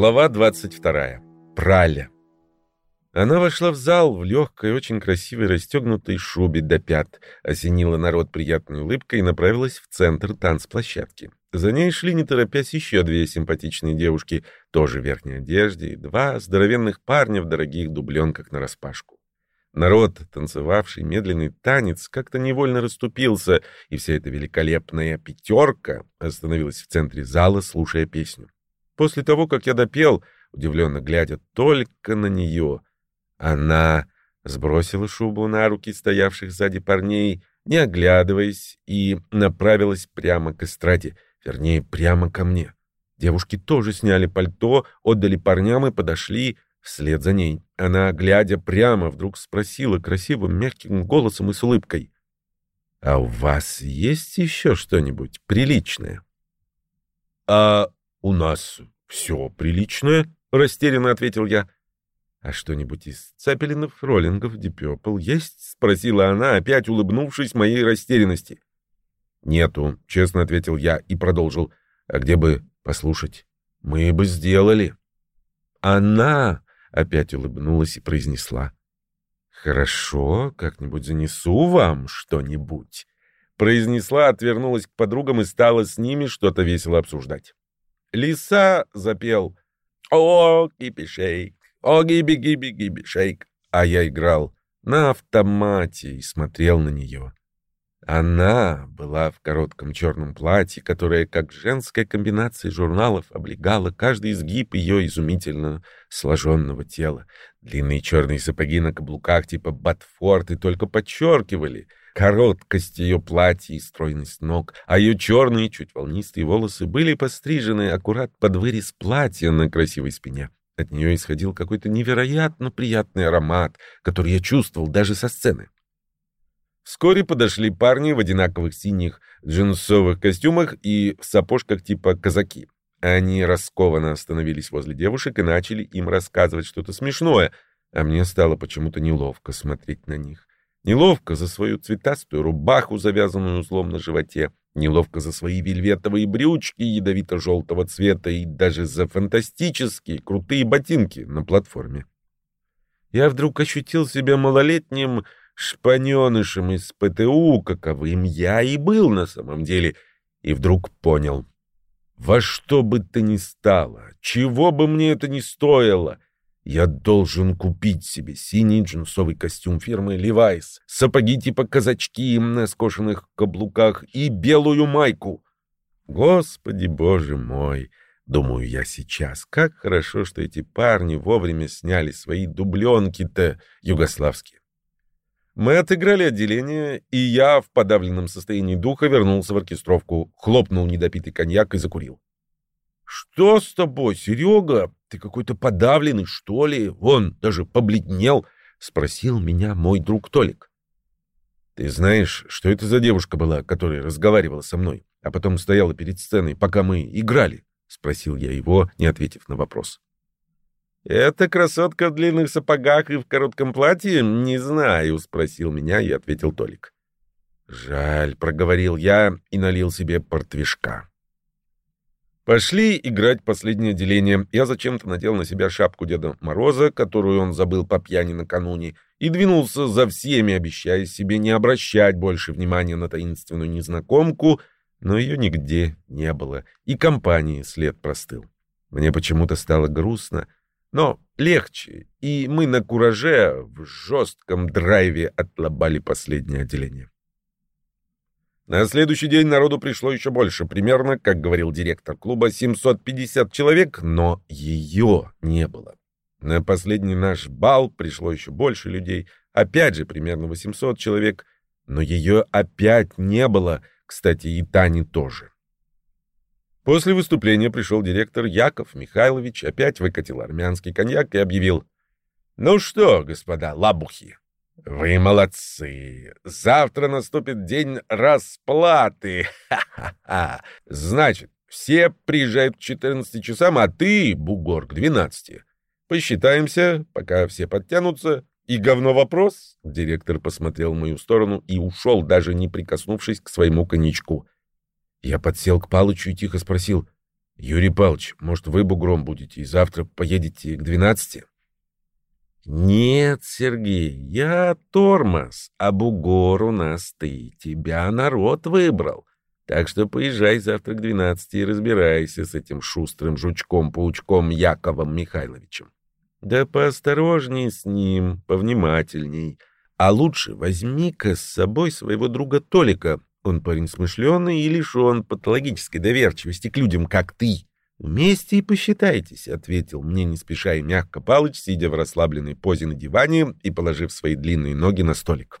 Глава 22. Праля. Она вошла в зал в легкой, очень красивой расстегнутой шубе до пят, осенила народ приятной улыбкой и направилась в центр танцплощадки. За ней шли, не торопясь, еще две симпатичные девушки, тоже в верхней одежде, и два здоровенных парня в дорогих дубленках нараспашку. Народ, танцевавший медленный танец, как-то невольно расступился, и вся эта великолепная пятерка остановилась в центре зала, слушая песню. После того, как я допел, удивленно глядя только на нее, она сбросила шубу на руки стоявших сзади парней, не оглядываясь, и направилась прямо к эстраде, вернее, прямо ко мне. Девушки тоже сняли пальто, отдали парням и подошли вслед за ней. Она, глядя прямо, вдруг спросила красивым мягким голосом и с улыбкой. «А у вас есть еще что-нибудь приличное?» «А у нас все приличное», — растерянно ответил я. «А что-нибудь из Цапелинов, Роллингов, Дипепл есть?» — спросила она, опять улыбнувшись моей растерянности. «Нету», — честно ответил я и продолжил. «А где бы послушать? Мы бы сделали». Она опять улыбнулась и произнесла. «Хорошо, как-нибудь занесу вам что-нибудь». Произнесла, отвернулась к подругам и стала с ними что-то весело обсуждать. Лиса запел «О, кипи-шейк, о, гиби-гиби-гиби-шейк», а я играл на автомате и смотрел на нее. Она была в коротком черном платье, которое, как женская комбинация журналов, облегало каждый изгиб ее изумительно сложенного тела. Длинные черные сапоги на каблуках типа ботфорты только подчеркивали короткость ее платья и стройность ног, а ее черные, чуть волнистые волосы были пострижены аккурат под вырез платья на красивой спине. От нее исходил какой-то невероятно приятный аромат, который я чувствовал даже со сцены. Вскоре подошли парни в одинаковых синих джинсовых костюмах и в сапожках типа казаки. Они раскованно остановились возле девушек и начали им рассказывать что-то смешное, а мне стало почему-то неловко смотреть на них. Неловко за свою цветастую рубаху, завязанную узлом на животе, неловко за свои вельветовые брючки ядовито-желтого цвета и даже за фантастические крутые ботинки на платформе. Я вдруг ощутил себя малолетним шпаненышем из ПТУ, каковым я и был на самом деле, и вдруг понял. Во что бы то ни стало, чего бы мне это ни стоило, я должен купить себе синий джинсовый костюм фирмы Levi's, сапоги типа казачки на скошенных каблуках и белую майку. Господи боже мой! Думаю я сейчас, как хорошо, что эти парни вовремя сняли свои дубленки-то югославские. Мы отыграли отделение, и я в подавленном состоянии духа вернулся в оркестровку, хлопнул недопитый коньяк и закурил. «Что с тобой, Серега? Ты какой-то подавленный, что ли? Вон, даже побледнел», — спросил меня мой друг Толик. «Ты знаешь, что это за девушка была, которая разговаривала со мной, а потом стояла перед сценой, пока мы играли?» — спросил я его, не ответив на вопрос. «Это красотка в длинных сапогах и в коротком платье? Не знаю», — спросил меня и ответил Толик. «Жаль», — проговорил я и налил себе портвишка. Пошли играть последнее деление. Я зачем-то надел на себя шапку Деда Мороза, которую он забыл по пьяни накануне, и двинулся за всеми, обещая себе не обращать больше внимания на таинственную незнакомку, но ее нигде не было, и компании след простыл. Мне почему-то стало грустно, но легче, и мы на кураже в жестком драйве отлобали последнее отделение. На следующий день народу пришло еще больше, примерно, как говорил директор клуба, 750 человек, но ее не было. На последний наш бал пришло еще больше людей, опять же примерно 800 человек, но ее опять не было, кстати, и Тани тоже. После выступления пришел директор Яков Михайлович, опять выкатил армянский коньяк и объявил. «Ну что, господа лабухи, вы молодцы. Завтра наступит день расплаты. Ха-ха-ха. Значит, все приезжают к 14 часам, а ты, бугор, к 12. Посчитаемся, пока все подтянутся. И говно вопрос. Директор посмотрел в мою сторону и ушел, даже не прикоснувшись к своему коньячку. Я подсел к Палычу и тихо спросил, Юрий Павлович, может, вы бугром будете и завтра поедете к двенадцати? Нет, Сергей, я тормоз, а бугор у нас ты. Тебя народ выбрал. Так что поезжай завтра к двенадцати и разбирайся с этим шустрым жучком-паучком Яковом Михайловичем. Да поосторожней с ним, повнимательней. А лучше возьми-ка с собой своего друга Толика. Он парень смышленый и лишен патологической доверчивости к людям, как ты. Вместе и посчитайтесь, — ответил мне не спеша и мягко Палыч, сидя в расслабленной позе на диване и положив свои длинные ноги на столик.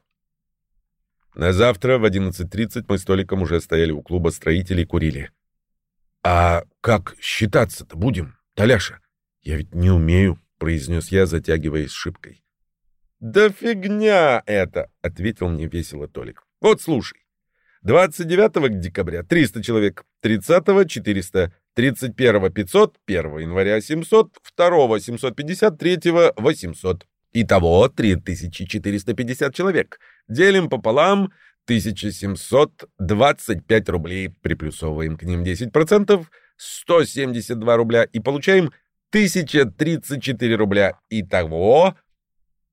На завтра в 11.30 мы с Толиком уже стояли у клуба строителей и курили. — А как считаться-то будем, Толяша? Я ведь не умею, — произнес я, затягиваясь шибкой. — Да фигня это, — ответил мне весело Толик. — Вот слушай. 29 декабря 300 человек, 30 400, 31 500, 1 января 700, 2 750, 3 800. Итого 3450 человек. Делим пополам 1725 рублей, приплюсовываем к ним 10%, 172 рубля и получаем 1034 рубля. Итого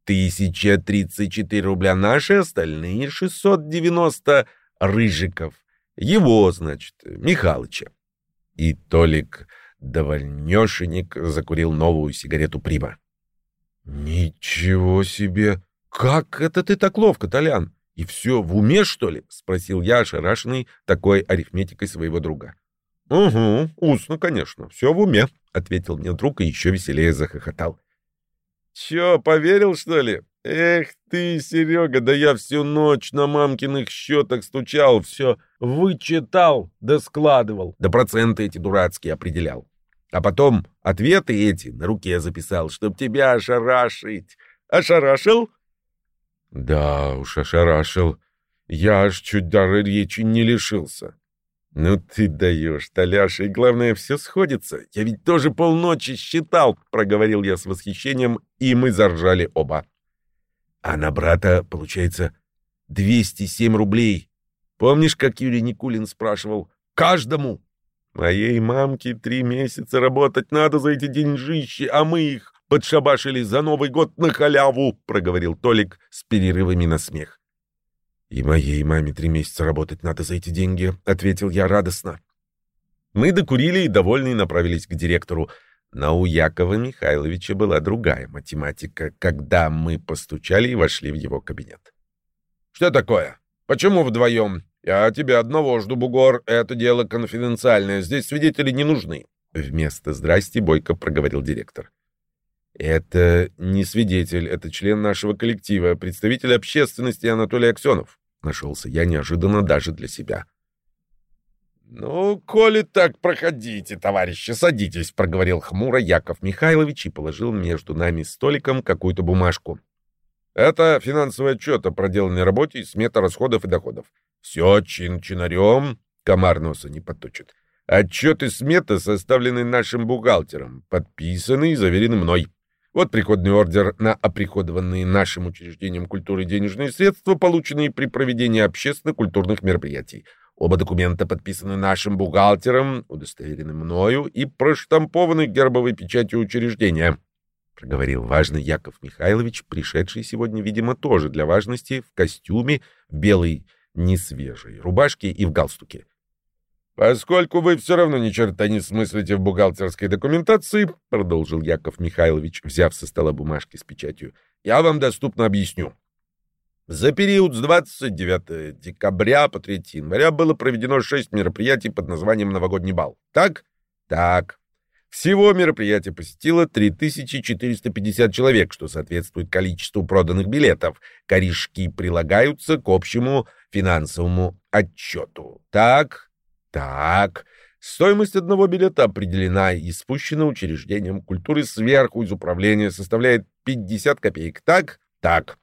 1034 рубля наши, остальные 690 Рыжиков. Его, значит, Михалыча. И Толик довольнёшенек закурил новую сигарету Прима. «Ничего себе! Как это ты так ловко, Толян? И все в уме, что ли?» — спросил я, ошарашенный такой арифметикой своего друга. «Угу, устно, конечно, все в уме», — ответил мне друг и еще веселее захохотал. «Че, поверил, что ли? Эх ты, Серега, да я всю ночь на мамкиных счетах стучал, все вычитал да складывал, да проценты эти дурацкие определял. А потом ответы эти на руке записал, чтоб тебя ошарашить. Ошарашил? Да уж, ошарашил. Я аж чуть дары речи не лишился. Ну ты даешь, Толяша, и главное, все сходится. Я ведь тоже полночи считал, проговорил я с восхищением, и мы заржали оба. А на брата, получается, 207 рублей. Помнишь, как Юрий Никулин спрашивал? Каждому. Моей мамке три месяца работать надо за эти деньжищи, а мы их подшабашили за Новый год на халяву, проговорил Толик с перерывами на смех. И моей маме три месяца работать надо за эти деньги, ответил я радостно. Мы докурили и довольные направились к директору. Но у Якова Михайловича была другая математика, когда мы постучали и вошли в его кабинет. «Что такое? Почему вдвоем? Я тебя одного жду, бугор. Это дело конфиденциальное. Здесь свидетели не нужны». Вместо «здрасте» Бойко проговорил директор. «Это не свидетель, это член нашего коллектива, представитель общественности Анатолий Аксенов». Нашелся я неожиданно даже для себя. «Ну, коли так, проходите, товарищи, садитесь», — проговорил хмуро Яков Михайлович и положил между нами столиком какую-то бумажку. «Это финансовый отчет о проделанной работе и смета расходов и доходов. Все чин-чинарем, комар носа не поточит. Отчет и смета составлены нашим бухгалтером, подписаны и заверены мной. Вот приходный ордер на оприходованные нашим учреждением культуры денежные средства, полученные при проведении общественно-культурных мероприятий. Оба документа подписаны нашим бухгалтером, удостоверены мною и проштампованы гербовой печатью учреждения, — проговорил важный Яков Михайлович, пришедший сегодня, видимо, тоже для важности, в костюме, белой несвежей рубашке и в галстуке. «Поскольку вы все равно ни черта не смыслите в бухгалтерской документации, — продолжил Яков Михайлович, взяв со стола бумажки с печатью, — я вам доступно объясню. За период с 29 декабря по 3 января было проведено шесть мероприятий под названием «Новогодний бал». Так? Так. Всего мероприятие посетило 3450 человек, что соответствует количеству проданных билетов. Корешки прилагаются к общему финансовому отчету. Так? Так. Стоимость одного билета определена и спущена учреждением культуры сверху из управления составляет 50 копеек. Так? Так.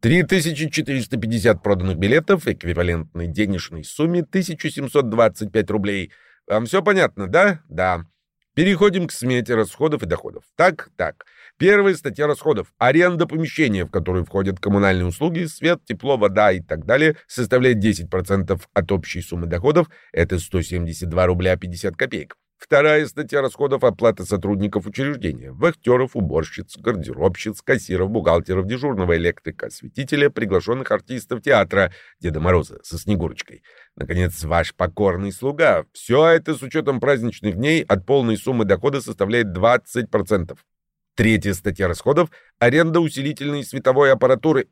3450 проданных билетов, эквивалентной денежной сумме 1725 рублей. Вам все понятно, да? Да. Переходим к смете расходов и доходов. Так, так. Первая статья расходов. Аренда помещения, в которую входят коммунальные услуги, свет, тепло, вода и так далее, составляет 10% от общей суммы доходов. Это 172 рубля 50 копеек. Вторая статья расходов оплаты сотрудников учреждения, вахтеров, уборщиц, гардеробщиц, кассиров, бухгалтеров, дежурного электрика, осветителя, приглашенных артистов театра Деда Мороза со Снегурочкой. Наконец, ваш покорный слуга. Все это с учетом праздничных дней от полной суммы дохода составляет 20%. Третья статья расходов – аренда усилительной световой аппаратуры.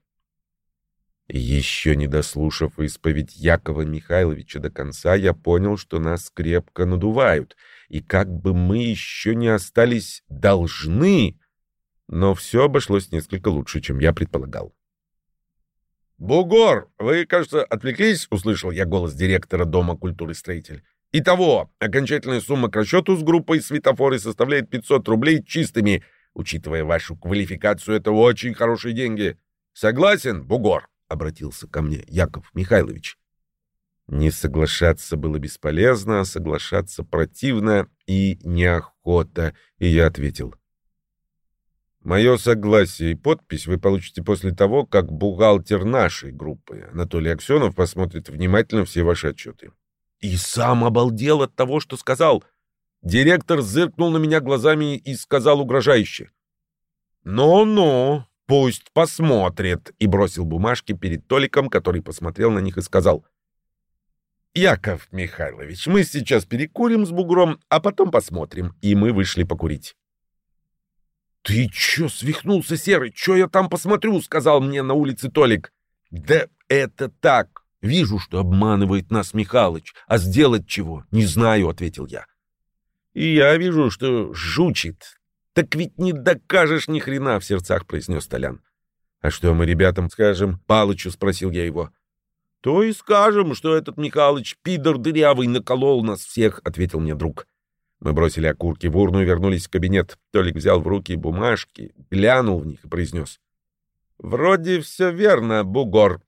Еще не дослушав исповедь Якова Михайловича до конца, я понял, что нас крепко надувают — и как бы мы еще не остались должны, но все обошлось несколько лучше, чем я предполагал. «Бугор, вы, кажется, отвлеклись?» — услышал я голос директора Дома культуры «Строитель». «Итого, окончательная сумма к расчету с группой светофоры составляет 500 рублей чистыми. Учитывая вашу квалификацию, это очень хорошие деньги. Согласен, Бугор?» — обратился ко мне Яков Михайлович. Не соглашаться было бесполезно, а соглашаться противно и неохота, и я ответил. Мое согласие и подпись вы получите после того, как бухгалтер нашей группы, Анатолий Аксенов, посмотрит внимательно все ваши отчеты. И сам обалдел от того, что сказал. Директор зыркнул на меня глазами и сказал угрожающе. «Ну-ну, пусть посмотрит», и бросил бумажки перед Толиком, который посмотрел на них и сказал — Яков Михайлович, мы сейчас перекурим с бугром, а потом посмотрим. И мы вышли покурить. Ты чё свихнулся, Серый? Чё я там посмотрю? Сказал мне на улице Толик. Да это так. Вижу, что обманывает нас Михалыч. А сделать чего? Не знаю, ответил я. И я вижу, что жучит. Так ведь не докажешь ни хрена, в сердцах произнес Толян. А что мы ребятам скажем? Палычу спросил я его то и скажем, что этот Михалыч пидор дырявый наколол нас всех, — ответил мне друг. Мы бросили окурки в урну и вернулись в кабинет. Толик взял в руки бумажки, глянул в них и произнес. — Вроде все верно, бугор.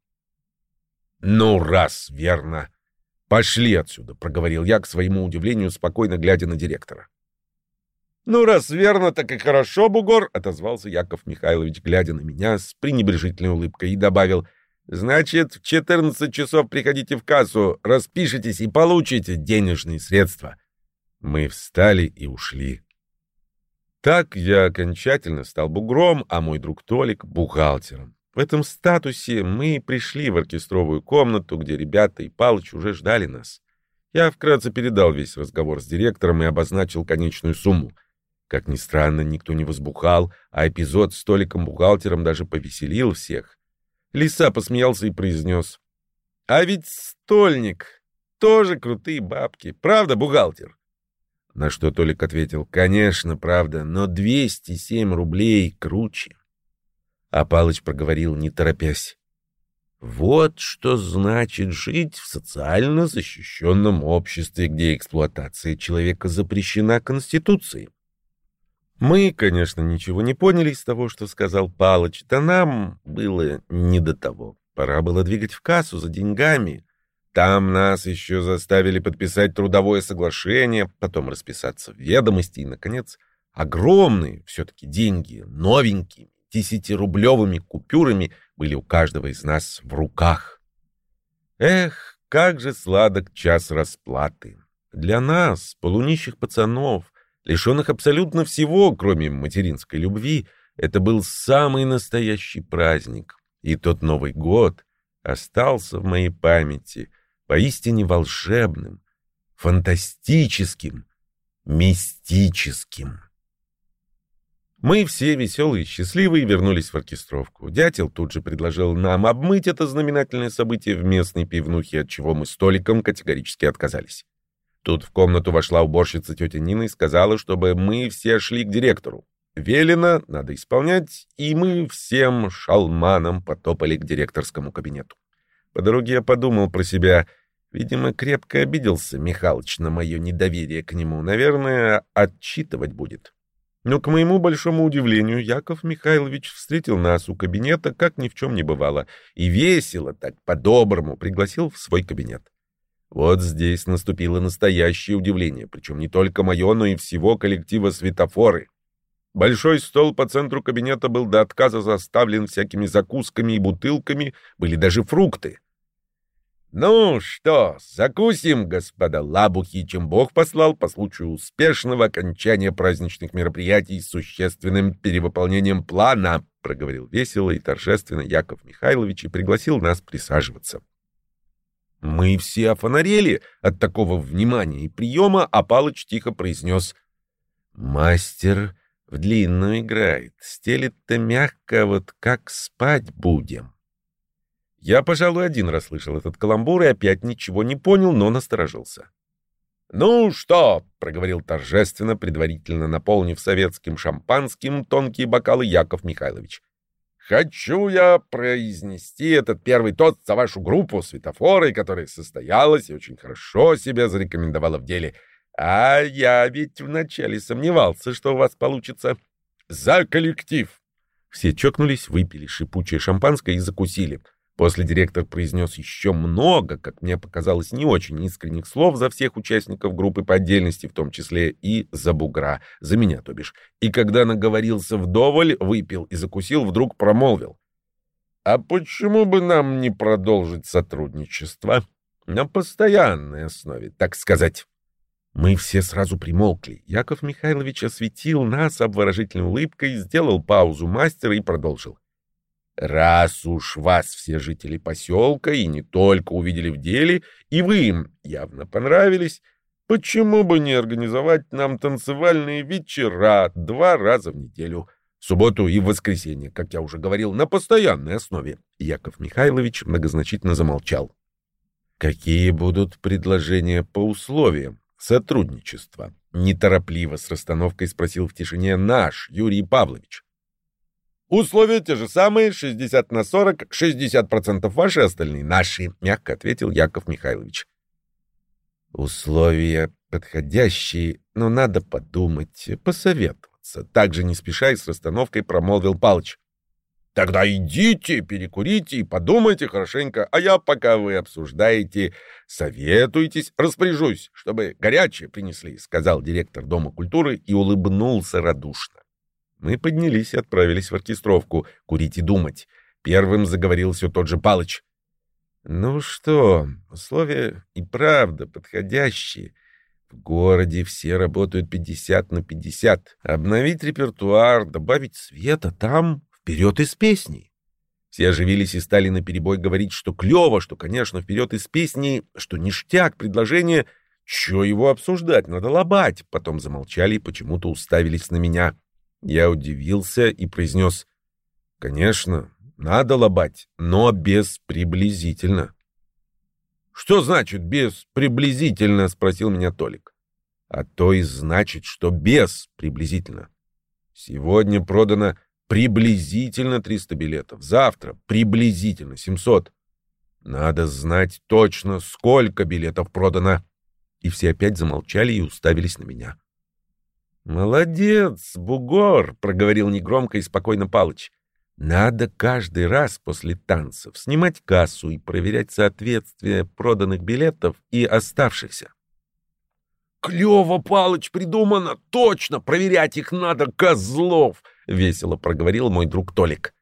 — Ну, раз верно. Пошли отсюда, — проговорил я, к своему удивлению, спокойно глядя на директора. — Ну, раз верно, так и хорошо, бугор, — отозвался Яков Михайлович, глядя на меня с пренебрежительной улыбкой, и добавил — Значит, в 14 часов приходите в кассу, распишитесь и получите денежные средства. Мы встали и ушли. Так я окончательно стал бугром, а мой друг Толик — бухгалтером. В этом статусе мы пришли в оркестровую комнату, где ребята и Палыч уже ждали нас. Я вкратце передал весь разговор с директором и обозначил конечную сумму. Как ни странно, никто не возбухал, а эпизод с Толиком-бухгалтером даже повеселил всех. Лиса посмеялся и произнес. «А ведь стольник! Тоже крутые бабки. Правда, бухгалтер?» На что Толик ответил. «Конечно, правда, но 207 рублей круче». А Палыч проговорил, не торопясь. Вот что значит жить в социально защищенном обществе, где эксплуатация человека запрещена Конституцией. Мы, конечно, ничего не поняли из того, что сказал Палыч, да нам было не до того. Пора было двигать в кассу за деньгами. Там нас еще заставили подписать трудовое соглашение, потом расписаться в ведомости и, наконец, огромные все-таки деньги, новенькими, десятирублевыми купюрами были у каждого из нас в руках. Эх, как же сладок час расплаты. Для нас, полунищих пацанов — лишенных абсолютно всего, кроме материнской любви, это был самый настоящий праздник. И тот Новый год остался в моей памяти поистине волшебным, фантастическим, мистическим. Мы все веселые и счастливые вернулись в оркестровку. Дятел тут же предложил нам обмыть это знаменательное событие в местной пивнухе, от чего мы столиком категорически отказались. Тут в комнату вошла уборщица тетя Нина и сказала, чтобы мы все шли к директору. Велено, надо исполнять, и мы всем шалманом потопали к директорскому кабинету. По дороге я подумал про себя. Видимо, крепко обиделся Михалыч на мое недоверие к нему. Наверное, отчитывать будет. Но, к моему большому удивлению, Яков Михайлович встретил нас у кабинета, как ни в чем не бывало, и весело, так по-доброму пригласил в свой кабинет. Вот здесь наступило настоящее удивление, причем не только мое, но и всего коллектива светофоры. Большой стол по центру кабинета был до отказа заставлен всякими закусками и бутылками, были даже фрукты. Ну что, закусим, господа лабухи, чем Бог послал по случаю успешного окончания праздничных мероприятий с существенным перевыполнением плана, проговорил весело и торжественно Яков Михайлович и пригласил нас присаживаться. Мы все офонарели от такого внимания и приема, а Палыч тихо произнес «Мастер в длинную играет, стелит-то мягко, вот как спать будем». Я, пожалуй, один раз слышал этот каламбур и опять ничего не понял, но насторожился. «Ну что?» — проговорил торжественно, предварительно наполнив советским шампанским тонкие бокалы Яков Михайлович. «Хочу я произнести этот первый тост за вашу группу светофоры, которая состоялась и очень хорошо себя зарекомендовала в деле. А я ведь вначале сомневался, что у вас получится. За коллектив!» Все чокнулись, выпили шипучее шампанское и закусили. После директор произнес еще много, как мне показалось, не очень искренних слов за всех участников группы по отдельности, в том числе и за бугра, за меня, то бишь. И когда наговорился вдоволь, выпил и закусил, вдруг промолвил. «А почему бы нам не продолжить сотрудничество? На постоянной основе, так сказать». Мы все сразу примолкли. Яков Михайлович осветил нас обворожительной улыбкой, сделал паузу мастера и продолжил. Раз уж вас все жители поселка и не только увидели в деле, и вы им явно понравились, почему бы не организовать нам танцевальные вечера два раза в неделю, в субботу и в воскресенье, как я уже говорил, на постоянной основе? Яков Михайлович многозначительно замолчал. Какие будут предложения по условиям сотрудничества? Неторопливо с расстановкой спросил в тишине наш Юрий Павлович. Условия те же самые, 60 на 40, 60% ваши, остальные наши, мягко ответил Яков Михайлович. Условия подходящие, но надо подумать, посоветоваться. Также не спеша и с расстановкой промолвил Палыч. Тогда идите, перекурите и подумайте хорошенько, а я, пока вы обсуждаете, советуйтесь, распоряжусь, чтобы горячее принесли, сказал директор Дома культуры и улыбнулся радушно. Мы поднялись и отправились в оркестровку, курить и думать. Первым заговорил все тот же Палыч. «Ну что, условия и правда подходящие. В городе все работают 50 на 50. Обновить репертуар, добавить света, там вперед из песней». Все оживились и стали наперебой говорить, что клево, что, конечно, вперед из песни, что ништяк, предложение, чё его обсуждать, надо лобать. Потом замолчали и почему-то уставились на меня. Я удивился и произнес, «Конечно, надо лобать, но без приблизительно». «Что значит без приблизительно?» — спросил меня Толик. «А то и значит, что без приблизительно. Сегодня продано приблизительно 300 билетов, завтра приблизительно 700. Надо знать точно, сколько билетов продано». И все опять замолчали и уставились на меня. «Молодец, бугор!» — проговорил негромко и спокойно Палыч. «Надо каждый раз после танцев снимать кассу и проверять соответствие проданных билетов и оставшихся». «Клево, Палыч, придумано! Точно! Проверять их надо, козлов!» — весело проговорил мой друг Толик.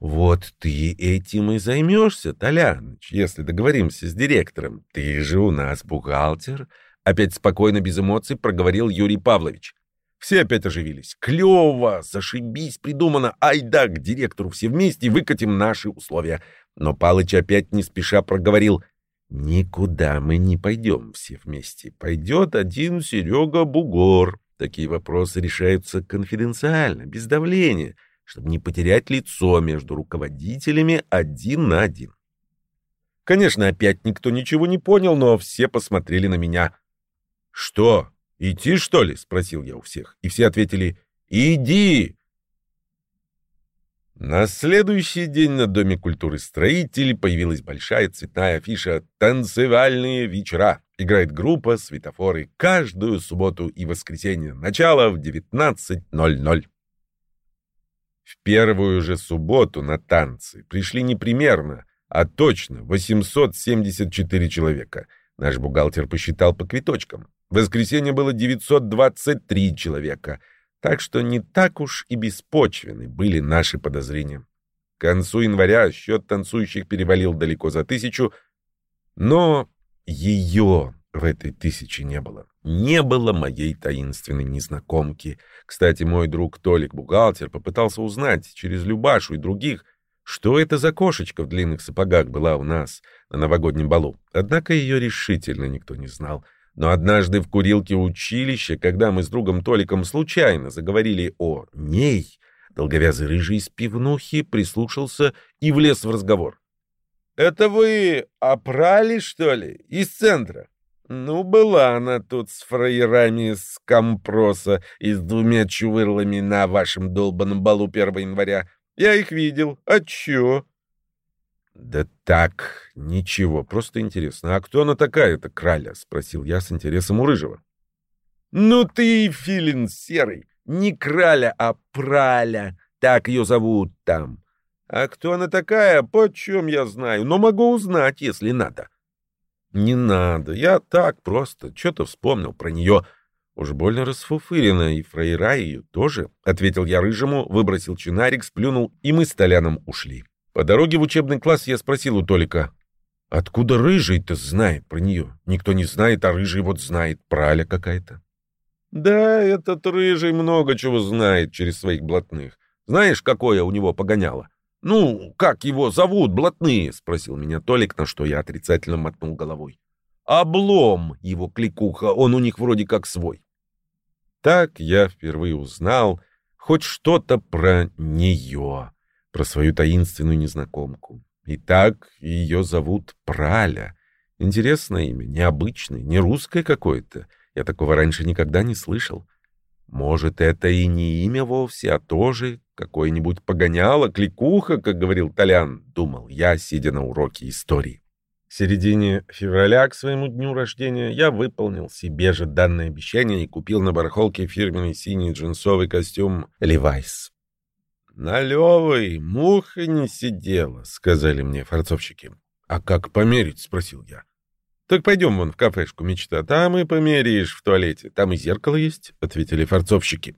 «Вот ты этим и займешься, Толяныч, если договоримся с директором. Ты же у нас бухгалтер!» Опять спокойно, без эмоций, проговорил Юрий Павлович. Все опять оживились. «Клево! Зашибись! Придумано! Айда к директору все вместе выкатим наши условия!» Но Палыч опять не спеша проговорил. «Никуда мы не пойдем все вместе. Пойдет один Серега Бугор. Такие вопросы решаются конфиденциально, без давления, чтобы не потерять лицо между руководителями один на один». Конечно, опять никто ничего не понял, но все посмотрели на меня. «Что?» «Идти, что ли?» — спросил я у всех. И все ответили «Иди!». На следующий день на Доме культуры строителей появилась большая цветная афиша «Танцевальные вечера». Играет группа «Светофоры» каждую субботу и воскресенье. Начало в 19.00. В первую же субботу на танцы пришли не примерно, а точно 874 человека. Наш бухгалтер посчитал по квиточкам. В воскресенье было 923 человека, так что не так уж и беспочвены были наши подозрения. К концу января счет танцующих перевалил далеко за тысячу, Но ее в этой тысяче не было. Не было моей таинственной незнакомки. Кстати, мой друг Толик-бухгалтер попытался узнать через Любашу и других, что это за кошечка в длинных сапогах была у нас на новогоднем балу. Однако ее решительно никто не знал. Но однажды в курилке училища, когда мы с другом Толиком случайно заговорили о ней, долговязый рыжий из пивнухи прислушался и влез в разговор. «Это вы опрали, что ли, из центра?» Ну, была она тут с фраерами с компроса и с двумя чувырлами на вашем долбанном балу 1 января. Я их видел. А чё? Да так, ничего, просто интересно. А кто она такая, эта краля? Спросил я с интересом у Рыжего. Ну ты, филин серый, не краля, а праля. Так ее зовут там. А кто она такая, почем я знаю, но могу узнать, если надо. — «Не надо, я так просто, что-то вспомнил про нее. Уж больно расфуфырена, и фраера ее тоже», — ответил я рыжему, выбросил чинарик, сплюнул, и мы с Толяном ушли. По дороге в учебный класс я спросил у Толика, «Откуда рыжий-то знает про нее? Никто не знает, а рыжий вот знает, праля какая-то». «Да, этот рыжий много чего знает через своих блатных. Знаешь, какое у него погоняло?» «Ну, как его зовут, блатные?» — спросил меня Толик, на что я отрицательно мотнул головой. «Облом его кликуха, он у них вроде как свой». Так я впервые узнал хоть что-то про нее, про свою таинственную незнакомку. И так ее зовут Праля. Интересное имя, необычное, не русское какое-то. Я такого раньше никогда не слышал. Может, это и не имя вовсе, а тоже какое-нибудь погоняло, кликуха, как говорил Толян, думал я, сидя на уроке истории. В середине февраля к своему дню рождения я выполнил себе же данное обещание и купил на барахолке фирменный синий джинсовый костюм «Левайс». «На левой муха не сидела», — сказали мне фарцовщики. «А как померить?» — спросил я. «Так пойдем вон в кафешку «Мечта», там и померяешь в туалете. Там и зеркало есть», — ответили фарцовщики.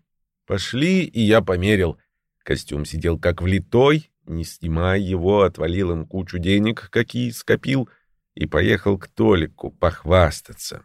Пошли, и я померил. Костюм сидел как влитой, не снимая его, отвалил им кучу денег, какие скопил, и поехал к Толику похвастаться.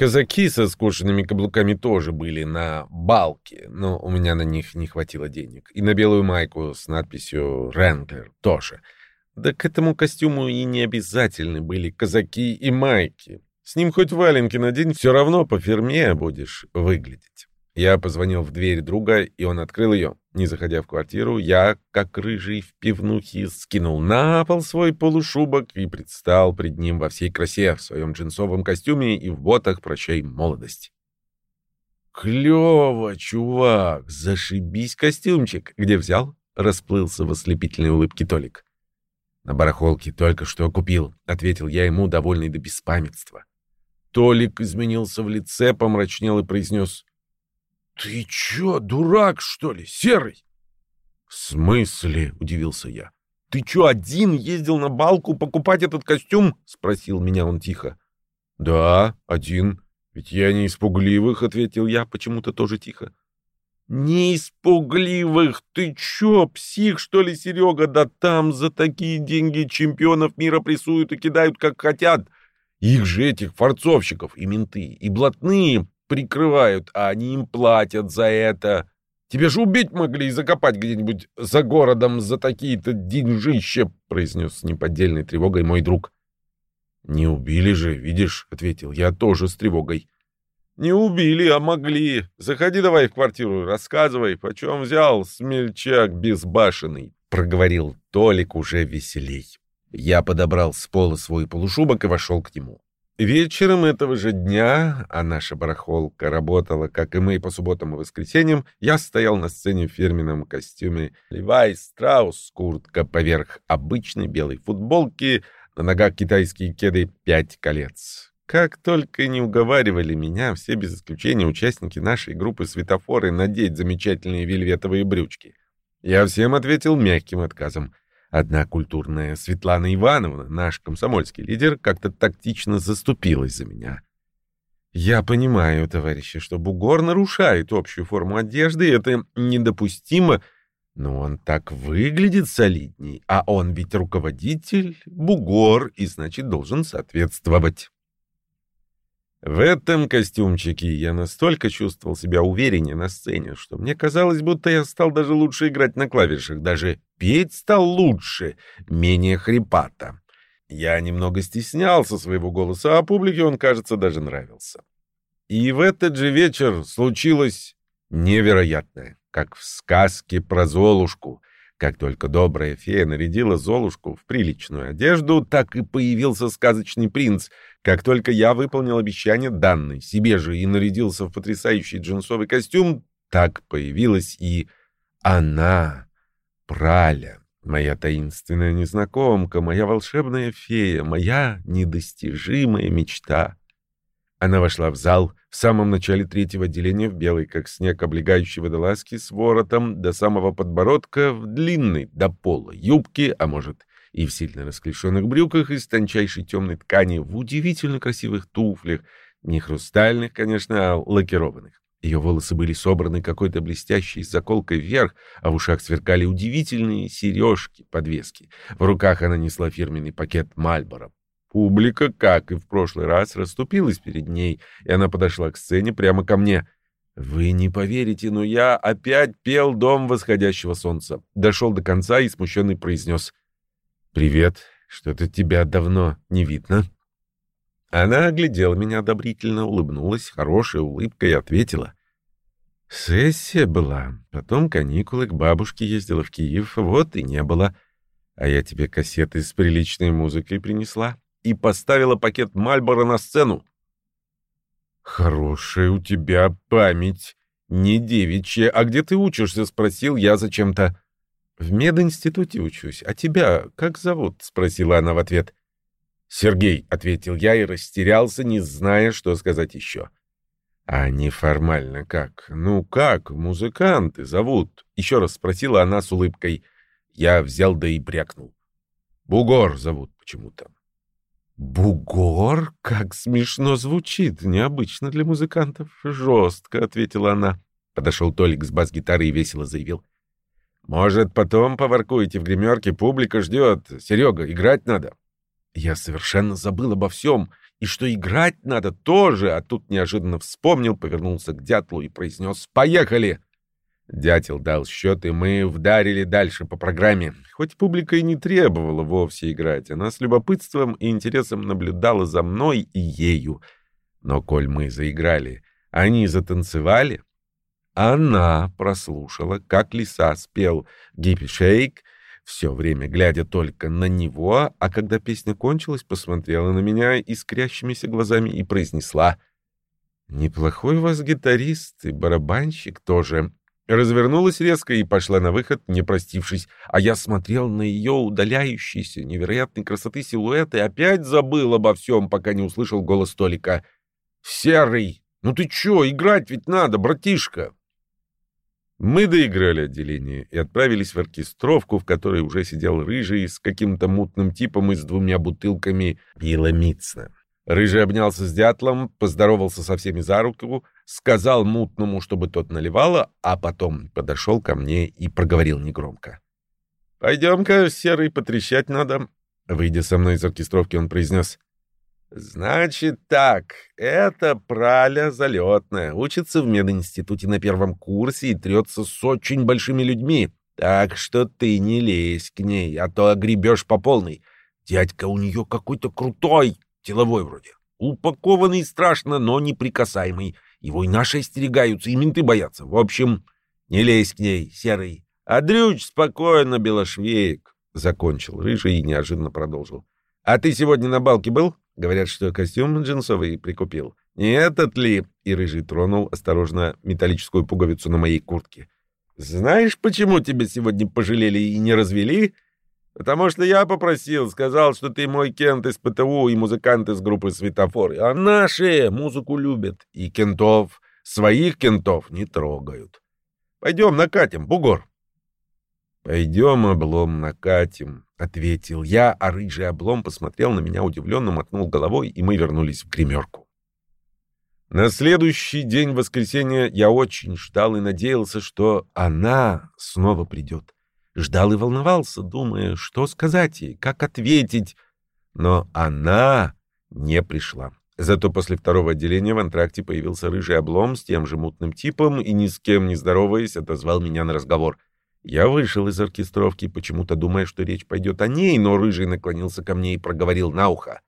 Казаки со скошенными каблуками тоже были на балке, но у меня на них не хватило денег. И на белую майку с надписью «Ренглер» тоже — да к этому костюму и не обязательны были казаки и майки. С ним хоть валенки надень, все равно по ферме будешь выглядеть. Я позвонил в дверь друга, и он открыл ее. Не заходя в квартиру, я, как рыжий в пивнухе, скинул на пол свой полушубок и предстал пред ним во всей красе, в своем джинсовом костюме и в ботах «Прощай, молодость». «Клево, чувак! Зашибись костюмчик! Где взял?» — расплылся в ослепительной улыбке Толик. «На барахолке только что купил», — ответил я ему, довольный до беспамятства. Толик изменился в лице, помрачнел и произнес. «Ты чё, дурак, что ли, серый?» «В смысле?» — удивился я. «Ты чё, один ездил на балку покупать этот костюм?» — спросил меня он тихо. «Да, один. Ведь я не испугливых», — ответил я, почему-то тоже тихо. «Не испугливых! Ты чё, псих, что ли, Серега? Да там за такие деньги чемпионов мира прессуют и кидают, как хотят. Их же этих форцовщиков и менты, и блатные прикрывают, а они им платят за это. Тебе же убить могли и закопать где-нибудь за городом за такие-то деньжища», — произнес с неподдельной тревогой мой друг. «Не убили же, видишь», — ответил я тоже с тревогой. Не убили, а могли. Заходи давай в квартиру, рассказывай, почем взял смельчак безбашенный, — проговорил Толик уже веселей. Я подобрал с пола свой полушубок и вошел к нему. Вечером этого же дня, а наша барахолка работала, как и мы, по субботам и воскресеньям, я стоял на сцене в фирменном костюме Левай Страус, куртка поверх обычной белой футболки, на ногах китайские кеды «Пять колец». Как только не уговаривали меня, все без исключения участники нашей группы светофоры надеть замечательные вельветовые брючки. Я всем ответил мягким отказом. Одна культурная Светлана Ивановна, наш комсомольский лидер, как-то тактично заступилась за меня. Я понимаю, товарищи, что бугор нарушает общую форму одежды, и это недопустимо, Но он так выглядит солидней, а он ведь руководитель, бугор, и значит должен соответствовать. В этом костюмчике я настолько чувствовал себя увереннее на сцене, что мне казалось, будто я стал даже лучше играть на клавишах, даже петь стал лучше, менее хрипато. Я немного стеснялся своего голоса, а публике он, кажется, даже нравился. И в этот же вечер случилось невероятное, как в сказке про Золушку. Как только добрая фея нарядила Золушку в приличную одежду, так и появился сказочный принц. Как только я выполнил обещание данной себе же и нарядился в потрясающий джинсовый костюм, так появилась и она, Праля, моя таинственная незнакомка, моя волшебная фея, моя недостижимая мечта. Она вошла в зал в самом начале третьего отделения в белой, как снег, облегающей водолазки с воротом до самого подбородка, в длинной до пола юбке, а может и в сильно расклешенных брюках из тончайшей темной ткани, в удивительно красивых туфлях, не хрустальных, конечно, а лакированных. Ее волосы были собраны какой-то блестящей заколкой вверх, а в ушах сверкали удивительные сережки, подвески. В руках она несла фирменный пакет Мальборо. Публика, как и в прошлый раз, расступилась перед ней, и она подошла к сцене прямо ко мне. Вы не поверите, но я опять пел «Дом восходящего солнца». Дошел до конца и смущенный произнес «Привет, что-то тебя давно не видно». Она оглядела меня одобрительно, улыбнулась хорошей улыбкой и ответила. «Сессия была, потом каникулы, к бабушке ездила в Киев, вот и не было. А я тебе кассеты с приличной музыкой принесла и поставила пакет Мальбора на сцену. «Хорошая у тебя память. Не девичья. А где ты учишься?» — спросил я зачем-то. «В мединституте учусь. А тебя как зовут?» — спросила она в ответ. «Сергей», — ответил я и растерялся, не зная, что сказать еще. «А неформально как? Ну как, музыканты зовут?» — еще раз спросила она с улыбкой. Я взял да и брякнул. «Бугор зовут почему-то». «Бугор? Как смешно звучит! Необычно для музыкантов. Жестко», — ответила она. Подошел Толик с бас-гитарой и весело заявил. «Может, потом поворкуете в гримерке, публика ждет. Серега, играть надо». Я совершенно забыл обо всем, и что играть надо тоже, а тут неожиданно вспомнил, повернулся к дятлу и произнес «Поехали!» Дятел дал счет, и мы вдарили дальше по программе. Хоть публика и не требовала вовсе играть, она с любопытством и интересом наблюдала за мной и ею. Но коль мы заиграли, они затанцевали. Она прослушала, как лиса спел «Гиппи-шейк», все время глядя только на него, а когда песня кончилась, посмотрела на меня искрящимися глазами и произнесла «Неплохой у вас гитарист и барабанщик тоже». Развернулась резко и пошла на выход, не простившись, а я смотрел на ее удаляющиеся невероятной красоты силуэт и опять забыл обо всем, пока не услышал голос Толика. «Серый! Ну ты чё, играть ведь надо, братишка!» Мы доиграли отделение и отправились в оркестровку, в которой уже сидел рыжий с каким-то мутным типом и с двумя бутылками пила. Рыжий обнялся с дятлом, поздоровался со всеми за руку, сказал мутному, чтобы тот наливало, а потом подошел ко мне и проговорил негромко. «Пойдем-ка, серый, потрещать надо». Выйдя со мной из оркестровки, он произнес. «Значит так, это праля залетная, учится в мединституте на первом курсе и трется с очень большими людьми, так что ты не лезь к ней, а то огребешь по полной. Дядька у нее какой-то крутой, Деловой вроде. Упакованный страшно, но неприкасаемый. Его и наши остерегаются, и менты боятся. В общем, не лезь к ней, серый. А дрюч спокойно, белошвеек. Закончил рыжий и неожиданно продолжил. А ты сегодня на балке был? Говорят, что костюм джинсовый прикупил. Не этот ли? И рыжий тронул осторожно металлическую пуговицу на моей куртке. Знаешь, почему тебя сегодня пожалели и не развели? — Потому что я попросил, сказал, что ты мой кент из ПТУ и музыкант из группы «Светофор». А наши музыку любят. И кентов, своих кентов не трогают. Пойдем накатим, бугор. «Пойдем, облом, накатим», — ответил я, а рыжий облом посмотрел на меня удивленно, мотнул головой, и мы вернулись в гримерку. На следующий день воскресенья я очень ждал и надеялся, что она снова придет. Ждал и волновался, думая, что сказать ей, как ответить. Но она не пришла. Зато после второго отделения в антракте появился рыжий облом с тем же мутным типом и ни с кем не здороваясь отозвал меня на разговор. Я вышел из оркестровки, почему-то думая, что речь пойдет о ней, но рыжий наклонился ко мне и проговорил на ухо.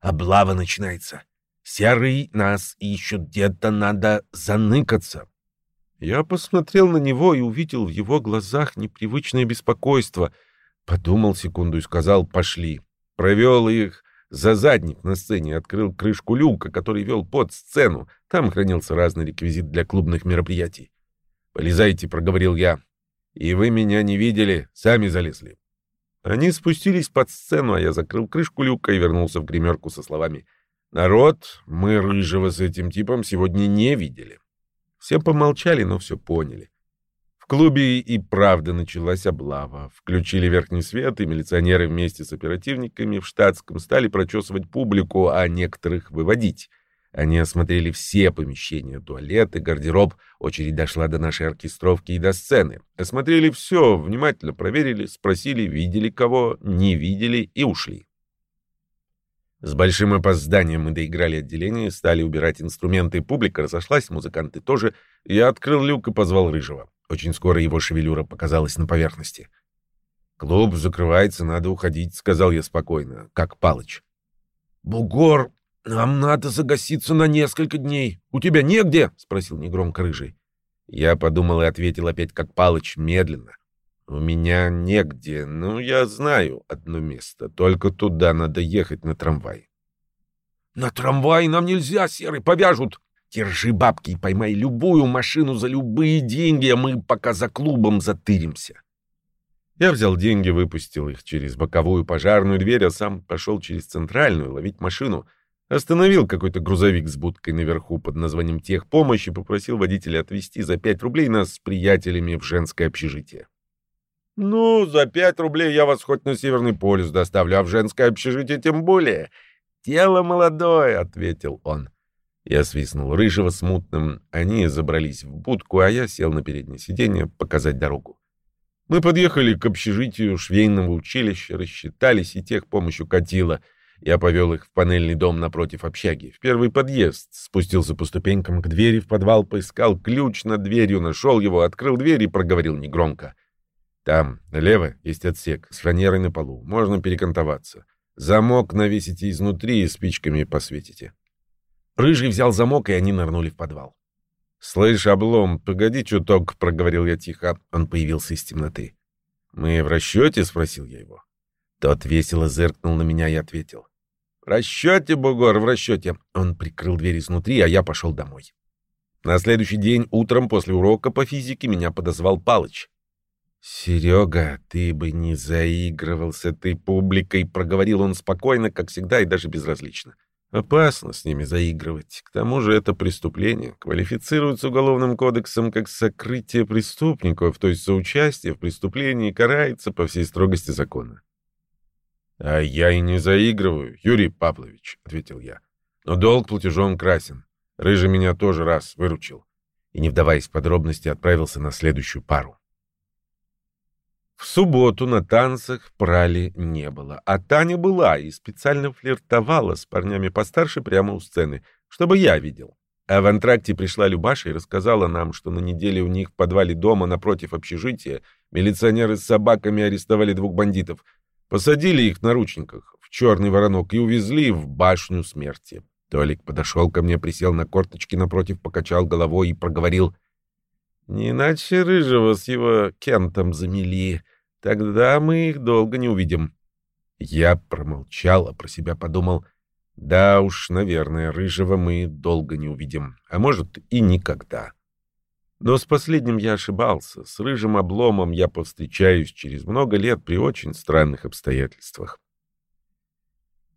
«Облава начинается. Серый нас ищут, где-то надо заныкаться». Я посмотрел на него и увидел в его глазах непривычное беспокойство. Подумал секунду и сказал «пошли». Провел их за задник на сцене, открыл крышку люка, который вел под сцену. Там хранился разный реквизит для клубных мероприятий. «Полезайте», — проговорил я. «И вы меня не видели, сами залезли». Они спустились под сцену, а я закрыл крышку люка и вернулся в гримерку со словами «Народ, мы Рыжего с этим типом сегодня не видели». Все помолчали, но все поняли. В клубе и правда началась облава. Включили верхний свет, и милиционеры вместе с оперативниками в штатском стали прочесывать публику, а некоторых выводить. Они осмотрели все помещения, туалеты, гардероб. Очередь дошла до нашей оркестровки и до сцены. Осмотрели все, внимательно проверили, спросили, видели кого, не видели и ушли. С большим опозданием мы доиграли отделение, стали убирать инструменты, публика разошлась, музыканты тоже. Я открыл люк и позвал Рыжего. Очень скоро его шевелюра показалась на поверхности. «Клуб закрывается, надо уходить», — сказал я спокойно, как Палыч. «Бугор, нам надо загаситься на несколько дней. У тебя негде?» — спросил негромко Рыжий. Я подумал и ответил опять как Палыч, медленно. У меня негде, но я знаю одно место. Только туда надо ехать на трамвай. На трамвай нам нельзя, Серый, повяжут. Держи бабки и поймай любую машину за любые деньги, а мы пока за клубом затыримся. Я взял деньги, выпустил их через боковую пожарную дверь, а сам пошел через центральную ловить машину. Остановил какой-то грузовик с будкой наверху под названием «Техпомощь» и попросил водителя отвезти за пять рублей нас с приятелями в женское общежитие. «Ну, за пять рублей я вас хоть на Северный полюс доставлю, а в женское общежитие тем более. Тело молодое», — ответил он. Я свистнул рыжего смутным, они забрались в будку, а я сел на переднее сиденье показать дорогу. Мы подъехали к общежитию швейного училища, рассчитались, и тех помощью катила. Я повел их в панельный дом напротив общаги, в первый подъезд, спустился по ступенькам к двери в подвал, поискал ключ над дверью, нашел его, открыл дверь и проговорил негромко. Там, налево, есть отсек с фанерой на полу. Можно перекантоваться. Замок навесите изнутри и спичками посветите. Рыжий взял замок, и они нырнули в подвал. «Слышь, облом, погоди чуток», — проговорил я тихо. Он появился из темноты. «Мы в расчете?» — спросил я его. Тот весело зыркнул на меня и ответил. «В расчете, бугор, в расчете». Он прикрыл дверь изнутри, а я пошел домой. На следующий день утром после урока по физике меня подозвал Палыч. «Серега, ты бы не заигрывался ты публикой», — проговорил он спокойно, как всегда, и даже безразлично. «Опасно с ними заигрывать. К тому же это преступление. Квалифицируется уголовным кодексом как сокрытие преступников, то есть соучастие в преступлении карается по всей строгости закона». «А я и не заигрываю, Юрий Павлович», — ответил я. «Но долг платежом красен. Рыжий меня тоже раз выручил». И, не вдаваясь в подробности, отправился на следующую пару. В субботу на танцах прали не было, а Таня была и специально флиртовала с парнями постарше прямо у сцены, чтобы я видел. А в антракте пришла Любаша и рассказала нам, что на неделе у них в подвале дома напротив общежития милиционеры с собаками арестовали двух бандитов, посадили их в наручниках в черный воронок и увезли в башню смерти. Толик подошел ко мне, присел на корточки напротив, покачал головой и проговорил — не иначе Рыжего с его Кентом замели. Тогда мы их долго не увидим. Я промолчал, а про себя подумал. Да уж, наверное, Рыжего мы долго не увидим. А может, и никогда. Но с последним я ошибался. С Рыжим обломом я повстречаюсь через много лет при очень странных обстоятельствах.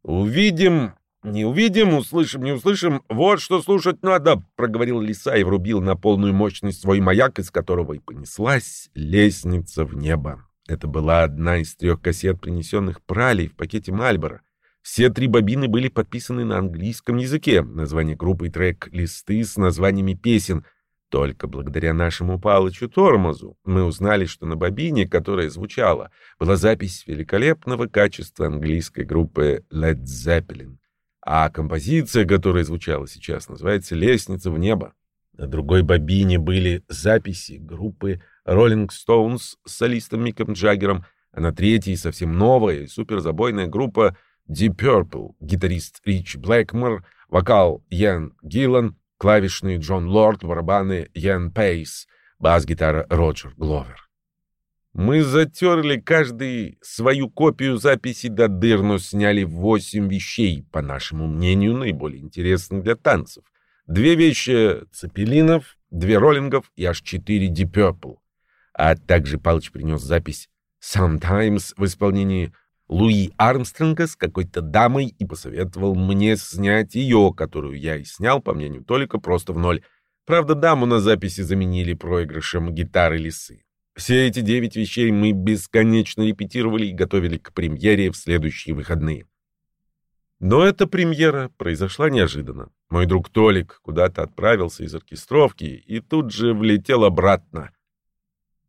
«Увидим «Не увидим, услышим, не услышим. Вот что слушать надо», — проговорил лиса и врубил на полную мощность свой маяк, из которого и понеслась лестница в небо. Это была одна из трех кассет, принесенных пралей в пакете Мальбора. Все три бобины были подписаны на английском языке, название группы и трек-листы с названиями песен. Только благодаря нашему Палычу Тормозу мы узнали, что на бобине, которая звучала, была запись великолепного качества английской группы Led Zeppelin. А композиция, которая звучала сейчас, называется «Лестница в небо». На другой бобине были записи группы Rolling Stones с солистом Миком Джаггером, а на третьей совсем новая и суперзабойная группа Deep Purple, гитарист Рич Блэкмор, вокал Ян Гиллан, клавишный Джон Лорд, барабаны Ян Пейс, бас-гитара Роджер Гловер. Мы затерли каждый свою копию записи до дыр, но сняли восемь вещей, по нашему мнению, наиболее интересных для танцев. Две вещи Цепелинов, две Роллингов и аж четыре Deep. А также Палыч принес запись «Sometimes» в исполнении Луи Армстронга с какой-то дамой и посоветовал мне снять ее, которую я и снял, по мнению Толика, просто в ноль. Правда, даму на записи заменили проигрышем гитары лисы. Все эти девять вещей мы бесконечно репетировали и готовили к премьере в следующие выходные. Но эта премьера произошла неожиданно. Мой друг Толик куда-то отправился из оркестровки и тут же влетел обратно.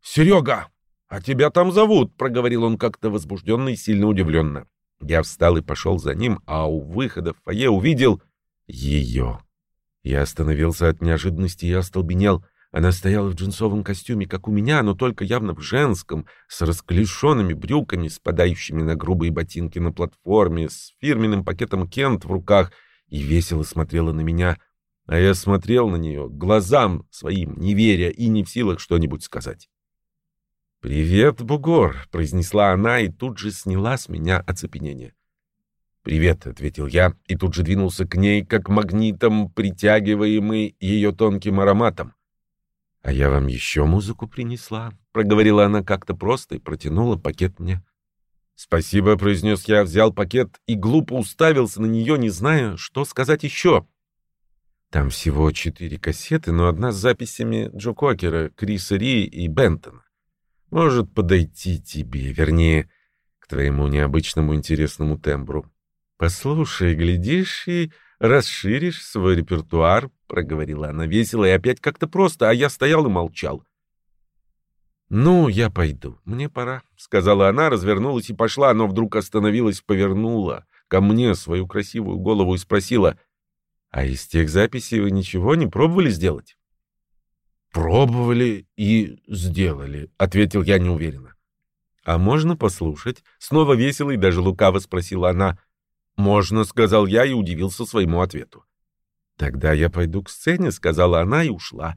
«Серега, а тебя там зовут!» — проговорил он как-то возбужденно и сильно удивленно. Я встал и пошел за ним, а у выхода в фойе увидел ее. Я остановился от неожиданности и остолбенел. Она стояла в джинсовом костюме, как у меня, но только явно в женском, с расклешенными брюками, спадающими на грубые ботинки на платформе, с фирменным пакетом Кент в руках, и весело смотрела на меня. А я смотрел на нее, глазам своим, не веря и не в силах что-нибудь сказать. «Привет, бугор», — произнесла она и тут же сняла с меня оцепенение. «Привет», — ответил я, и тут же двинулся к ней, как магнитом, притягиваемый ее тонким ароматом. «А я вам еще музыку принесла», — проговорила она как-то просто и протянула пакет мне. «Спасибо», — произнес я, взял пакет и глупо уставился на нее, не зная, что сказать еще. Там всего четыре кассеты, но одна с записями Джо Кокера, Криса Ри и Бентона может подойти тебе, вернее, к твоему необычному интересному тембру. Послушай, глядишь и расширишь свой репертуар, проговорила она весело и опять как-то просто, а я стоял и молчал. «Ну, я пойду. Мне пора», — сказала она, развернулась и пошла, но вдруг остановилась, повернула ко мне свою красивую голову и спросила, «А из тех записей вы ничего не пробовали сделать?» «Пробовали и сделали», — ответил я неуверенно. «А можно послушать?» — снова весело и даже лукаво спросила она. «Можно», — сказал я и удивился своему ответу. «Тогда я пойду к сцене», — сказала она и ушла.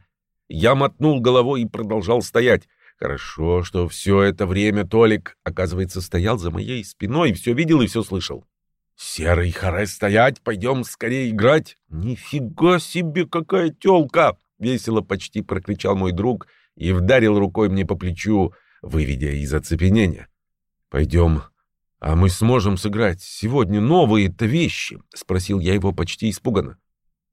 Я мотнул головой и продолжал стоять. Хорошо, что все это время Толик, оказывается, стоял за моей спиной, все видел и все слышал. «Серый харе стоять, пойдем скорее играть!» «Нифига себе, какая тёлка!» — весело почти прокричал мой друг и вдарил рукой мне по плечу, выведя из оцепенения. «Пойдем, а мы сможем сыграть сегодня новые-то вещи?» — спросил я его почти испуганно.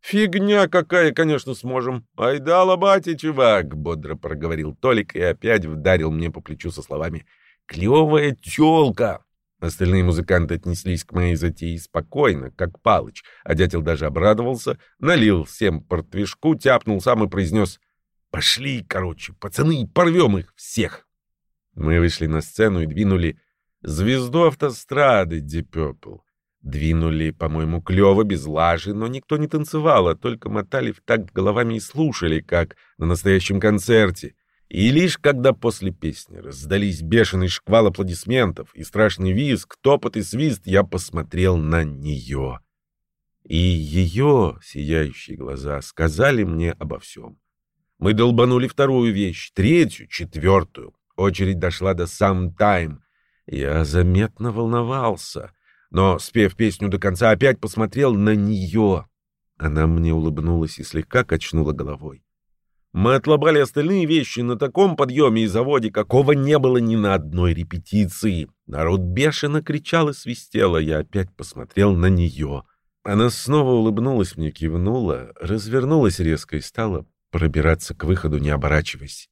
«Фигня какая, конечно, сможем. Айда лобати, чувак!» — бодро проговорил Толик и опять вдарил мне по плечу со словами «Клевая тёлка!» Остальные музыканты отнеслись к моей затее спокойно, как Палыч, а дятел даже обрадовался, налил всем портвишку, тяпнул сам и произнес «Пошли, короче, пацаны, порвем их всех!» Мы вышли на сцену и двинули звезду автострады Deep Двинули, по-моему, клево, без лажи, но никто не танцевал, а только мотали в такт головами и слушали, как на настоящем концерте — и лишь когда после песни раздались бешеный шквал аплодисментов и страшный визг, топот и свист, я посмотрел на нее. И ее сияющие глаза сказали мне обо всем. Мы долбанули вторую вещь, третью, четвертую. Очередь дошла до сам тайм. Я заметно волновался, но, спев песню до конца, опять посмотрел на нее. Она мне улыбнулась и слегка качнула головой. Мы отлобали остальные вещи на таком подъеме и заводе, какого не было ни на одной репетиции. Народ бешено кричал и свистел, а я опять посмотрел на нее. Она снова улыбнулась мне, кивнула, развернулась резко и стала пробираться к выходу, не оборачиваясь.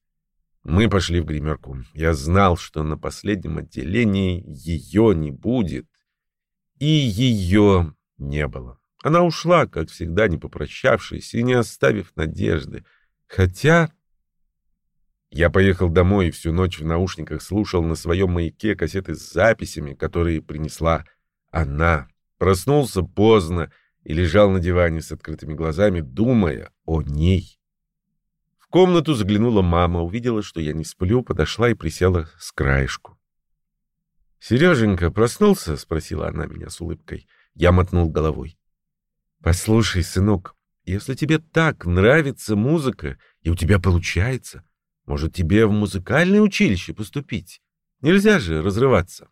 Мы пошли в гримерку. Я знал, что на последнем отделении ее не будет. И ее не было. Она ушла, как всегда, не попрощавшись и не оставив надежды. Хотя... Я поехал домой и всю ночь в наушниках слушал на своем маяке кассеты с записями, которые принесла она. Проснулся поздно и лежал на диване с открытыми глазами, думая о ней. В комнату заглянула мама, увидела, что я не сплю, подошла и присела с краешку. «Сереженька, проснулся?» — спросила она меня с улыбкой. Я мотнул головой. «Послушай, сынок, если тебе так нравится музыка, и у тебя получается, может, тебе в музыкальное училище поступить? Нельзя же разрываться».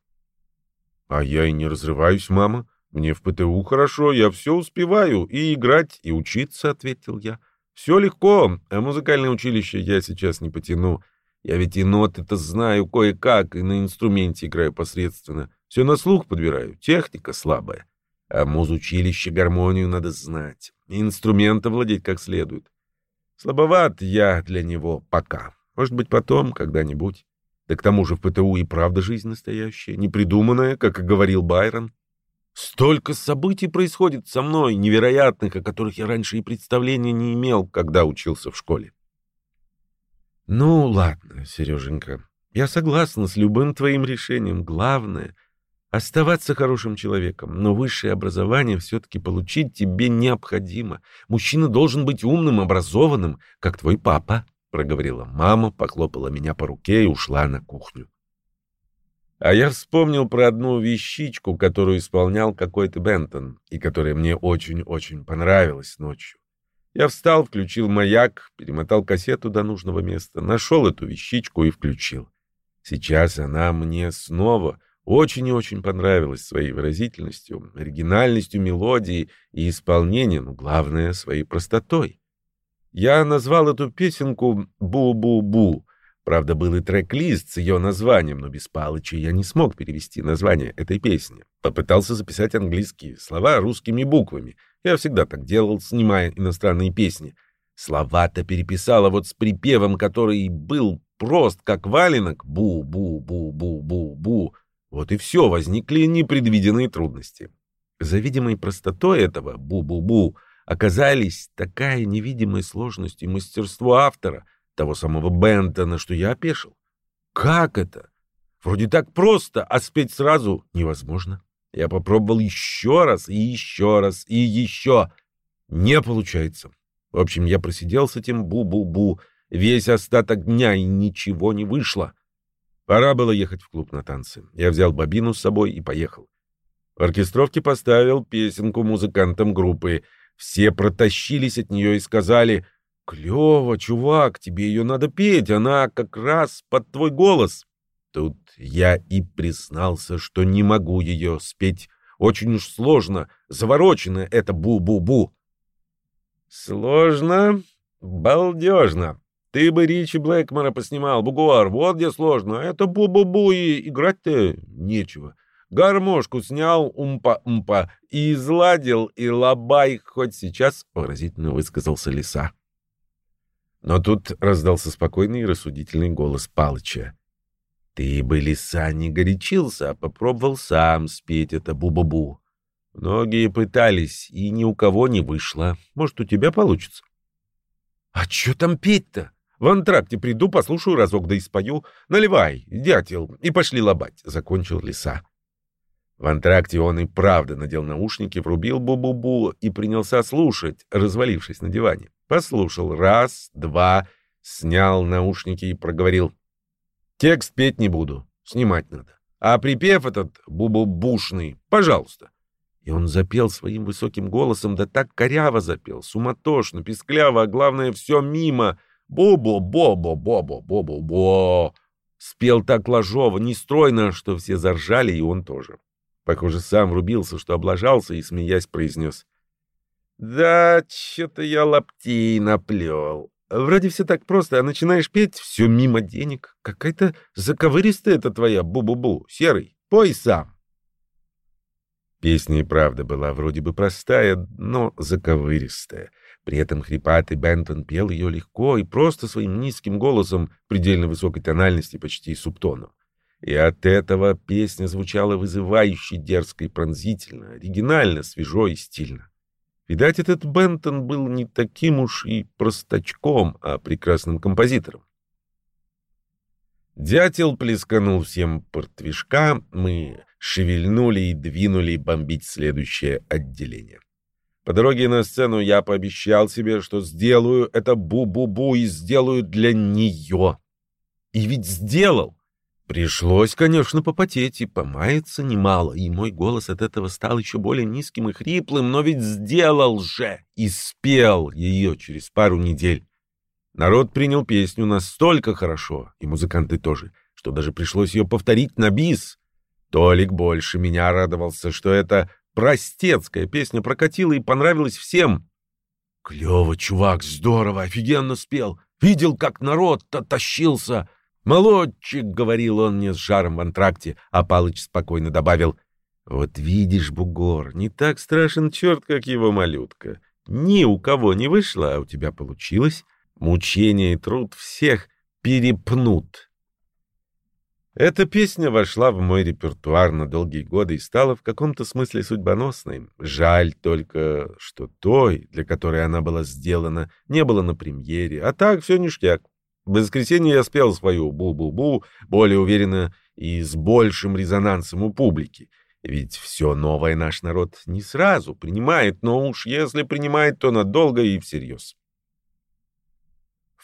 «А я и не разрываюсь, мама. Мне в ПТУ хорошо, я все успеваю, и играть, и учиться», — ответил я. «Все легко, а музыкальное училище я сейчас не потяну. Я ведь и ноты-то знаю кое-как, и на инструменте играю посредственно. Все на слух подбираю, техника слабая. А музучилище гармонию надо знать, инструментом владеть как следует. Слабоват я для него пока. Может быть, потом, когда-нибудь. Да к тому же в ПТУ и правда жизнь настоящая, непридуманная, как и говорил Байрон. Столько событий происходит со мной, невероятных, о которых я раньше и представления не имел, когда учился в школе. Ну, ладно, Сереженька, я согласна с любым твоим решением. Главное — Оставаться хорошим человеком, но высшее образование все-таки получить тебе необходимо. Мужчина должен быть умным, образованным, как твой папа, — проговорила мама, похлопала меня по руке и ушла на кухню. А я вспомнил про одну вещичку, которую исполнял какой-то Бентон, и которая мне очень-очень понравилась ночью. Я встал, включил маяк, перемотал кассету до нужного места, нашел эту вещичку и включил. Сейчас она мне снова очень и очень понравилось своей выразительностью, оригинальностью мелодии и исполнением, но главное, своей простотой. Я назвал эту песенку «Бу-бу-бу». Правда, был и трек-лист с ее названием, но без Палыча я не смог перевести название этой песни. Попытался записать английские слова русскими буквами. Я всегда так делал, снимая иностранные песни. Слова-то переписала вот с припевом, который был прост, как валенок. Бу-бу-бу-бу-бу-бу. Вот и все, возникли непредвиденные трудности. За видимой простотой этого «бу-бу-бу» оказались такая невидимая сложность и мастерство автора, того самого Бентона, что я опешил. Как это? Вроде так просто, а спеть сразу невозможно. Я попробовал еще раз, и еще раз, и еще. Не получается. В общем, я просидел с этим бу-бу-бу весь остаток дня, и ничего не вышло. Пора было ехать в клуб на танцы. Я взял бобину с собой и поехал. В оркестровке поставил песенку музыкантам группы. Все протащились от нее и сказали «Клево, чувак, тебе ее надо петь, она как раз под твой голос». Тут я и признался, что не могу ее спеть. Очень уж сложно, заворочено это бу-бу-бу. «Сложно, балдежно», ты бы Ричи Блэкмора поснимал, бугуар, вот где сложно. Это бу-бу-бу, и играть-то нечего. Гармошку снял, умпа-умпа, и изладил, и лабай, хоть сейчас, — выразительно высказался лиса. Но тут раздался спокойный и рассудительный голос Палыча. Ты бы, лиса, не горячился, а попробовал сам спеть это бу-бу-бу. Многие пытались, и ни у кого не вышло. Может, у тебя получится? — А что там петь-то? В антракте приду, послушаю разок, да и спою. Наливай, дятел, и пошли лобать, — закончил лиса. В антракте он и правда надел наушники, врубил бу-бу-бу и принялся слушать, развалившись на диване. Послушал раз, два, снял наушники и проговорил. Текст петь не буду, снимать надо. А припев этот бу-бу-бушный, пожалуйста. И он запел своим высоким голосом, да так коряво запел, суматошно, пискляво, а главное, все мимо — Бо-бо-бо-бо-бо-бо-бо-бо. Спел так ложово, нестройно, что все заржали, и он тоже. Похоже, сам врубился, что облажался, и, смеясь, произнес. «Да, что-то я лаптей наплел. Вроде все так просто, а начинаешь петь, все мимо денег. Какая-то заковыристая это твоя бу-бу-бу, серый. Пой сам». Песня и правда была вроде бы простая, но заковыристая. При этом хрипатый Бентон пел ее легко и просто своим низким голосом предельно высокой тональности, почти субтоном. И от этого песня звучала вызывающе, дерзко и пронзительно, оригинально, свежо и стильно. Видать, этот Бентон был не таким уж и простачком, а прекрасным композитором. Дятел плесканул всем портвишка, мы шевельнули и двинули бомбить следующее отделение. По дороге на сцену я пообещал себе, что сделаю это бу-бу-бу и сделаю для нее. И ведь сделал. Пришлось, конечно, попотеть и помаяться немало, и мой голос от этого стал еще более низким и хриплым, но ведь сделал же и спел ее через пару недель. Народ принял песню настолько хорошо, и музыканты тоже, что даже пришлось ее повторить на бис. Толик больше меня радовался, что эта простецкая песня прокатила и понравилась всем. «Клево, чувак, здорово, офигенно спел. Видел, как народ-то тащился. Молодчик», — говорил он мне с жаром в антракте, а Палыч спокойно добавил, «Вот видишь, бугор, не так страшен черт, как его малютка. Ни у кого не вышло, а у тебя получилось». Мучение и труд всех перепнут. Эта песня вошла в мой репертуар на долгие годы и стала в каком-то смысле судьбоносной. Жаль только, что той, для которой она была сделана, не было на премьере, а так все ништяк. В воскресенье я спел свою «Бу-бу-бу» более уверенно и с большим резонансом у публики. Ведь все новое наш народ не сразу принимает, но уж если принимает, то надолго и всерьез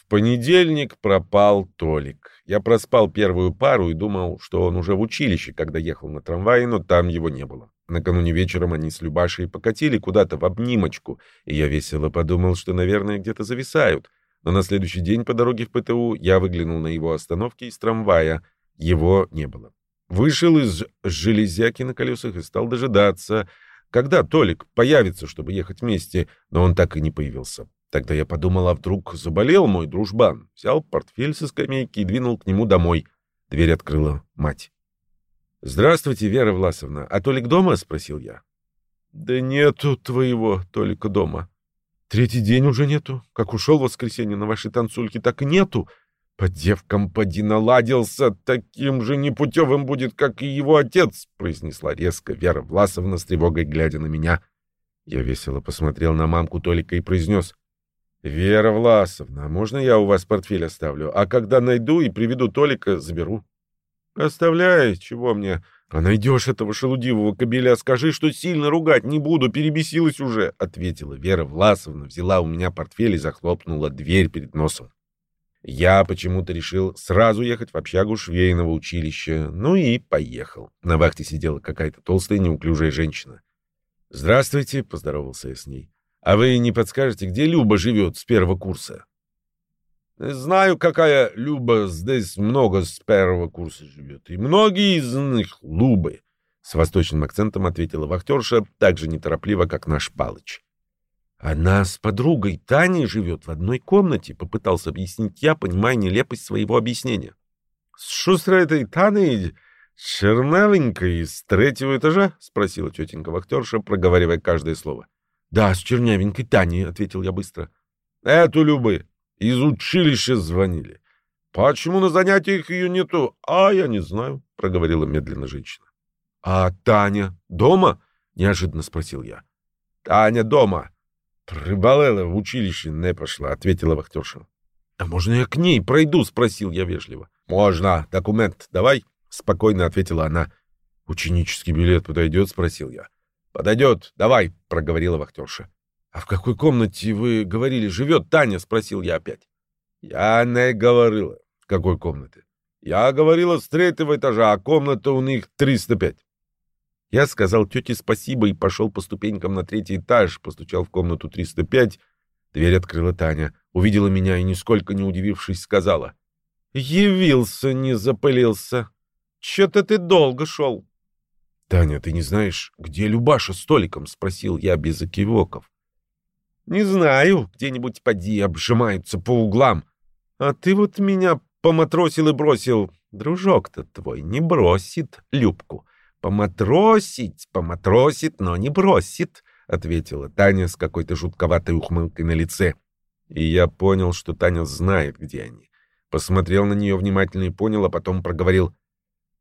понедельник пропал Толик. Я проспал первую пару и думал, что он уже в училище, когда ехал на трамвае, но там его не было. Накануне вечером они с Любашей покатили куда-то в обнимочку, и я весело подумал, что, наверное, где-то зависают. Но на следующий день по дороге в ПТУ я выглянул на его остановке из трамвая. Его не было. Вышел из железяки на колесах и стал дожидаться, когда Толик появится, чтобы ехать вместе, но он так и не появился. Тогда я подумал, а вдруг заболел мой дружбан. Взял портфель со скамейки и двинул к нему домой. Дверь открыла мать. «Здравствуйте, Вера Власовна. А Толик дома?» — спросил я. «Да нету твоего Толика дома. Третий день уже нету. Как ушел в воскресенье на ваши танцульки, так и нету. По девкам поди наладился, таким же непутевым будет, как и его отец», — произнесла резко Вера Власовна с тревогой, глядя на меня. Я весело посмотрел на мамку Толика и произнес — «Вера Власовна, а можно я у вас портфель оставлю? А когда найду и приведу Толика, заберу». «Оставляй, чего мне? А найдешь этого шелудивого кобеля, скажи, что сильно ругать не буду, перебесилась уже», — ответила Вера Власовна, взяла у меня портфель и захлопнула дверь перед носом. Я почему-то решил сразу ехать в общагу швейного училища, ну и поехал. На вахте сидела какая-то толстая неуклюжая женщина. «Здравствуйте», — поздоровался я с ней. А вы не подскажете, где Люба живет с первого курса? Знаю, какая Люба здесь много с первого курса живет. И многие из них Лубы. С восточным акцентом ответила вахтерша, так же неторопливо, как наш Палыч. Она с подругой Таней живет в одной комнате, попытался объяснить я, понимая нелепость своего объяснения. С шустрой этой Таней чернавенькой с третьего этажа? Спросила тетенька вахтерша, проговаривая каждое слово. — да, с чернявенькой Таней, ответил я быстро. Эту Любы. Из училища звонили. Почему на занятиях ее нету? А я не знаю, проговорила медленно женщина. А Таня дома? Неожиданно спросил я. Таня дома. Приболела в училище, не пошла, ответила вахтерша. А можно я к ней пройду? спросил я вежливо. Можно. Документ давай, спокойно ответила она. Ученический билет подойдет? спросил я. «Подойдет, давай», — проговорила вахтерша. «А в какой комнате, вы говорили, живет Таня?» — спросил я опять. «Я не говорила. В какой комнате?» «Я говорила с третьего этажа, а комната у них 305». Я сказал тете спасибо и пошел по ступенькам на третий этаж, постучал в комнату 305. Дверь открыла Таня, увидела меня и, нисколько не удивившись, сказала. «Явился, не запылился. Че-то ты долго шел». «Таня, ты не знаешь, где Любаша с Толиком?» — спросил я без окивоков. «Не знаю. Где-нибудь поди обжимаются по углам. А ты вот меня поматросил и бросил. Дружок-то твой не бросит Любку. Поматросить, поматросит, но не бросит», — ответила Таня с какой-то жутковатой ухмылкой на лице. И я понял, что Таня знает, где они. Посмотрел на нее внимательно и понял, а потом проговорил —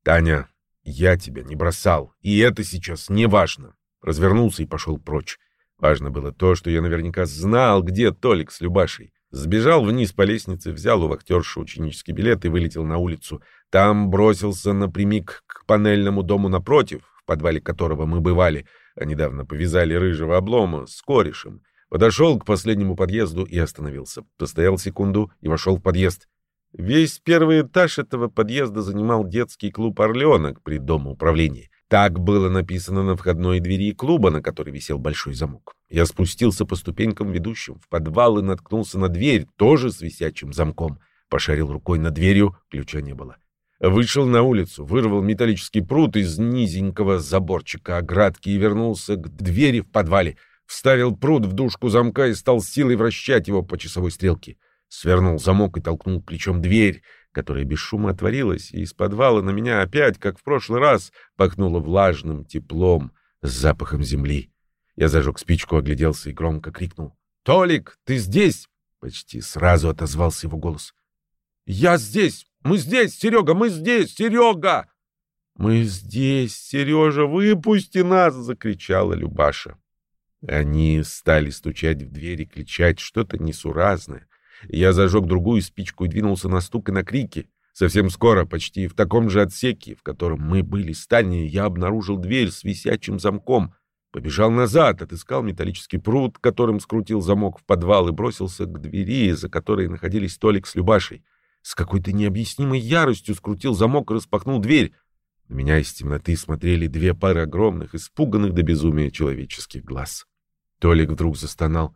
«Таня, я тебя не бросал, и это сейчас не важно». Развернулся и пошел прочь. Важно было то, что я наверняка знал, где Толик с Любашей. Сбежал вниз по лестнице, взял у вахтерши ученический билет и вылетел на улицу. Там бросился напрямик к панельному дому напротив, в подвале которого мы бывали, а недавно повязали рыжего облома с корешем. Подошел к последнему подъезду и остановился. Постоял секунду и вошел в подъезд. Весь первый этаж этого подъезда занимал детский клуб «Орленок» при Домоуправлении. Так было написано на входной двери клуба, на которой висел большой замок. Я спустился по ступенькам, ведущим в подвал, и наткнулся на дверь, тоже с висячим замком. Пошарил рукой над дверью, ключа не было. Вышел на улицу, вырвал металлический прут из низенького заборчика оградки и вернулся к двери в подвале. Вставил прут в дужку замка и стал силой вращать его по часовой стрелке. Свернул замок и толкнул плечом дверь которая без шума отворилась, и из подвала на меня опять, как в прошлый раз, пахнуло влажным теплом с запахом земли. Я зажег спичку, огляделся и громко крикнул. «Толик, ты здесь?» Почти сразу отозвался его голос. «Я здесь! Мы здесь, Серега! Мы здесь, Серега!» «Мы здесь, Сережа! Выпусти нас!» — закричала Любаша. Они стали стучать в дверь и кричать что-то несуразное. Я зажег другую спичку и двинулся на стук и на крики. Совсем скоро, почти в таком же отсеке, в котором мы были с Таней, я обнаружил дверь с висячим замком. Побежал назад, отыскал металлический пруд, которым скрутил замок в подвал и бросился к двери, за которой находились столик с Любашей. С какой-то необъяснимой яростью скрутил замок и распахнул дверь. На меня из темноты смотрели две пары огромных, испуганных до безумия человеческих глаз. Толик вдруг застонал.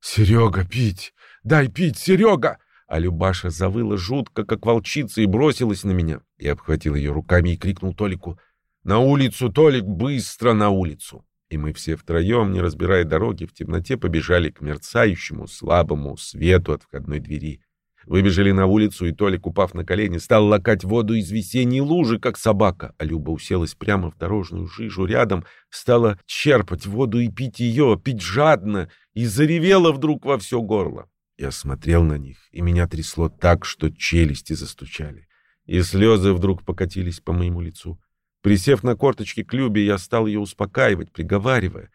«Серега, пить! Дай пить, Серега!» А Любаша завыла жутко, как волчица, и бросилась на меня. Я обхватил ее руками и крикнул Толику. «На улицу, Толик, быстро на улицу!» И мы все втроем, не разбирая дороги, в темноте побежали к мерцающему, слабому свету от входной двери. Выбежали на улицу, и Толик, упав на колени, стал лакать воду из весенней лужи, как собака, а Люба уселась прямо в дорожную жижу рядом, стала черпать воду и пить ее, пить жадно, и заревела вдруг во все горло. Я смотрел на них, и меня трясло так, что челюсти застучали. И слезы вдруг покатились по моему лицу. Присев на корточки к Любе, я стал ее успокаивать, приговаривая.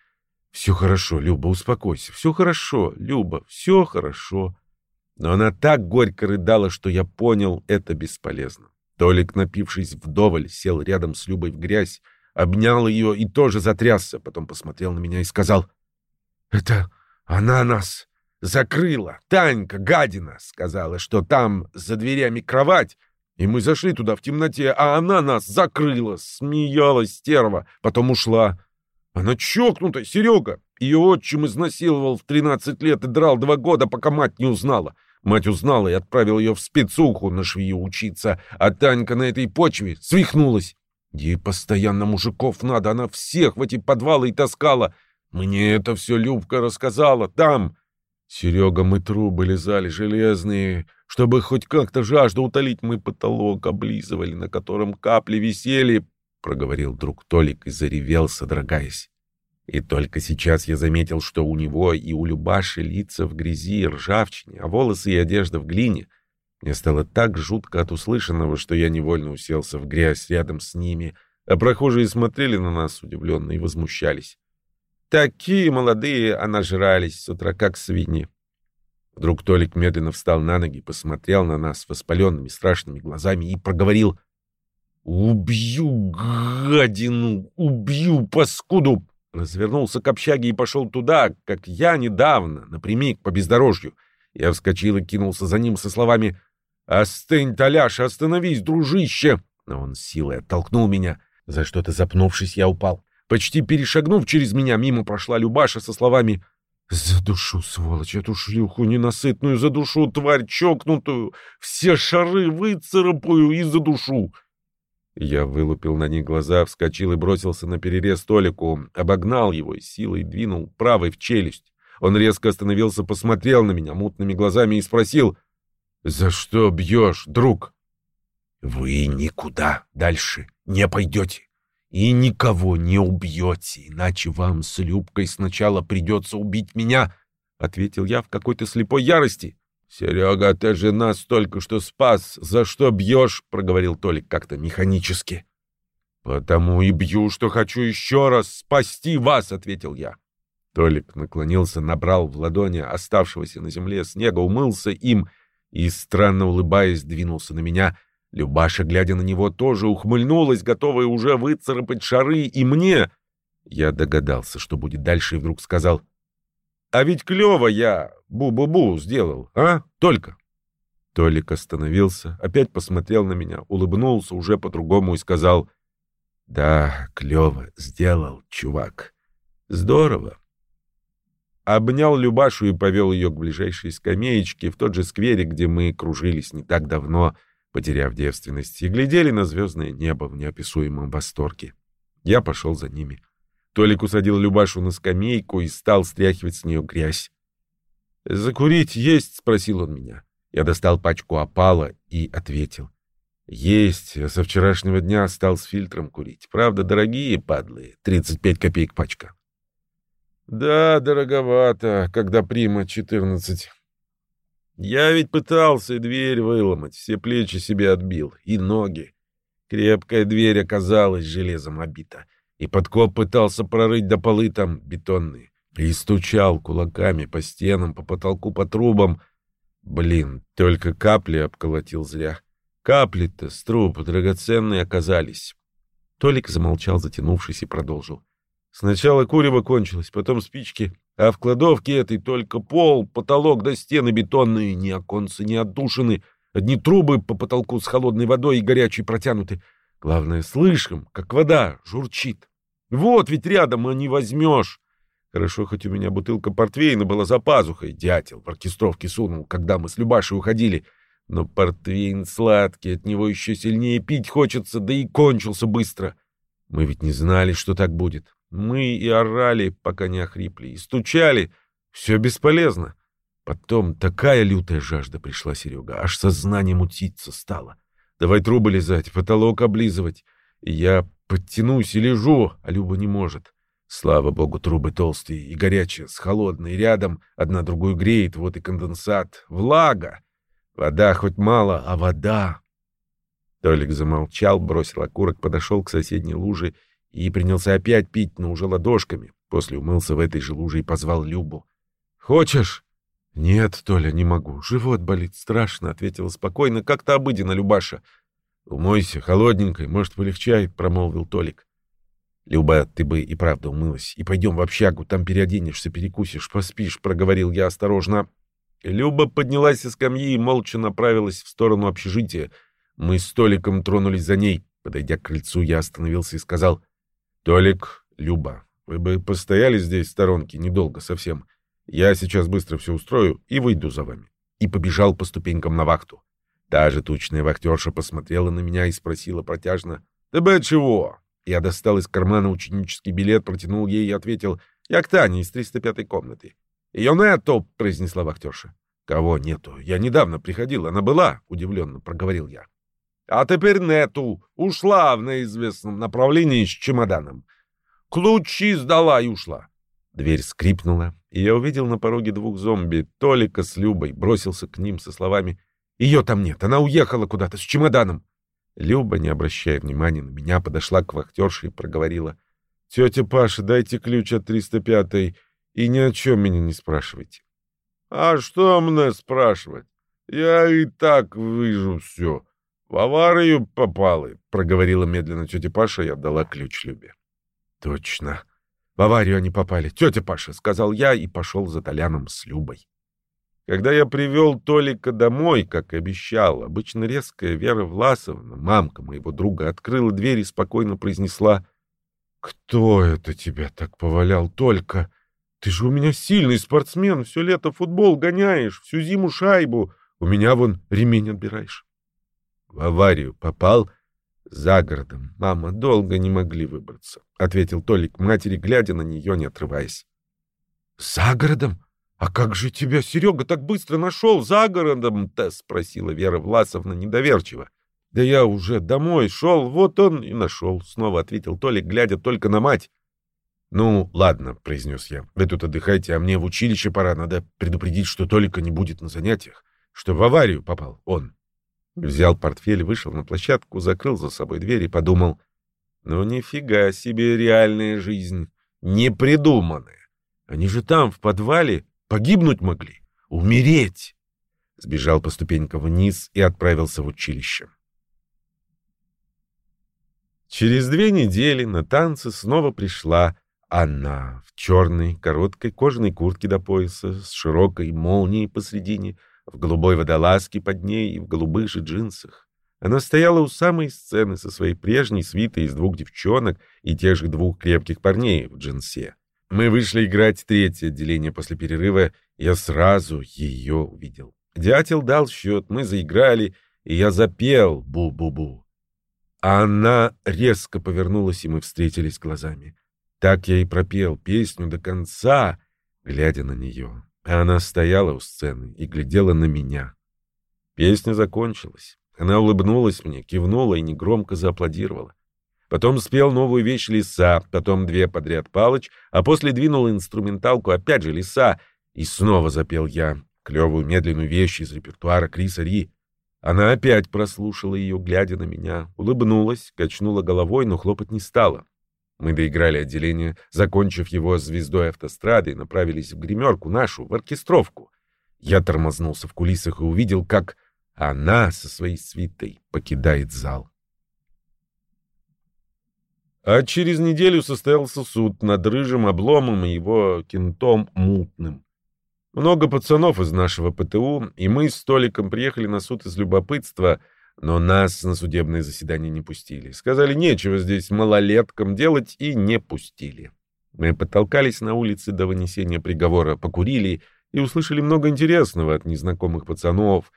«Все хорошо, Люба, успокойся. Все хорошо, Люба, все хорошо». Но она так горько рыдала, что я понял, это бесполезно. Толик, напившись вдоволь, сел рядом с Любой в грязь, обнял ее и тоже затрясся, потом посмотрел на меня и сказал, «Это она нас закрыла. Танька, гадина, сказала, что там за дверями кровать, и мы зашли туда в темноте, а она нас закрыла, смеялась стерва, потом ушла. Она чокнутая, Серега. Ее отчим изнасиловал в 13 лет и драл два года, пока мать не узнала. Мать узнала и отправила ее в спецуху на швею учиться, а Танька на этой почве свихнулась. Ей постоянно мужиков надо, она всех в эти подвалы и таскала. Мне это все Любка рассказала там. Серега, мы трубы лизали железные. Чтобы хоть как-то жажду утолить, мы потолок облизывали, на котором капли висели, — проговорил друг Толик и заревел, содрогаясь. И только сейчас я заметил, что у него и у Любаши лица в грязи и ржавчине, а волосы и одежда в глине. Мне стало так жутко от услышанного, что я невольно уселся в грязь рядом с ними, а прохожие смотрели на нас удивленно и возмущались. Такие молодые, а нажрались с утра, как свиньи. Вдруг Толик медленно встал на ноги, посмотрел на нас воспаленными страшными глазами и проговорил «Убью, гадину! Убью, паскуду!» развернулся к общаге и пошел туда, как я недавно, напрямик по бездорожью. Я вскочил и кинулся за ним со словами «Остынь, Толяша, остановись, дружище!» Но он силой оттолкнул меня. За что-то запнувшись, я упал. Почти перешагнув через меня, мимо прошла Любаша со словами «За душу, сволочь, эту шлюху ненасытную, за душу, тварь чокнутую, все шары выцарапаю и за душу!» Я вылупил на них глаза, вскочил и бросился на перерез Толику, обогнал его и силой двинул правой в челюсть. Он резко остановился, посмотрел на меня мутными глазами и спросил, «За что бьешь, друг?» «Вы никуда дальше не пойдете и никого не убьете, иначе вам с Любкой сначала придется убить меня», — ответил я в какой-то слепой ярости. «Серега, ты же нас только что спас. За что бьешь?» — проговорил Толик как-то механически. «Потому и бью, что хочу еще раз спасти вас», — ответил я. Толик наклонился, набрал в ладони оставшегося на земле снега, умылся им и, странно улыбаясь, двинулся на меня. Любаша, глядя на него, тоже ухмыльнулась, готовая уже выцарапать шары и мне. Я догадался, что будет дальше, и вдруг сказал, «А ведь клево я бу-бу-бу сделал, а? Только». Толик остановился, опять посмотрел на меня, улыбнулся уже по-другому и сказал, «Да, клево сделал, чувак. Здорово обнял Любашу и повел ее к ближайшей скамеечке в тот же скверик, где мы кружились не так давно, потеряв девственность, и глядели на звездное небо в неописуемом восторге. Я пошел за ними. Толик усадил Любашу на скамейку и стал стряхивать с нее грязь. «Закурить есть?» — спросил он меня. Я достал пачку опала и ответил. «Есть. Со вчерашнего дня стал с фильтром курить. Правда, дорогие падлы. 35 копеек пачка». Да, дороговато, когда прима 14. Я ведь пытался дверь выломать, все плечи себе отбил, и ноги. Крепкая дверь оказалась железом обита, и подкоп пытался прорыть до полы там бетонные. И стучал кулаками по стенам, по потолку, по трубам. Блин, только капли обколотил зря. Капли-то с труб драгоценные оказались. Толик замолчал, затянувшись, и продолжил. Сначала курево кончилось, потом спички, а в кладовке этой только пол, потолок да стены бетонные, ни оконцы, ни отдушины, одни трубы по потолку с холодной водой и горячей протянуты. Главное, слышим, как вода журчит. Вот ведь рядом, а не возьмешь. Хорошо, хоть у меня бутылка портвейна была за пазухой, дятел в оркестровке сунул, когда мы с Любашей уходили. Но портвейн сладкий, от него еще сильнее пить хочется, да и кончился быстро. Мы ведь не знали, что так будет. Мы и орали, пока не охрипли, и стучали. Все бесполезно. Потом такая лютая жажда пришла, Серега, аж сознание мутиться стало. Давай трубы лизать, потолок облизывать. И я подтянусь и лежу, а Люба не может. Слава богу, трубы толстые и горячие, с холодной рядом, одна другую греет, вот и конденсат. Влага! Вода хоть мало, а вода... Толик замолчал, бросил окурок, подошел к соседней луже и принялся опять пить, но уже ладошками. После умылся в этой же луже и позвал Любу. «Хочешь?» «Нет, Толя, не могу. Живот болит страшно», — ответила спокойно, как-то обыденно Любаша. «Умойся, холодненькой, может, полегчает», — промолвил Толик. «Люба, ты бы и правда умылась. И пойдем в общагу, там переоденешься, перекусишь, поспишь», — проговорил я осторожно. Люба поднялась из скамьи и молча направилась в сторону общежития. Мы с Толиком тронулись за ней. Подойдя к крыльцу, я остановился и сказал, «Толик, Люба, вы бы постояли здесь в сторонке недолго совсем. Я сейчас быстро все устрою и выйду за вами». И побежал по ступенькам на вахту. Та же тучная вахтерша посмотрела на меня и спросила протяжно, «Тебе чего?» Я достал из кармана ученический билет, протянул ей и ответил, «Я к Тане из 305-й комнаты». «Ее нету», — произнесла вахтерша. «Кого нету? Я недавно приходил, она была», — удивленно проговорил я. А теперь нету. Ушла в неизвестном направлении с чемоданом. Ключи сдала и ушла. Дверь скрипнула, и я увидел на пороге двух зомби, Толика с Любой, бросился к ним со словами «Ее там нет, она уехала куда-то с чемоданом». Люба, не обращая внимания на меня, подошла к вахтерше и проговорила «Тетя Паша, дайте ключ от 305-й и ни о чем меня не спрашивайте». «А что мне спрашивать? Я и так вижу все. — В аварию попалы, — проговорила медленно тетя Паша и отдала ключ Любе. — Точно. В аварию они попали. Тетя Паша, — сказал я и пошел за Толяном с Любой. Когда я привел Толика домой, как обещал, обычно резкая Вера Власовна, мамка моего друга, открыла дверь и спокойно произнесла «Кто это тебя так повалял, Только? Ты же у меня сильный спортсмен, все лето футбол гоняешь, всю зиму шайбу, у меня вон ремень отбираешь». В аварию попал за городом. Мама долго не могли выбраться, — ответил Толик матери, глядя на нее, не отрываясь. — За городом? А как же тебя Серега так быстро нашел за городом-то? — спросила Вера Власовна недоверчиво. — Да я уже домой шел, вот он и нашел, — снова ответил Толик, глядя только на мать. — Ну, ладно, — произнес я, — вы тут отдыхайте, а мне в училище пора, надо предупредить, что Толика не будет на занятиях, что в аварию попал он. Взял портфель, вышел на площадку, закрыл за собой дверь и подумал, Ну нифига себе реальная жизнь, непридуманная. Они же там, в подвале, погибнуть могли, умереть. Сбежал по ступенькам вниз и отправился в училище. Через две недели на танцы снова пришла она в черной короткой кожаной куртке до пояса с широкой молнией посредине, в голубой водолазке под ней и в голубых же джинсах. Она стояла у самой сцены со своей прежней свитой из двух девчонок и тех же двух крепких парней в джинсе. Мы вышли играть третье отделение после перерыва, я сразу ее увидел. Дятел дал счет, мы заиграли, и я запел «бу-бу-бу». Она резко повернулась, и мы встретились глазами. Так я и пропел песню до конца, глядя на нее. А она стояла у сцены и глядела на меня. Песня закончилась. Она улыбнулась мне, кивнула и негромко зааплодировала. Потом спел новую вещь «Лиса», потом две подряд «Палыч», а после двинул инструменталку опять же «Лиса», и снова запел я клевую медленную вещь из репертуара Криса Ри. Она опять прослушала ее, глядя на меня, улыбнулась, качнула головой, но хлопать не стала. Мы доиграли отделение, закончив его звездой автострады, направились в гримерку нашу, в оркестровку. Я тормознулся в кулисах и увидел, как она со своей свитой покидает зал. А через неделю состоялся суд над Рыжим Обломом и его кентом Мутным. Много пацанов из нашего ПТУ, и мы с Толиком приехали на суд из любопытства, но нас на судебное заседание не пустили. Сказали, нечего здесь малолеткам делать, и не пустили. Мы потолкались на улице до вынесения приговора, покурили и услышали много интересного от незнакомых пацанов,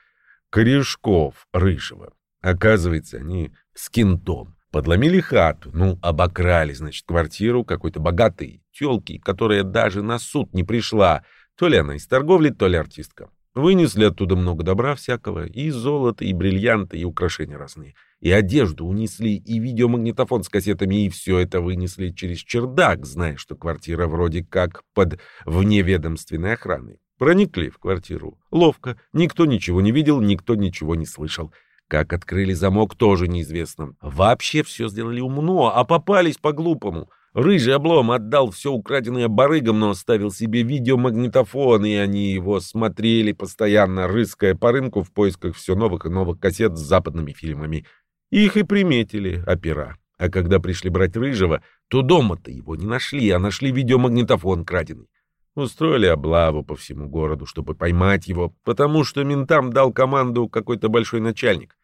корешков Рыжего. Оказывается, они с кентом. Подломили хату, ну, обокрали, значит, квартиру какой-то богатой тёлки, которая даже на суд не пришла — то ли она из торговли, то ли артистка. Вынесли оттуда много добра всякого, и золото, и бриллианты, и украшения разные. И одежду унесли, и видеомагнитофон с кассетами, и все это вынесли через чердак, зная, что квартира вроде как под вневедомственной охраной. Проникли в квартиру. Ловко. Никто ничего не видел, никто ничего не слышал. Как открыли замок, тоже неизвестно. Вообще все сделали умно, а попались по-глупому. Рыжий облом отдал все украденное барыгам, но оставил себе видеомагнитофон, и они его смотрели постоянно, рыская по рынку в поисках все новых и новых кассет с западными фильмами. Их и приметили опера. А когда пришли брать Рыжего, то дома-то его не нашли, а нашли видеомагнитофон краденый. Устроили облаву по всему городу, чтобы поймать его, потому что ментам дал команду какой-то большой начальник.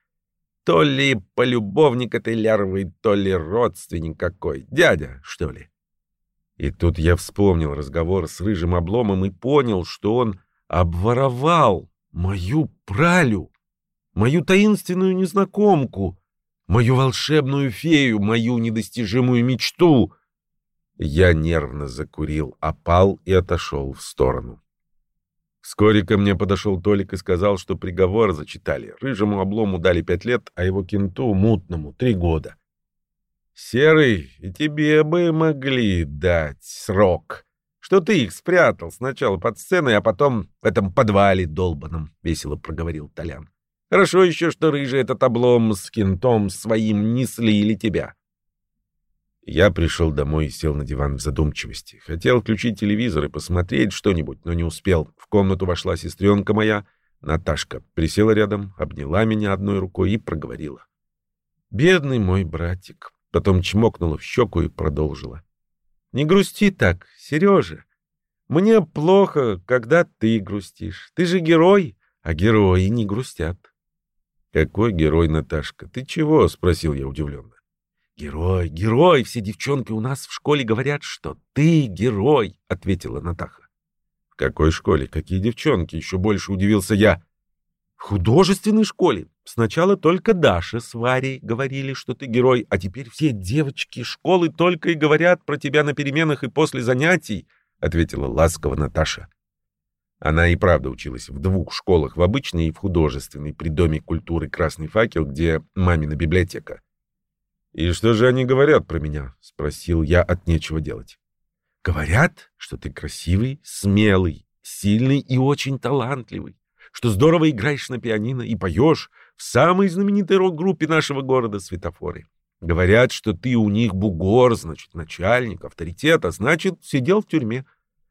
То ли полюбовник этой лярвы, то ли родственник какой. Дядя, что ли? И тут я вспомнил разговор с рыжим обломом и понял, что он обворовал мою пралю, мою таинственную незнакомку, мою волшебную фею, мою недостижимую мечту. Я нервно закурил опал и отошел в сторону. Вскоре ко мне подошел Толик и сказал, что приговор зачитали. Рыжему облому дали пять лет, а его кенту, мутному, три года. «Серый, и тебе бы могли дать срок. Что ты их спрятал сначала под сценой, а потом в этом подвале долбаном», — весело проговорил Толян. «Хорошо еще, что рыжий этот облом с кентом своим не слили тебя. Я пришел домой и сел на диван в задумчивости. Хотел включить телевизор и посмотреть что-нибудь, но не успел. В комнату вошла сестренка моя, Наташка, присела рядом, обняла меня одной рукой и проговорила. «Бедный мой братик». Потом чмокнула в щеку и продолжила. «Не грусти так, Сережа. Мне плохо, когда ты грустишь. Ты же герой, а герои не грустят». «Какой герой, Наташка? Ты чего?» — спросил я удивленно. «Герой, герой! Все девчонки у нас в школе говорят, что ты герой!» — ответила Натаха. «В какой школе? Какие девчонки?» — еще больше удивился я. «В художественной школе. Сначала только Даша с Варей говорили, что ты герой, а теперь все девочки школы только и говорят про тебя на переменах и после занятий», — ответила ласково Наташа. Она и правда училась в двух школах, в обычной и в художественной, при Доме культуры «Красный факел», где мамина библиотека. «И что же они говорят про меня?» — спросил я от нечего делать. «Говорят, что ты красивый, смелый, сильный и очень талантливый, что здорово играешь на пианино и поешь в самой знаменитой рок-группе нашего города «Светофоры». Говорят, что ты у них бугор, значит, начальник, авторитет, а значит, сидел в тюрьме.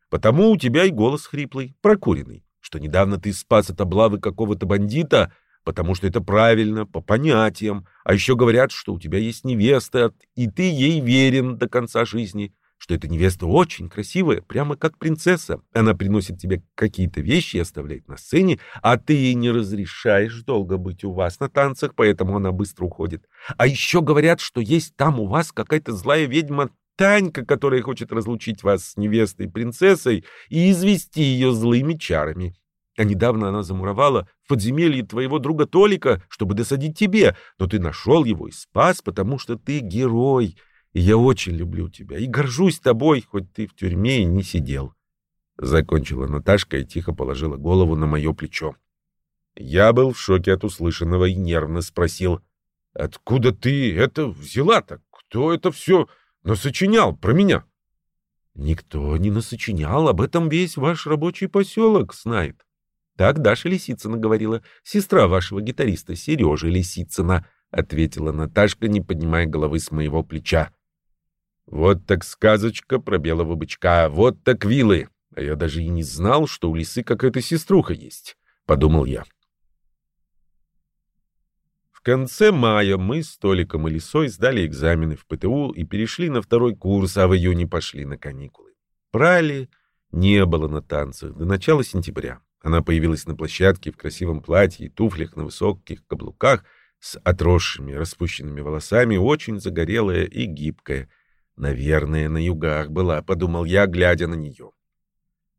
Потому у тебя и голос хриплый, прокуренный, что недавно ты спас от облавы какого-то бандита, потому что это правильно, по понятиям. А еще говорят, что у тебя есть невеста, и ты ей верен до конца жизни что эта невеста очень красивая, прямо как принцесса. Она приносит тебе какие-то вещи и оставляет на сцене, а ты ей не разрешаешь долго быть у вас на танцах, поэтому она быстро уходит. А еще говорят, что есть там у вас какая-то злая ведьма Танька, которая хочет разлучить вас с невестой принцессой и извести ее злыми чарами. А недавно она замуровала в подземелье твоего друга Толика, чтобы досадить тебе, но ты нашел его и спас, потому что ты герой, и я очень люблю тебя и горжусь тобой, хоть ты в тюрьме и не сидел. Закончила Наташка и тихо положила голову на мое плечо. Я был в шоке от услышанного и нервно спросил. «Откуда ты это взяла-то? Кто это все насочинял про меня?» «Никто не насочинял, об этом весь ваш рабочий поселок знает». Так Даша Лисицына говорила, сестра вашего гитариста Сережи Лисицына, — ответила Наташка, не поднимая головы с моего плеча. Вот так сказочка про белого бычка, вот так вилы. А я даже и не знал, что у лисы какая-то сеструха есть, — подумал я. В конце мая мы с Толиком и Лисой сдали экзамены в ПТУ и перешли на второй курс, а в июне пошли на каникулы. Прали не было на танцах до начала сентября. Она появилась на площадке в красивом платье и туфлях на высоких каблуках с отросшими распущенными волосами, очень загорелая и гибкая, Наверное, на югах была, подумал я, глядя на нее.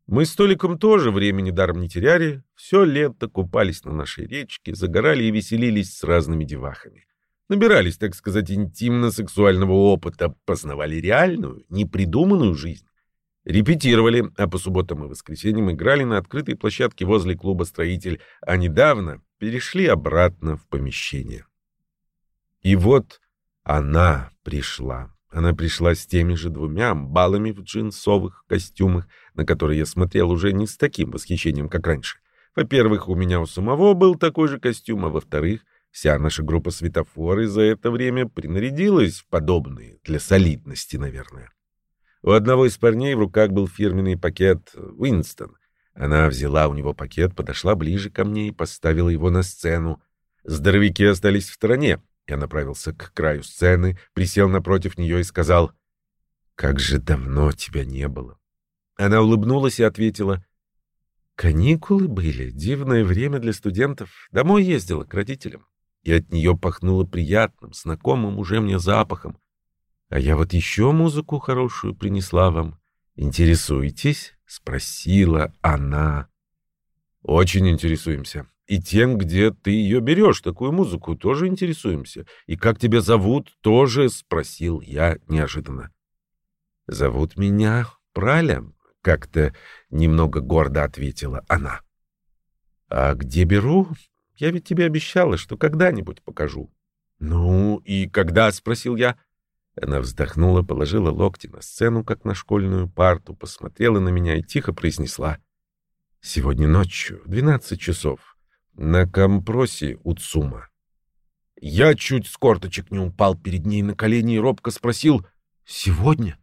Мы с Толиком тоже времени даром не теряли, все лето купались на нашей речке, загорали и веселились с разными девахами. Набирались, так сказать, интимно-сексуального опыта, познавали реальную, непридуманную жизнь. Репетировали, а по субботам и воскресеньям играли на открытой площадке возле клуба «Строитель», а недавно перешли обратно в помещение. И вот она пришла. Она пришла с теми же двумя баллами в джинсовых костюмах, на которые я смотрел уже не с таким восхищением, как раньше. Во-первых, у меня у самого был такой же костюм, а во-вторых, вся наша группа светофоры за это время принарядилась в подобные, для солидности, наверное. У одного из парней в руках был фирменный пакет «Уинстон». Она взяла у него пакет, подошла ближе ко мне и поставила его на сцену. Здоровяки остались в стороне. Я направился к краю сцены, присел напротив нее и сказал, «Как же давно тебя не было». Она улыбнулась и ответила, «Каникулы были, дивное время для студентов. Домой ездила к родителям». И от нее пахнуло приятным, знакомым уже мне запахом. «А я вот еще музыку хорошую принесла вам. Интересуетесь?» — спросила она. «Очень интересуемся. И тем, где ты ее берешь, такую музыку, тоже интересуемся. И как тебя зовут, тоже спросил я неожиданно. Зовут меня Праля, как-то немного гордо ответила она. А где беру? Я ведь тебе обещала, что когда-нибудь покажу. Ну, и когда, спросил я. Она вздохнула, положила локти на сцену, как на школьную парту, посмотрела на меня и тихо произнесла: "Сегодня ночью, в двенадцать часов на компросе у Цума. Я чуть с корточек не упал перед ней на колени и робко спросил «Сегодня?».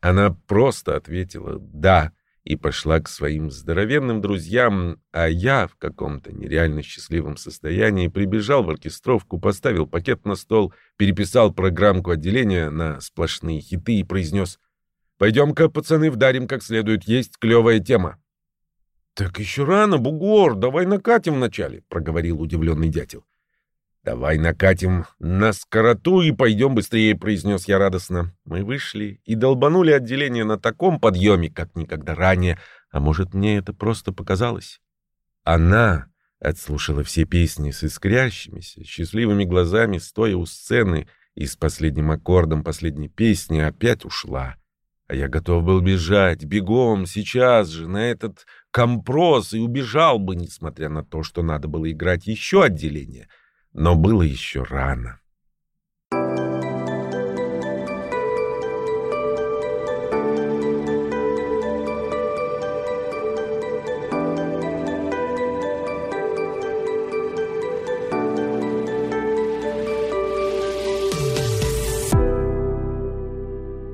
Она просто ответила «да» и пошла к своим здоровенным друзьям, а я в каком-то нереально счастливом состоянии прибежал в оркестровку, поставил пакет на стол, переписал программку отделения на сплошные хиты и произнес «Пойдем-ка, пацаны, вдарим как следует, есть клевая тема». «Так еще рано, бугор, давай накатим вначале», — проговорил удивленный дятел. «Давай накатим на скороту и пойдем быстрее», — произнес я радостно. Мы вышли и долбанули отделение на таком подъеме, как никогда ранее, а может, мне это просто показалось. Она отслушала все песни с искрящимися, счастливыми глазами, стоя у сцены, и с последним аккордом последней песни опять ушла. А я готов был бежать, бегом, сейчас же, на этот компрос, и убежал бы, несмотря на то, что надо было играть еще отделение. Но было еще рано.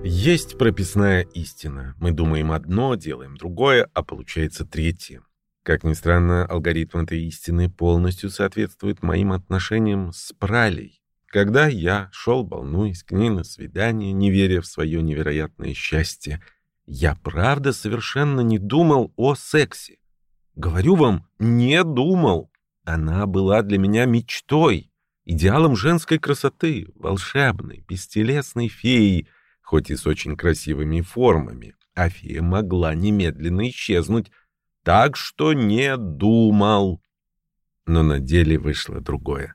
Есть прописная истина. Мы думаем одно, делаем другое, а получается третье. Как ни странно, алгоритм этой истины полностью соответствует моим отношениям с Пралей. Когда я шел, волнуясь к ней на свидание, не веря в свое невероятное счастье, я правда совершенно не думал о сексе. Говорю вам, не думал. Она была для меня мечтой, идеалом женской красоты, волшебной, бестелесной феей, хоть и с очень красивыми формами. А фея могла немедленно исчезнуть, так что не думал. Но на деле вышло другое.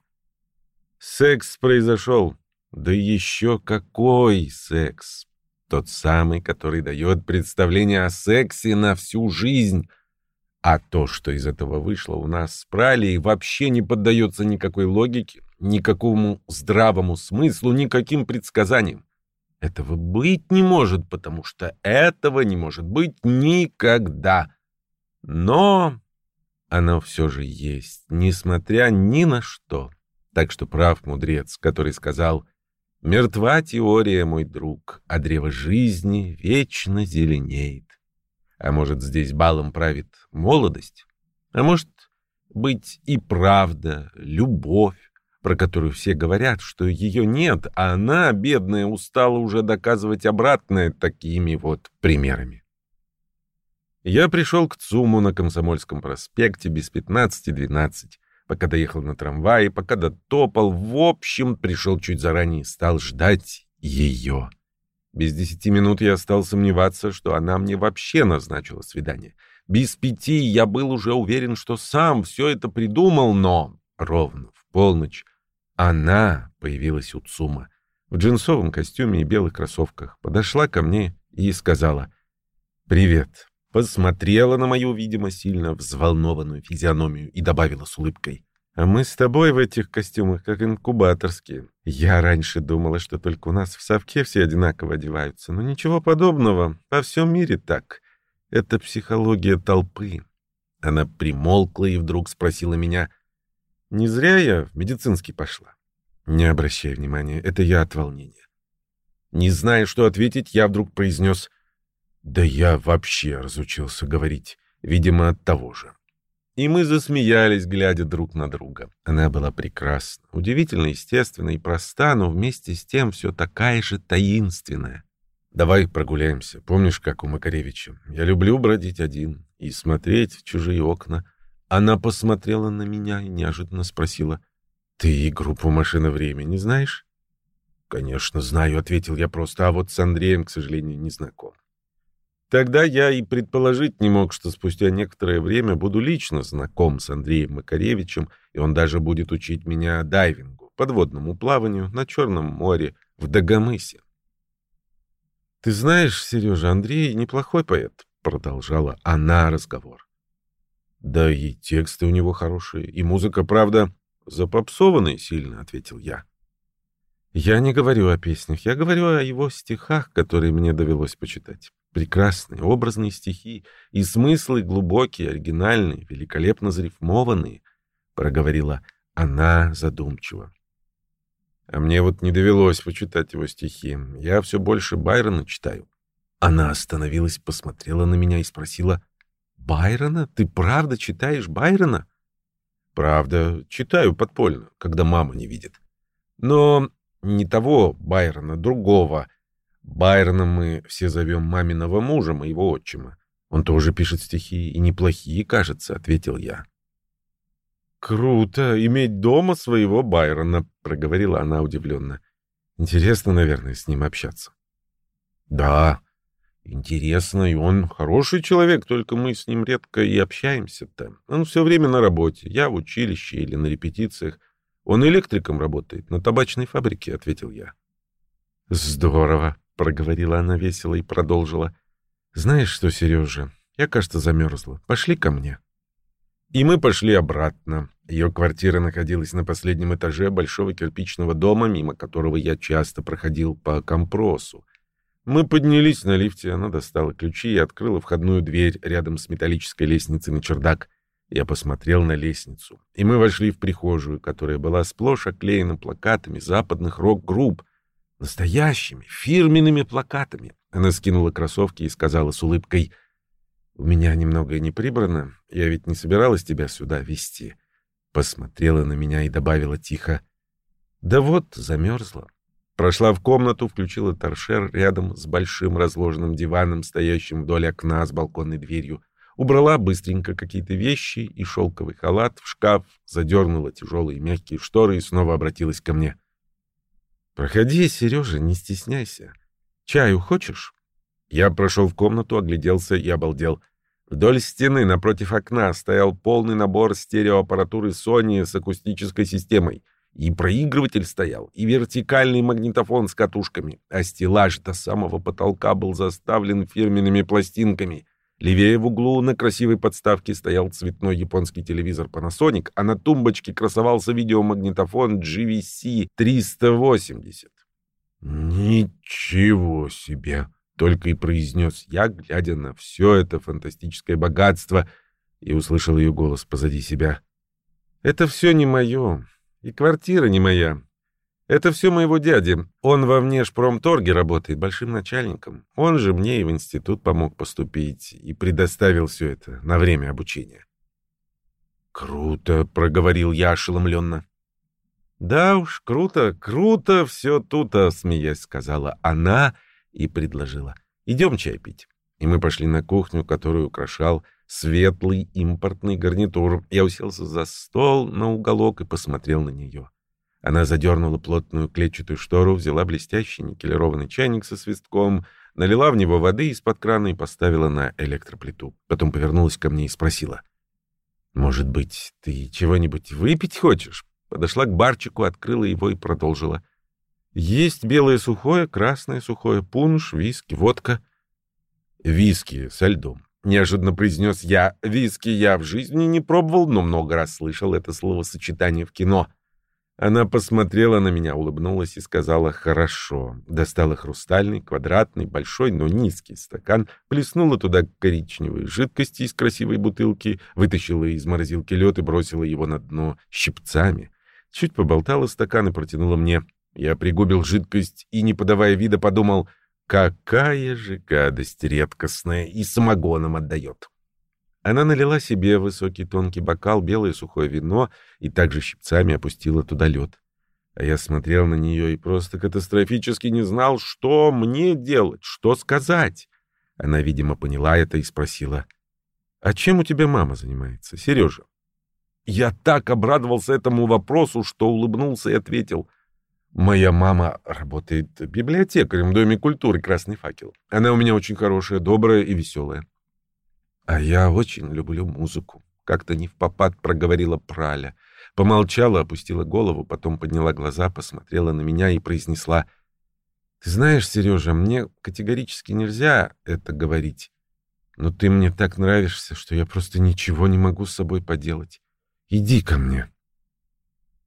Секс произошел. Да еще какой секс! Тот самый, который дает представление о сексе на всю жизнь. А то, что из этого вышло у нас с Пралией, вообще не поддается никакой логике, никакому здравому смыслу, никаким предсказаниям. Этого быть не может, потому что этого не может быть никогда. Но оно все же есть, несмотря ни на что. Так что прав мудрец, который сказал «Мертва теория, мой друг, а древо жизни вечно зеленеет». А может, здесь балом правит молодость? А может быть и правда, любовь, про которую все говорят, что ее нет, а она, бедная, устала уже доказывать обратное такими вот примерами. Я пришел к ЦУМу на Комсомольском проспекте без 15-12, пока доехал на трамвае, пока дотопал, в общем, пришел чуть заранее, стал ждать ее. Без десяти минут я стал сомневаться, что она мне вообще назначила свидание. Без пяти я был уже уверен, что сам все это придумал, но ровно в полночь она появилась у ЦУМа в джинсовом костюме и белых кроссовках, подошла ко мне и сказала «Привет, посмотрела на мою, видимо, сильно взволнованную физиономию и добавила с улыбкой. «А мы с тобой в этих костюмах, как инкубаторские. Я раньше думала, что только у нас в совке все одинаково одеваются, но ничего подобного. Во всем мире так. Это психология толпы». Она примолкла и вдруг спросила меня, «Не зря я в медицинский пошла?» «Не обращай внимания, это я от волнения». Не зная, что ответить, я вдруг произнес — да я вообще разучился говорить, видимо, от того же. И мы засмеялись, глядя друг на друга. Она была прекрасна, удивительно естественна и проста, но вместе с тем все такая же таинственная. «Давай прогуляемся. Помнишь, как у Макаревича? Я люблю бродить один и смотреть в чужие окна». Она посмотрела на меня и неожиданно спросила, «Ты группу «Машина времени» знаешь?» «Конечно, знаю», — ответил я просто, а вот с Андреем, к сожалению, не знаком. Тогда я и предположить не мог, что спустя некоторое время буду лично знаком с Андреем Макаревичем, и он даже будет учить меня дайвингу, подводному плаванию на Черном море в Дагомысе. «Ты знаешь, Сережа, Андрей неплохой поэт», — продолжала она разговор. «Да и тексты у него хорошие, и музыка, правда, запопсованная сильно», — ответил я. «Я не говорю о песнях, я говорю о его стихах, которые мне довелось почитать. Прекрасные, образные стихи, и смыслы глубокие, оригинальные, великолепно зарифмованные, — проговорила она задумчиво. А мне вот не довелось почитать его стихи. Я все больше Байрона читаю. Она остановилась, посмотрела на меня и спросила, «Байрона? Ты правда читаешь Байрона?» «Правда, читаю подпольно, когда мама не видит. Но не того Байрона, другого, Байроном мы все зовем маминого мужа, моего отчима. Он тоже пишет стихи, и неплохие, кажется, — ответил я. «Круто иметь дома своего Байрона», — проговорила она удивленно. «Интересно, наверное, с ним общаться». «Да, интересно, и он хороший человек, только мы с ним редко и общаемся-то. Он все время на работе, я в училище или на репетициях. Он электриком работает на табачной фабрике», — ответил я. «Здорово», — проговорила она весело и продолжила. «Знаешь что, Сережа, я, кажется, замерзла. Пошли ко мне». И мы пошли обратно. Ее квартира находилась на последнем этаже большого кирпичного дома, мимо которого я часто проходил по компросу. Мы поднялись на лифте, она достала ключи и открыла входную дверь рядом с металлической лестницей на чердак. Я посмотрел на лестницу, и мы вошли в прихожую, которая была сплошь оклеена плакатами западных рок-групп, настоящими фирменными плакатами. Она скинула кроссовки и сказала с улыбкой, «У меня немного не прибрано, я ведь не собиралась тебя сюда вести». Посмотрела на меня и добавила тихо, «Да вот, замерзла». Прошла в комнату, включила торшер рядом с большим разложенным диваном, стоящим вдоль окна с балконной дверью, убрала быстренько какие-то вещи и шелковый халат в шкаф, задернула тяжелые мягкие шторы и снова обратилась ко мне. «Проходи, Сережа, не стесняйся. Чаю хочешь?» Я прошел в комнату, огляделся и обалдел. Вдоль стены напротив окна стоял полный набор стереоаппаратуры Sony с акустической системой. И проигрыватель стоял, и вертикальный магнитофон с катушками, а стеллаж до самого потолка был заставлен фирменными пластинками. Левее в углу на красивой подставке стоял цветной японский телевизор Panasonic, а на тумбочке красовался видеомагнитофон GVC 380. «Ничего себе!» — только и произнес я, глядя на все это фантастическое богатство, и услышал ее голос позади себя. «Это все не мое, и квартира не моя. Это все моего дяди. Он во внешпромторге работает большим начальником. Он же мне и в институт помог поступить и предоставил все это на время обучения. «Круто», — проговорил я ошеломленно. «Да уж, круто, круто все тут», — смеясь сказала она и предложила. «Идем чай пить». И мы пошли на кухню, которую украшал светлый импортный гарнитур. Я уселся за стол на уголок и посмотрел на нее. Она задернула плотную клетчатую штору, взяла блестящий никелированный чайник со свистком, налила в него воды из-под крана и поставила на электроплиту. Потом повернулась ко мне и спросила. «Может быть, ты чего-нибудь выпить хочешь?» Подошла к барчику, открыла его и продолжила. «Есть белое сухое, красное сухое, пунш, виски, водка». «Виски со льдом», — неожиданно произнес я. «Виски я в жизни не пробовал, но много раз слышал это словосочетание в кино». Она посмотрела на меня, улыбнулась и сказала «хорошо». Достала хрустальный, квадратный, большой, но низкий стакан, плеснула туда коричневой жидкости из красивой бутылки, вытащила из морозилки лед и бросила его на дно щипцами. Чуть поболтала стакан и протянула мне. Я пригубил жидкость и, не подавая вида, подумал «какая же гадость редкостная и самогоном отдает». Она налила себе высокий тонкий бокал, белое сухое вино и также щипцами опустила туда лед. А я смотрел на нее и просто катастрофически не знал, что мне делать, что сказать. Она, видимо, поняла это и спросила, «А чем у тебя мама занимается, Сережа?» Я так обрадовался этому вопросу, что улыбнулся и ответил, «Моя мама работает библиотекарем в Доме культуры «Красный факел». Она у меня очень хорошая, добрая и веселая. А я очень люблю музыку. Как-то не в попад проговорила Праля. Помолчала, опустила голову, потом подняла глаза, посмотрела на меня и произнесла. «Ты знаешь, Сережа, мне категорически нельзя это говорить. Но ты мне так нравишься, что я просто ничего не могу с собой поделать. Иди ко мне».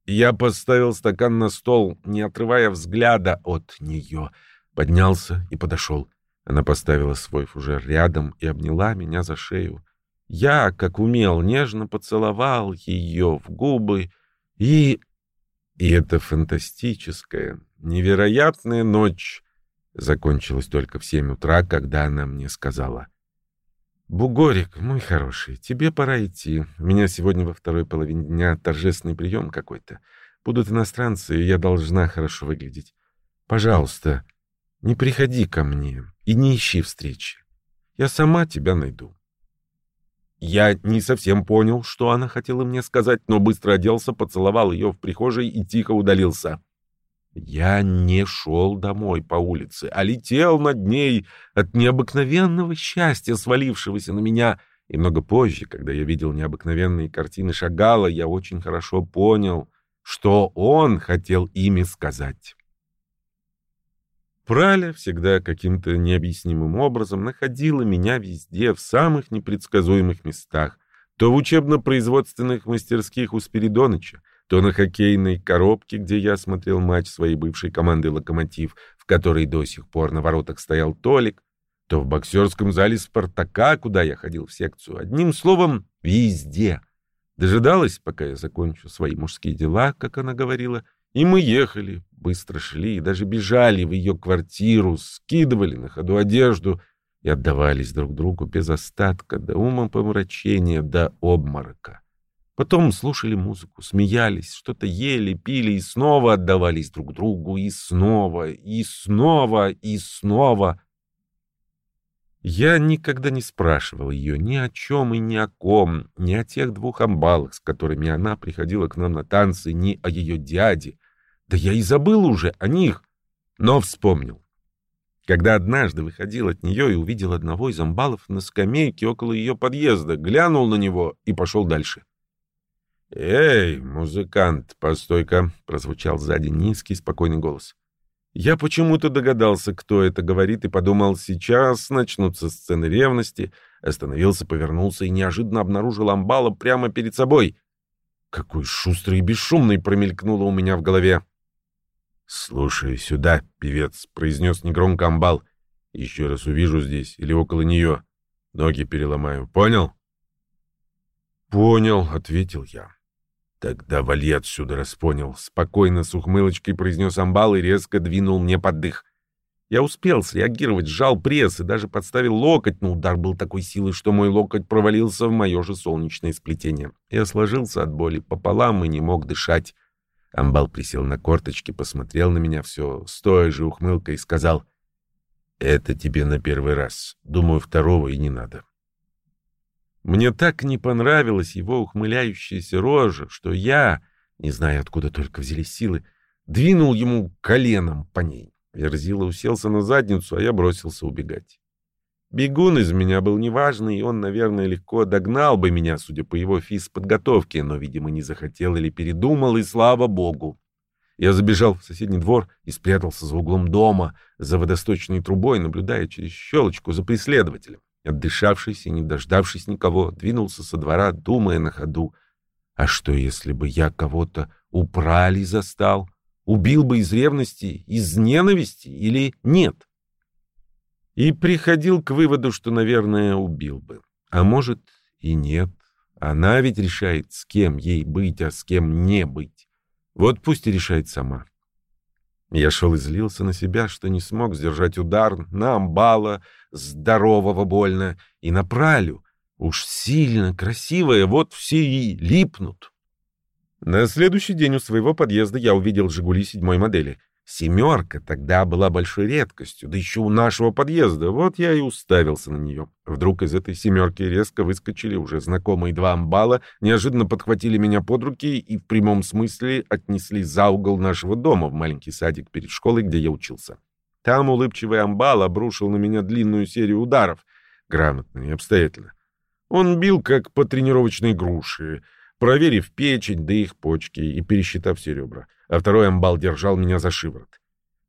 Я поставил стакан на стол, не отрывая взгляда от нее, поднялся и подошел. Она поставила свой фужер рядом и обняла меня за шею. Я, как умел, нежно поцеловал ее в губы, и... И эта фантастическая, невероятная ночь закончилась только в семь утра, когда она мне сказала. «Бугорик, мой хороший, тебе пора идти. У меня сегодня во второй половине дня торжественный прием какой-то. Будут иностранцы, и я должна хорошо выглядеть. Пожалуйста, не приходи ко мне и не ищи встречи. Я сама тебя найду. Я не совсем понял, что она хотела мне сказать, но быстро оделся, поцеловал ее в прихожей и тихо удалился. Я не шел домой по улице, а летел над ней от необыкновенного счастья, свалившегося на меня. И много позже, когда я видел необыкновенные картины Шагала, я очень хорошо понял, что он хотел ими сказать. Праля всегда каким-то необъяснимым образом находила меня везде, в самых непредсказуемых местах. То в учебно-производственных мастерских у Спиридоныча, то на хоккейной коробке, где я смотрел матч своей бывшей команды «Локомотив», в которой до сих пор на воротах стоял Толик, то в боксерском зале «Спартака», куда я ходил в секцию. Одним словом, везде. Дожидалась, пока я закончу свои мужские дела, как она говорила, и мы ехали, быстро шли и даже бежали в ее квартиру, скидывали на ходу одежду и отдавались друг другу без остатка, до ума помрачения, до обморока. Потом слушали музыку, смеялись, что-то ели, пили и снова отдавались друг другу, и снова, и снова, и снова. Я никогда не спрашивал ее ни о чем и ни о ком, ни о тех двух амбалах, с которыми она приходила к нам на танцы, ни о ее дяде. Да я и забыл уже о них, но вспомнил. Когда однажды выходил от нее и увидел одного из амбалов на скамейке около ее подъезда, глянул на него и пошел дальше. «Эй, музыкант, постой-ка!» — прозвучал сзади низкий, спокойный голос. Я почему-то догадался, кто это говорит, и подумал, сейчас начнутся сцены ревности. Остановился, повернулся и неожиданно обнаружил амбала прямо перед собой. Какой шустрый и бесшумный промелькнуло у меня в голове. «Слушай сюда, певец», — произнес негромко амбал. «Еще раз увижу здесь или около нее. Ноги переломаю. Понял?» «Понял», — ответил я. «Тогда вали отсюда, распонял!» — спокойно с ухмылочкой произнес амбал и резко двинул мне под дых. Я успел среагировать, сжал пресс и даже подставил локоть, но удар был такой силы, что мой локоть провалился в мое же солнечное сплетение. Я сложился от боли пополам и не мог дышать. Амбал присел на корточки, посмотрел на меня все с той же ухмылкой и сказал, «Это тебе на первый раз. Думаю, второго и не надо». Мне так не понравилась его ухмыляющаяся рожа, что я, не знаю, откуда только взялись силы, двинул ему коленом по ней. Верзила уселся на задницу, а я бросился убегать. Бегун из меня был неважный, и он, наверное, легко догнал бы меня, судя по его физподготовке, но, видимо, не захотел или передумал, и слава богу. Я забежал в соседний двор и спрятался за углом дома, за водосточной трубой, наблюдая через щелочку за преследователем. Отдышавшись и не дождавшись никого, двинулся со двора, думая на ходу. А что, если бы я кого-то у прали застал? Убил бы из ревности, из ненависти или нет? И приходил к выводу, что, наверное, убил бы. А может и нет. Она ведь решает, с кем ей быть, а с кем не быть. Вот пусть и решает сама. Я шел и злился на себя, что не смог сдержать удар на амбала, здорового больно, и на пралю. Уж сильно красивая, вот все и липнут. На следующий день у своего подъезда я увидел «Жигули» седьмой модели. Семерка тогда была большой редкостью, да еще у нашего подъезда. Вот я и уставился на нее. Вдруг из этой семерки резко выскочили уже знакомые два амбала, неожиданно подхватили меня под руки и в прямом смысле отнесли за угол нашего дома в маленький садик перед школой, где я учился. Там улыбчивый амбал обрушил на меня длинную серию ударов, грамотно и обстоятельно. Он бил, как по тренировочной груши, проверив печень, да их почки и пересчитав все ребра а второй амбал держал меня за шиворот.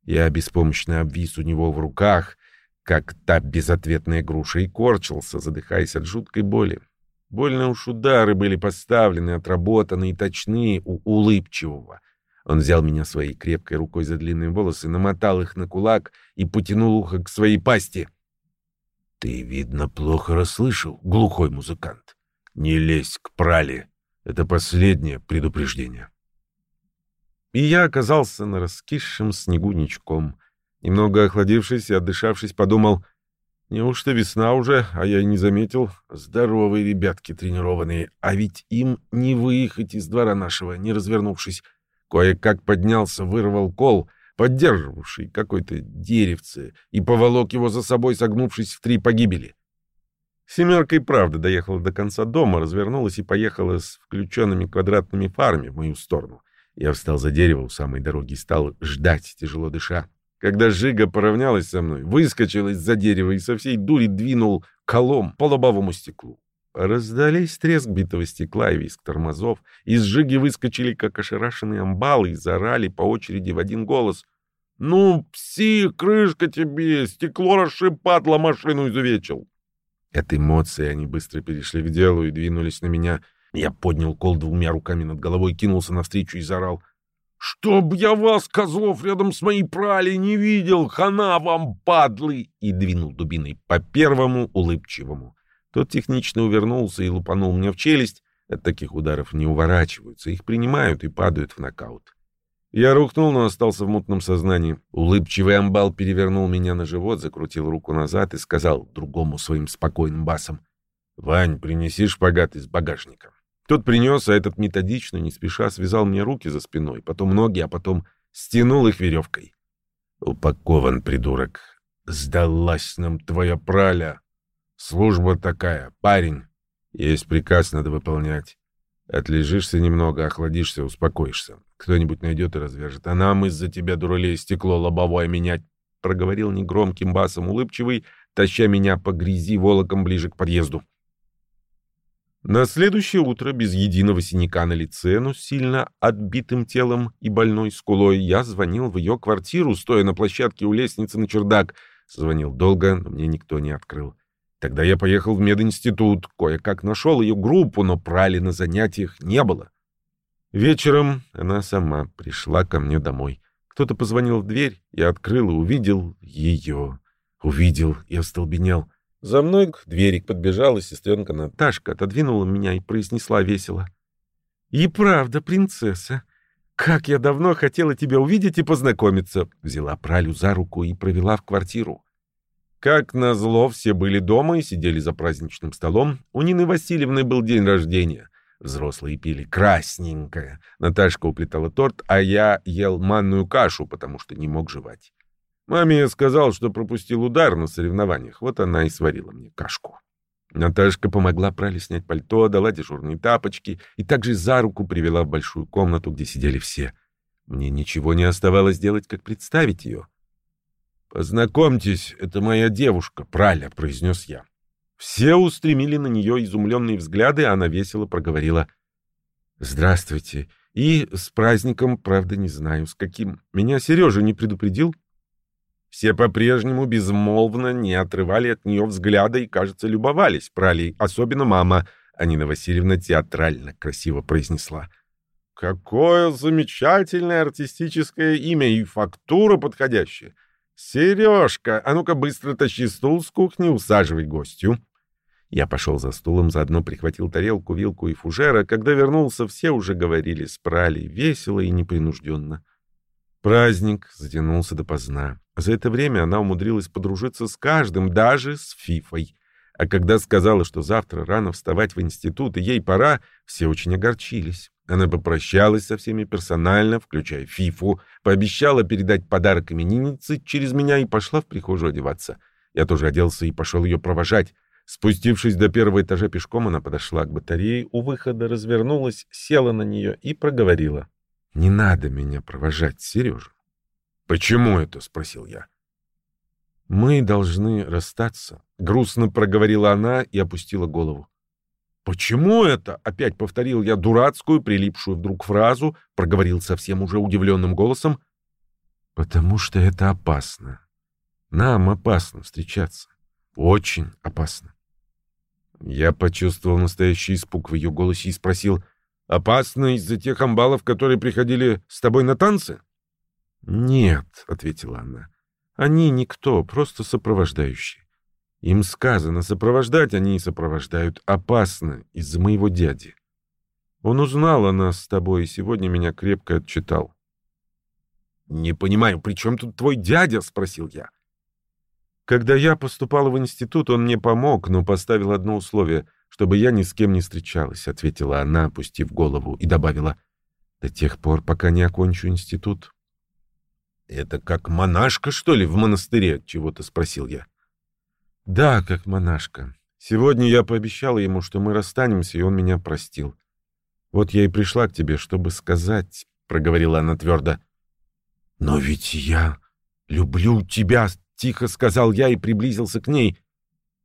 Я беспомощно обвис у него в руках, как та безответная груша, и корчился, задыхаясь от жуткой боли. Больно уж удары были поставлены, отработаны и точны у улыбчивого. Он взял меня своей крепкой рукой за длинные волосы, намотал их на кулак и потянул ухо к своей пасти. — Ты, видно, плохо расслышал, глухой музыкант. Не лезь к прале. Это последнее предупреждение. — и я оказался на раскисшем снегу ничком. Немного охладившись и отдышавшись, подумал, неужто весна уже, а я и не заметил. Здоровые ребятки тренированные, а ведь им не выехать из двора нашего, не развернувшись. Кое-как поднялся, вырвал кол, поддерживавший какой-то деревце, и поволок его за собой, согнувшись в три погибели. Семерка и правда доехала до конца дома, развернулась и поехала с включенными квадратными фарами в мою сторону. Я встал за дерево у самой дороги и стал ждать, тяжело дыша. Когда Жига поравнялась со мной, выскочил из-за дерева и со всей дури двинул колом по лобовому стеклу. Раздались треск битого стекла и виск тормозов. Из Жиги выскочили, как ошарашенные амбалы, и заорали по очереди в один голос. «Ну, псих, крышка тебе! Стекло расшипатло, машину изувечил!» От эмоций они быстро перешли к делу и двинулись на меня — я поднял кол двумя руками над головой, кинулся навстречу и заорал. «Чтоб я вас, козлов, рядом с моей прали не видел! Хана вам, падлы!» И двинул дубиной по первому улыбчивому. Тот технично увернулся и лупанул мне в челюсть. От таких ударов не уворачиваются, их принимают и падают в нокаут. Я рухнул, но остался в мутном сознании. Улыбчивый амбал перевернул меня на живот, закрутил руку назад и сказал другому своим спокойным басом. «Вань, принеси шпагат из багажника». Тот принес, а этот методично, не спеша, связал мне руки за спиной, потом ноги, а потом стянул их веревкой. «Упакован, придурок. Сдалась нам твоя праля. Служба такая, парень. Есть приказ, надо выполнять. Отлежишься немного, охладишься, успокоишься. Кто-нибудь найдет и развяжет. А нам из-за тебя, дуралей, стекло лобовое менять. Проговорил негромким басом улыбчивый, таща меня по грязи волоком ближе к подъезду. На следующее утро, без единого синяка на лице, но сильно отбитым телом и больной скулой, я звонил в ее квартиру, стоя на площадке у лестницы на чердак. Звонил долго, но мне никто не открыл. Тогда я поехал в мединститут, кое-как нашел ее группу, но прали на занятиях не было. Вечером она сама пришла ко мне домой. Кто-то позвонил в дверь, я открыл и увидел ее. Увидел и остолбенел. За мной к двери подбежала сестренка Наташка, отодвинула меня и произнесла весело. «И правда, принцесса, как я давно хотела тебя увидеть и познакомиться!» Взяла Пралю за руку и провела в квартиру. Как назло, все были дома и сидели за праздничным столом. У Нины Васильевны был день рождения. Взрослые пили красненькое. Наташка уплетала торт, а я ел манную кашу, потому что не мог жевать. Маме я сказал, что пропустил удар на соревнованиях. Вот она и сварила мне кашку. Наташка помогла Прале снять пальто, дала дежурные тапочки и также за руку привела в большую комнату, где сидели все. Мне ничего не оставалось делать, как представить ее. «Познакомьтесь, это моя девушка, Праля», — произнес я. Все устремили на нее изумленные взгляды, а она весело проговорила. «Здравствуйте. И с праздником, правда, не знаю, с каким. Меня Сережа не предупредил?» Все по-прежнему безмолвно не отрывали от нее взгляда и, кажется, любовались Пралей, особенно мама. Анина Васильевна театрально красиво произнесла. «Какое замечательное артистическое имя и фактура подходящая! «Сережка, а ну-ка быстро тащи стул с кухни, усаживай гостю». Я пошел за стулом, заодно прихватил тарелку, вилку и фужера. Когда вернулся, все уже говорили с Пралей, весело и непринужденно. Праздник затянулся допоздна. За это время она умудрилась подружиться с каждым, даже с Фифой. А когда сказала, что завтра рано вставать в институт и ей пора, все очень огорчились. Она попрощалась со всеми персонально, включая Фифу, пообещала передать подарок имениннице через меня и пошла в прихожую одеваться. Я тоже оделся и пошел ее провожать. Спустившись до первого этажа пешком, она подошла к батарее, у выхода развернулась, села на нее и проговорила. «Не надо меня провожать, Сережа». «Почему это?» — спросил я. «Мы должны расстаться», — грустно проговорила она и опустила голову. «Почему это?» — опять повторил я дурацкую, прилипшую вдруг фразу, проговорил совсем уже удивленным голосом. «Потому что это опасно. Нам опасно встречаться. Очень опасно». Я почувствовал настоящий испуг в ее голосе и спросил, «Опасно из-за тех амбалов, которые приходили с тобой на танцы?» «Нет», — ответила она, — «они никто, просто сопровождающие. Им сказано сопровождать, они и сопровождают опасно из-за моего дяди. Он узнал о нас с тобой и сегодня меня крепко отчитал. «Не понимаю, при чем тут твой дядя?» — спросил я. Когда я поступала в институт, он мне помог, но поставил одно условие, чтобы я ни с кем не встречалась, — ответила она, опустив голову, и добавила, — до тех пор, пока не окончу институт. — Это как монашка, что ли, в монастыре? — чего-то спросил я. Да, как монашка. Сегодня я пообещала ему, что мы расстанемся, и он меня простил. Вот я и пришла к тебе, чтобы сказать, — проговорила она твердо. Но ведь я люблю тебя, — тихо сказал я и приблизился к ней.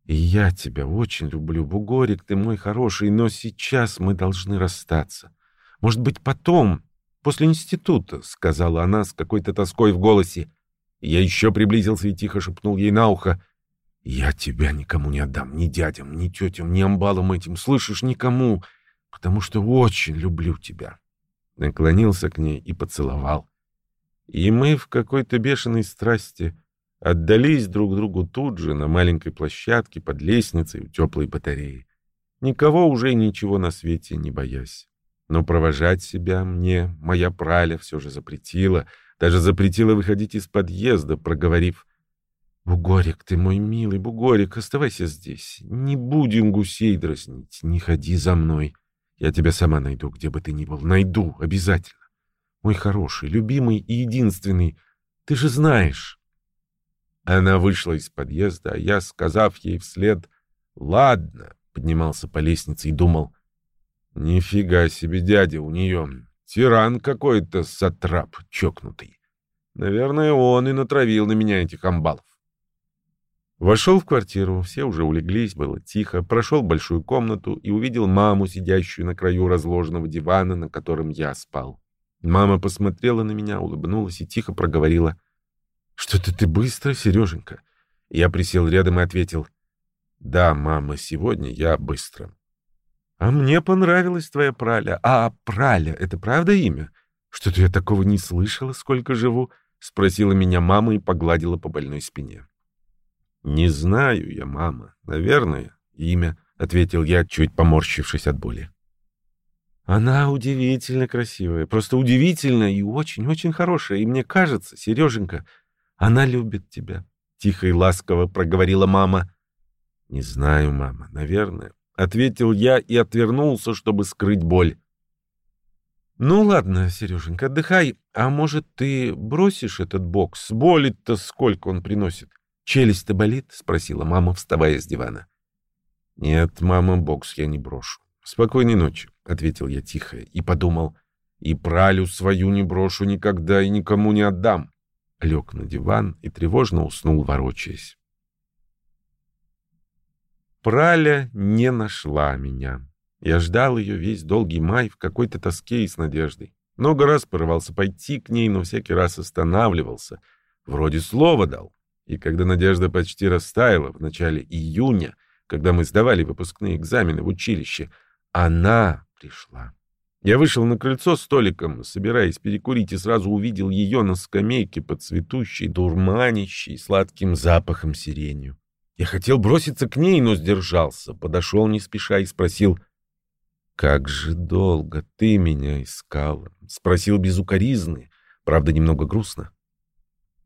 Я тебя очень люблю, Бугорик, ты мой хороший, но сейчас мы должны расстаться. Может быть, потом, после института, — сказала она с какой-то тоской в голосе. Я еще приблизился и тихо шепнул ей на ухо — я тебя никому не отдам, ни дядям, ни тетям, ни амбалам этим, слышишь, никому, потому что очень люблю тебя. Наклонился к ней и поцеловал. И мы в какой-то бешеной страсти отдались друг другу тут же, на маленькой площадке, под лестницей, у теплой батареи. Никого уже ничего на свете не боясь. Но провожать себя мне моя праля все же запретила, даже запретила выходить из подъезда, проговорив «Бугорик, ты мой милый, Бугорик, оставайся здесь. Не будем гусей дразнить, не ходи за мной. Я тебя сама найду, где бы ты ни был. Найду, обязательно. Мой хороший, любимый и единственный. Ты же знаешь». Она вышла из подъезда, а я, сказав ей вслед «Ладно», поднимался по лестнице и думал «Нифига себе, дядя, у нее тиран какой-то сатрап чокнутый. Наверное, он и натравил на меня этих амбалов». Вошел в квартиру, все уже улеглись, было тихо, прошел большую комнату и увидел маму, сидящую на краю разложенного дивана, на котором я спал. Мама посмотрела на меня, улыбнулась и тихо проговорила. «Что-то ты быстро, Сереженька?» Я присел рядом и ответил. «Да, мама, сегодня я быстро». «А мне понравилась твоя праля. А праля — это правда имя? Что-то я такого не слышала, сколько живу?» — спросила меня мама и погладила по больной спине. «Не знаю я, мама. Наверное, имя», — ответил я, чуть поморщившись от боли. «Она удивительно красивая, просто удивительно и очень-очень хорошая. И мне кажется, Сереженька, она любит тебя», — тихо и ласково проговорила мама. «Не знаю, мама, наверное», — ответил я и отвернулся, чтобы скрыть боль. «Ну ладно, Сереженька, отдыхай. А может, ты бросишь этот бокс? Болит-то сколько он приносит?» «Челюсть-то болит?» — спросила мама, вставая с дивана. «Нет, мама, бокс я не брошу. Спокойной ночи», — ответил я тихо и подумал. «И пралю свою не брошу никогда и никому не отдам». Лег на диван и тревожно уснул, ворочаясь. Праля не нашла меня. Я ждал ее весь долгий май в какой-то тоске и с надеждой. Много раз порывался пойти к ней, но всякий раз останавливался. Вроде слова дал. И когда надежда почти растаяла в начале июня, когда мы сдавали выпускные экзамены в училище, она пришла. Я вышел на крыльцо с столиком, собираясь перекурить, и сразу увидел ее на скамейке под цветущей, дурманящей, сладким запахом сиренью. Я хотел броситься к ней, но сдержался, подошел не спеша и спросил, «Как же долго ты меня искала?» Спросил без укоризны, правда, немного грустно.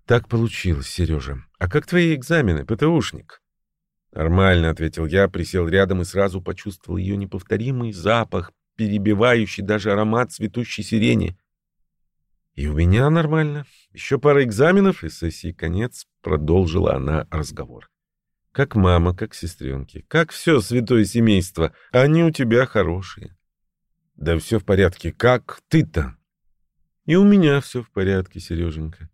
Так получилось, Сережа. А как твои экзамены, ПТУшник? Нормально, ответил я, присел рядом и сразу почувствовал ее неповторимый запах, перебивающий даже аромат цветущей сирени. И у меня нормально. Еще пара экзаменов, и сессии конец, продолжила она разговор. Как мама, как сестренки, как все святое семейство. Они у тебя хорошие. Да все в порядке. Как ты-то? И у меня все в порядке, Сереженька.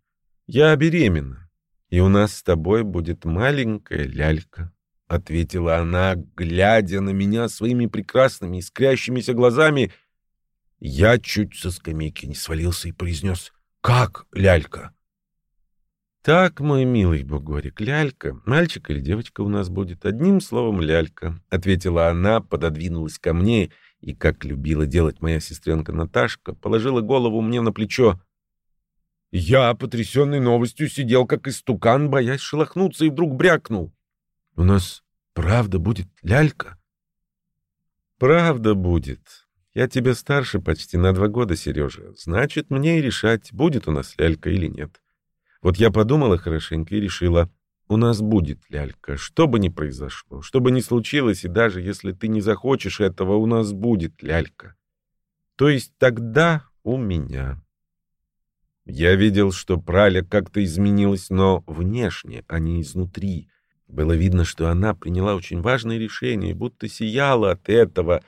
«Я беременна, и у нас с тобой будет маленькая лялька», — ответила она, глядя на меня своими прекрасными искрящимися глазами. Я чуть со скамейки не свалился и произнес «Как лялька?» «Так, мой милый бугорик, лялька, мальчик или девочка у нас будет, одним словом лялька», — ответила она, пододвинулась ко мне и, как любила делать моя сестренка Наташка, положила голову мне на плечо. Я, потрясенный новостью, сидел как истукан, боясь шелохнуться, и вдруг брякнул. — У нас правда будет лялька? — Правда будет. Я тебе старше почти на два года, Сережа. Значит, мне и решать, будет у нас лялька или нет. Вот я подумала хорошенько и решила, у нас будет лялька, что бы ни произошло, что бы ни случилось, и даже если ты не захочешь этого, у нас будет лялька. То есть тогда у меня. Я видел, что Праля как-то изменилась, но внешне, а не изнутри. Было видно, что она приняла очень важное решение, будто сияла от этого.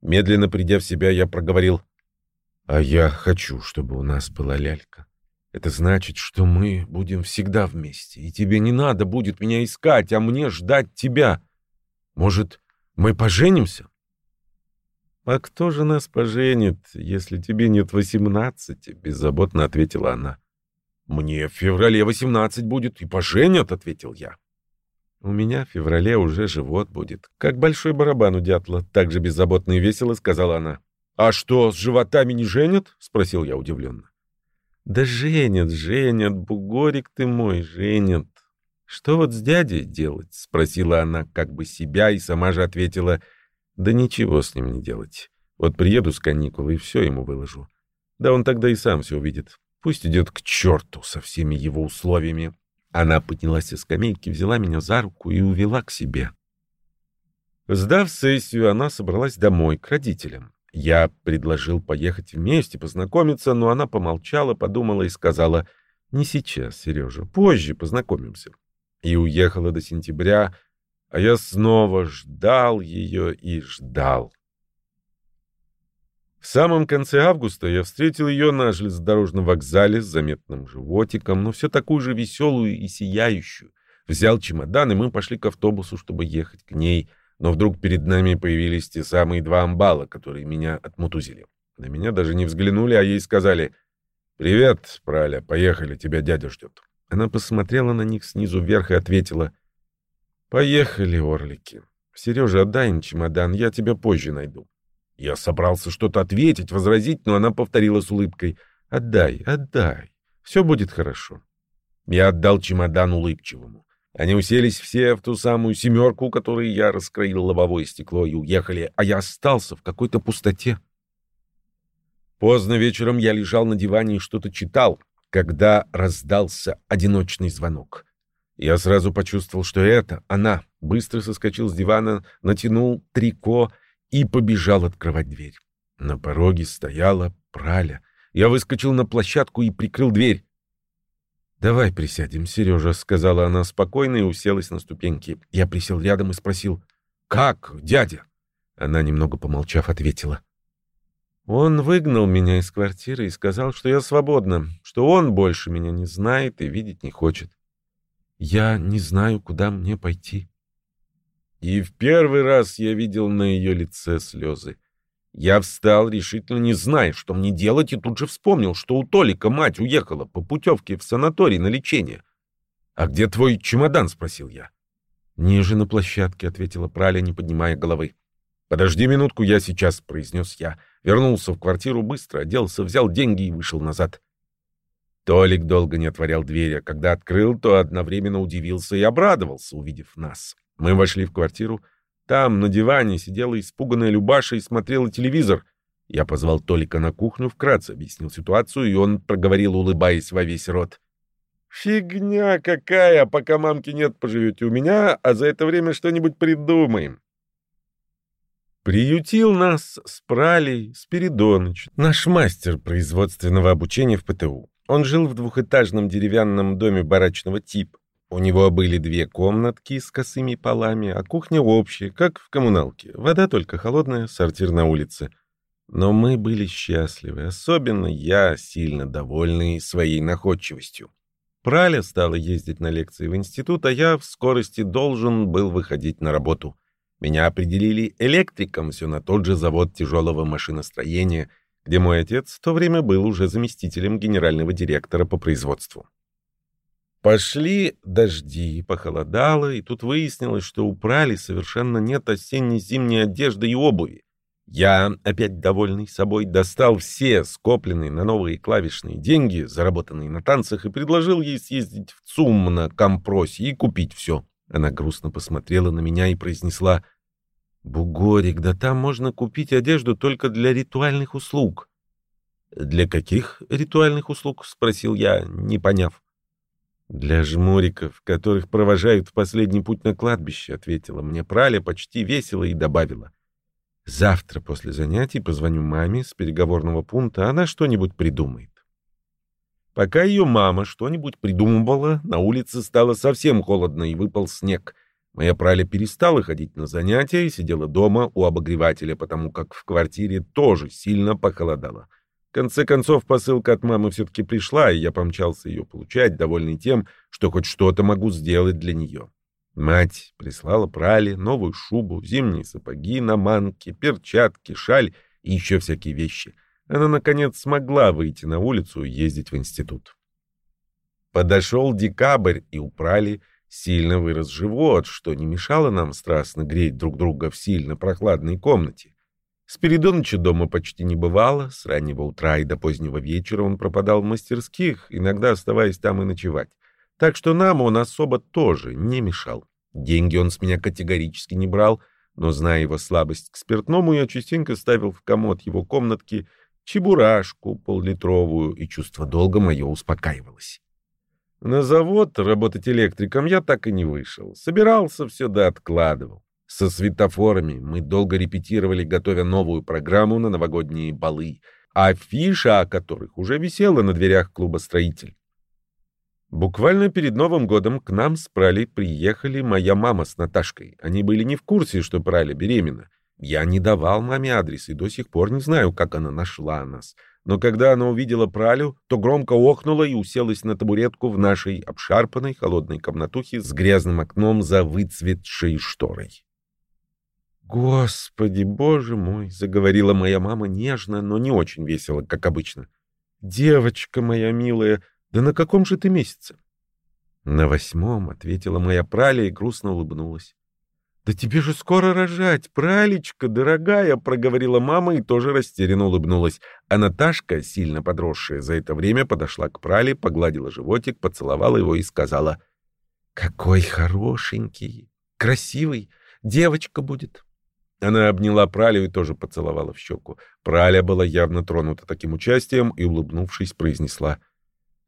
Медленно придя в себя, я проговорил. «А я хочу, чтобы у нас была лялька. Это значит, что мы будем всегда вместе, и тебе не надо будет меня искать, а мне ждать тебя. Может, мы поженимся?» «А кто же нас поженит, если тебе нет восемнадцати?» — беззаботно ответила она. «Мне в феврале восемнадцать будет, и поженят», — ответил я. «У меня в феврале уже живот будет, как большой барабан у дятла», — так же беззаботно и весело сказала она. «А что, с животами не женят?» — спросил я удивленно. «Да женят, женят, бугорик ты мой, женят». «Что вот с дядей делать?» — спросила она как бы себя и сама же ответила — да ничего с ним не делать. Вот приеду с каникул и все ему выложу. Да он тогда и сам все увидит. Пусть идет к черту со всеми его условиями. Она поднялась со скамейки, взяла меня за руку и увела к себе. Сдав сессию, она собралась домой, к родителям. Я предложил поехать вместе, познакомиться, но она помолчала, подумала и сказала, «Не сейчас, Сережа, позже познакомимся». И уехала до сентября, а я снова ждал ее и ждал. Самом конце августа я встретил ее на железнодорожном вокзале с заметным животиком, но все такую же веселую и сияющую. Взял чемодан, и мы пошли к автобусу, чтобы ехать к ней — но вдруг перед нами появились те самые два амбала, которые меня отмутузили. На меня даже не взглянули, а ей сказали «Привет, Праля, поехали, тебя дядя ждет». Она посмотрела на них снизу вверх и ответила «Поехали, орлики. Сережа, отдай им чемодан, я тебя позже найду». Я собрался что-то ответить, возразить, но она повторила с улыбкой «Отдай, отдай, все будет хорошо». Я отдал чемодан улыбчивому. Они уселись все в ту самую семерку, которой я раскроил лобовое стекло, и уехали, а я остался в какой-то пустоте. Поздно вечером я лежал на диване и что-то читал, когда раздался одиночный звонок. Я сразу почувствовал, что это она. Быстро соскочил с дивана, натянул трико и побежал открывать дверь. На пороге стояла праля. Я выскочил на площадку и прикрыл дверь. «Давай присядем, Сережа», — сказала она спокойно и уселась на ступеньки. Я присел рядом и спросил, «Как, дядя?» Она, немного помолчав, ответила. «Он выгнал меня из квартиры и сказал, что я свободна, что он больше меня не знает и видеть не хочет. Я не знаю, куда мне пойти». И в первый раз я видел на ее лице слезы. Я встал, решительно не зная, что мне делать, и тут же вспомнил, что у Толика мать уехала по путевке в санаторий на лечение. «А где твой чемодан?» — спросил я. «Ниже на площадке», — ответила Праля, не поднимая головы. «Подожди минутку, я сейчас», — произнес я. Вернулся в квартиру быстро, оделся, взял деньги и вышел назад. Толик долго не отворял дверь, а когда открыл, то одновременно удивился и обрадовался, увидев нас. Мы вошли в квартиру — там, на диване, сидела испуганная Любаша и смотрела телевизор. Я позвал Толика на кухню, вкратце объяснил ситуацию, и он проговорил, улыбаясь во весь рот. «Фигня какая! Пока мамки нет, поживете у меня, а за это время что-нибудь придумаем». Приютил нас с Пралей Спиридоныч, наш мастер производственного обучения в ПТУ. Он жил в двухэтажном деревянном доме барачного типа. У него были две комнатки с косыми полами, а кухня общая, как в коммуналке. Вода только холодная, сортир на улице. Но мы были счастливы, особенно я, сильно довольный своей находчивостью. Праля стала ездить на лекции в институт, а я в скорости должен был выходить на работу. Меня определили электриком все на тот же завод тяжелого машиностроения, где мой отец в то время был уже заместителем генерального директора по производству. Пошли дожди, похолодало, и тут выяснилось, что у Прали совершенно нет осенне-зимней одежды и обуви. Я, опять довольный собой, достал все скопленные на новые клавишные деньги, заработанные на танцах, и предложил ей съездить в ЦУМ на компросе и купить все. Она грустно посмотрела на меня и произнесла, «Бугорик, да там можно купить одежду только для ритуальных услуг». «Для каких ритуальных услуг?» — спросил я, не поняв. «Для жмуриков, которых провожают в последний путь на кладбище», — ответила мне Праля почти весело и добавила. «Завтра после занятий позвоню маме с переговорного пункта, она что-нибудь придумает». Пока ее мама что-нибудь придумывала, на улице стало совсем холодно и выпал снег. Моя Праля перестала ходить на занятия и сидела дома у обогревателя, потому как в квартире тоже сильно похолодало конце концов, посылка от мамы все-таки пришла, и я помчался ее получать, довольный тем, что хоть что-то могу сделать для нее. Мать прислала прали, новую шубу, зимние сапоги на манке, перчатки, шаль и еще всякие вещи. Она, наконец, смогла выйти на улицу и ездить в институт. Подошел декабрь, и у прали сильно вырос живот, что не мешало нам страстно греть друг друга в сильно прохладной комнате. Спиридоныча дома почти не бывало, с раннего утра и до позднего вечера он пропадал в мастерских, иногда оставаясь там и ночевать. Так что нам он особо тоже не мешал. Деньги он с меня категорически не брал, Но, зная его слабость к спиртному, я частенько ставил в комод его комнатки чебурашку поллитровую, и чувство долга мое успокаивалось. На завод работать электриком я так и не вышел. Собирался все да откладывал. Со светофорами мы долго репетировали, готовя новую программу на новогодние балы, афиша о которых уже висела на дверях клуба «Строитель». Буквально перед Новым годом к нам с Прали приехали моя мама с Наташкой. Они были не в курсе, что Праля беременна. Я не давал маме адрес и до сих пор не знаю, как она нашла нас. Но когда она увидела Пралю, то громко охнула и уселась на табуретку в нашей обшарпанной холодной комнатухе с грязным окном за выцветшей шторой. «Господи, боже мой!» — заговорила моя мама нежно, но не очень весело, как обычно. «Девочка моя милая, да на каком же ты месяце?» «На восьмом», — ответила моя праля и грустно улыбнулась. «Да тебе же скоро рожать, пралечка, дорогая!» — проговорила мама и тоже растерянно улыбнулась. А Наташка, сильно подросшая за это время, подошла к прале, погладила животик, поцеловала его и сказала, «Какой хорошенький, красивый, девочка будет!» Она обняла Пралю и тоже поцеловала в щеку. Праля была явно тронута таким участием и, улыбнувшись, произнесла —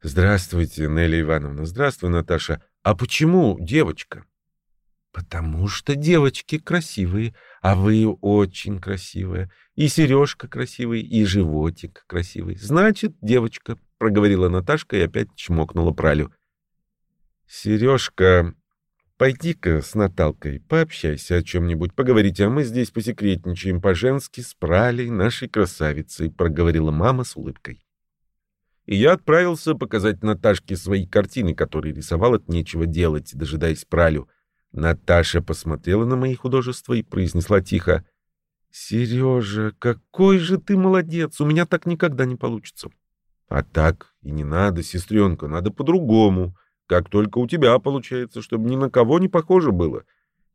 Здравствуйте, Нелли Ивановна. Здравствуй, Наташа. А почему девочка? Потому что девочки красивые, а вы очень красивая. И сережка красивый, и животик красивый. Значит, девочка, проговорила Наташка и опять чмокнула Пралю. Сережка, пойди-ка с Наталкой, пообщайся о чем-нибудь, поговорите, а мы здесь посекретничаем по-женски с Пралей, нашей красавицей, проговорила мама с улыбкой и я отправился показать Наташке свои картины, которые рисовал от нечего делать, дожидаясь пралю. Наташа посмотрела на мои художества и произнесла тихо, «Сережа, какой же ты молодец! У меня так никогда не получится». «А так и не надо, сестренка, надо по-другому. Как только у тебя получается, чтобы ни на кого не похоже было.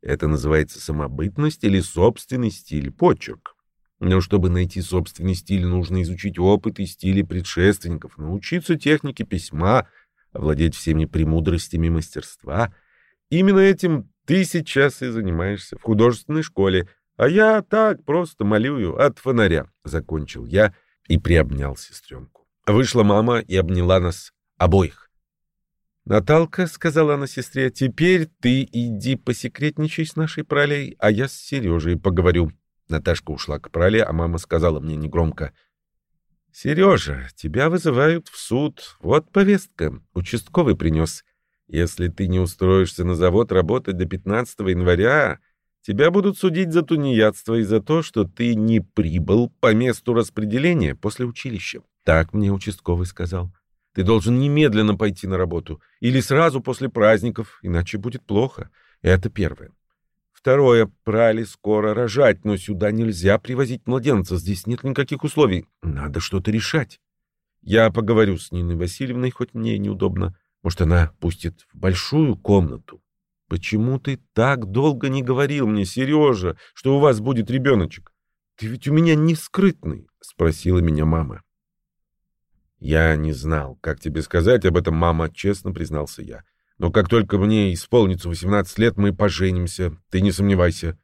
Это называется самобытность или собственный стиль, почерк. Но чтобы найти собственный стиль, нужно изучить опыт и стили предшественников, научиться технике письма, овладеть всеми премудростями мастерства. Именно этим ты сейчас и занимаешься в художественной школе, а я так просто молюю от фонаря, — закончил я и приобнял сестренку. Вышла мама и обняла нас обоих. «Наталка», — сказала она сестре, — «теперь ты иди посекретничай с нашей пралей, а я с Сережей поговорю». Наташка ушла к прале, а мама сказала мне негромко. «Сережа, тебя вызывают в суд. Вот повестка. Участковый принес. Если ты не устроишься на завод работать до 15 января, тебя будут судить за тунеядство и за то, что ты не прибыл по месту распределения после училища. Так мне участковый сказал. Ты должен немедленно пойти на работу или сразу после праздников, иначе будет плохо. Это первое. Второе. Прали скоро рожать, но сюда нельзя привозить младенца. Здесь нет никаких условий. Надо что-то решать. Я поговорю с Ниной Васильевной, хоть мне и неудобно. Может, она пустит в большую комнату. Почему ты так долго не говорил мне, Сережа, что у вас будет ребеночек? Ты ведь у меня не скрытный, — спросила меня мама. Я не знал, как тебе сказать об этом, мама, честно признался я. Но как только мне исполнится 18 лет, мы поженимся, ты не сомневайся.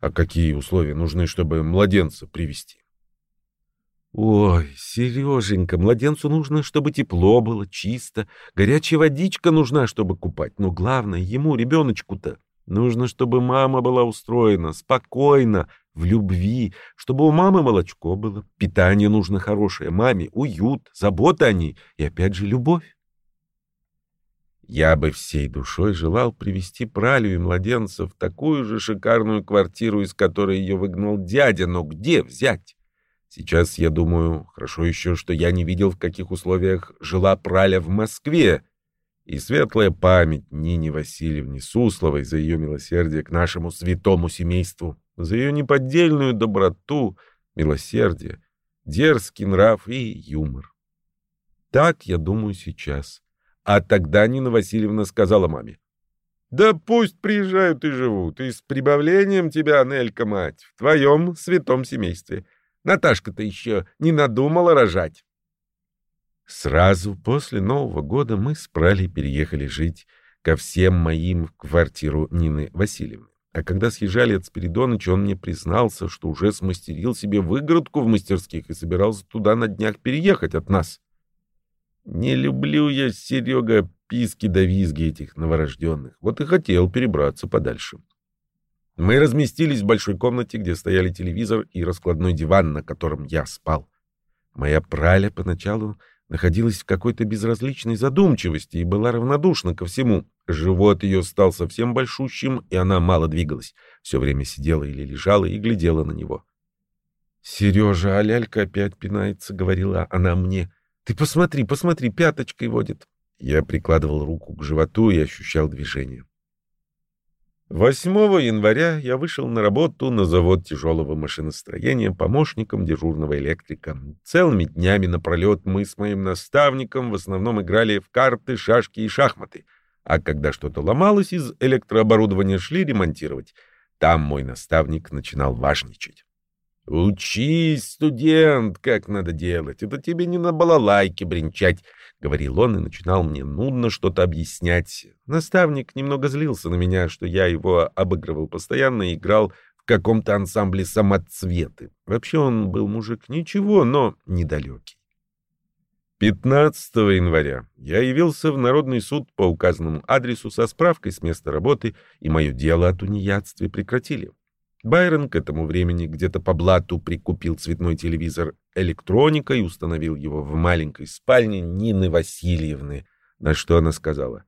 А какие условия нужны, чтобы младенца привести? Ой, Сереженька, младенцу нужно, чтобы тепло было, чисто, горячая водичка нужна, чтобы купать, но главное, ему, ребеночку-то, нужно, чтобы мама была устроена, спокойно, в любви, чтобы у мамы молочко было, питание нужно хорошее, маме уют, забота о ней и опять же любовь. Я бы всей душой желал привести Пралю и младенца в такую же шикарную квартиру, из которой ее выгнал дядя, но где взять? Сейчас я думаю, хорошо еще, что я не видел, в каких условиях жила Праля в Москве. И светлая память Нине Васильевне Сусловой за ее милосердие к нашему святому семейству, за ее неподдельную доброту, милосердие, дерзкий нрав и юмор. Так я думаю сейчас. А тогда Нина Васильевна сказала маме. «Да пусть приезжают и живут, и с прибавлением тебя, Нелька, мать, в твоем святом семействе. Наташка-то еще не надумала рожать». Сразу после Нового года мы с Пралей переехали жить ко всем моим в квартиру Нины Васильевны. А когда съезжали от Спиридоныча, он мне признался, что уже смастерил себе выгородку в мастерских и собирался туда на днях переехать от нас. Не люблю я, Серега, писки да визги этих новорожденных. Вот и хотел перебраться подальше. Мы разместились в большой комнате, где стояли телевизор и раскладной диван, на котором я спал. Моя праля поначалу находилась в какой-то безразличной задумчивости и была равнодушна ко всему. Живот ее стал совсем большущим, и она мало двигалась. Все время сидела или лежала и глядела на него. «Сережа, а лялька опять пинается», — говорила она мне. «Ты посмотри, посмотри, пяточкой водит». Я прикладывал руку к животу и ощущал движение. 8 января я вышел на работу на завод тяжелого машиностроения помощником дежурного электрика. Целыми днями напролет мы с моим наставником в основном играли в карты, шашки и шахматы. А когда что-то ломалось из электрооборудования, шли ремонтировать. Там мой наставник начинал важничать. «Учись, студент, как надо делать. Это тебе не на балалайке бренчать. — говорил он и начинал мне нудно что-то объяснять. Наставник немного злился на меня, что я его обыгрывал постоянно и играл в каком-то ансамбле самоцветы. Вообще он был мужик ничего, но недалекий. 15 января я явился в Народный суд по указанному адресу со справкой с места работы, и мое дело о тунеядстве прекратили. Байрон к этому времени где-то по блату прикупил цветной телевизор электроника и установил его в маленькой спальне Нины Васильевны, на что она сказала.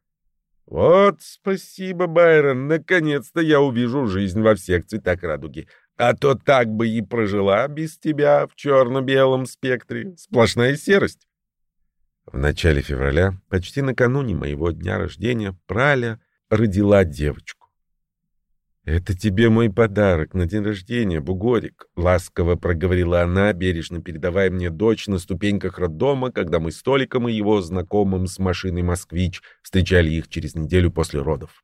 «Вот спасибо, Байрон, наконец-то я увижу жизнь во всех цветах радуги. А то так бы и прожила без тебя в черно-белом спектре. Сплошная серость». В начале февраля, почти накануне моего дня рождения, Праля родила девочку. «Это тебе мой подарок на день рождения, Бугорик», — ласково проговорила она, бережно передавая мне дочь на ступеньках роддома, когда мы с Толиком и его знакомым с машиной «Москвич» встречали их через неделю после родов.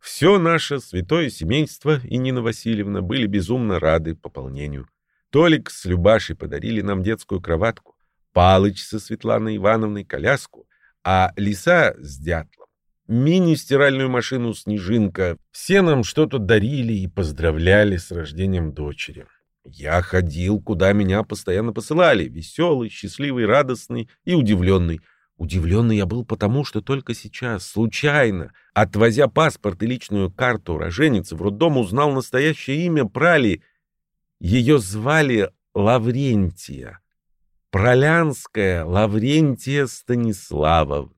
Все наше святое семейство и Нина Васильевна были безумно рады пополнению. Толик с Любашей подарили нам детскую кроватку, Палыч со Светланой Ивановной коляску, а Лиса с Дятлом мини-стиральную машину «Снежинка». Все нам что-то дарили и поздравляли с рождением дочери. Я ходил, куда меня постоянно посылали, веселый, счастливый, радостный и удивленный. Удивленный я был потому, что только сейчас, случайно, отвозя паспорт и личную карту роженицы в роддом, узнал настоящее имя Прали. Ее звали Лаврентия. Пролянская Лаврентия Станиславовна.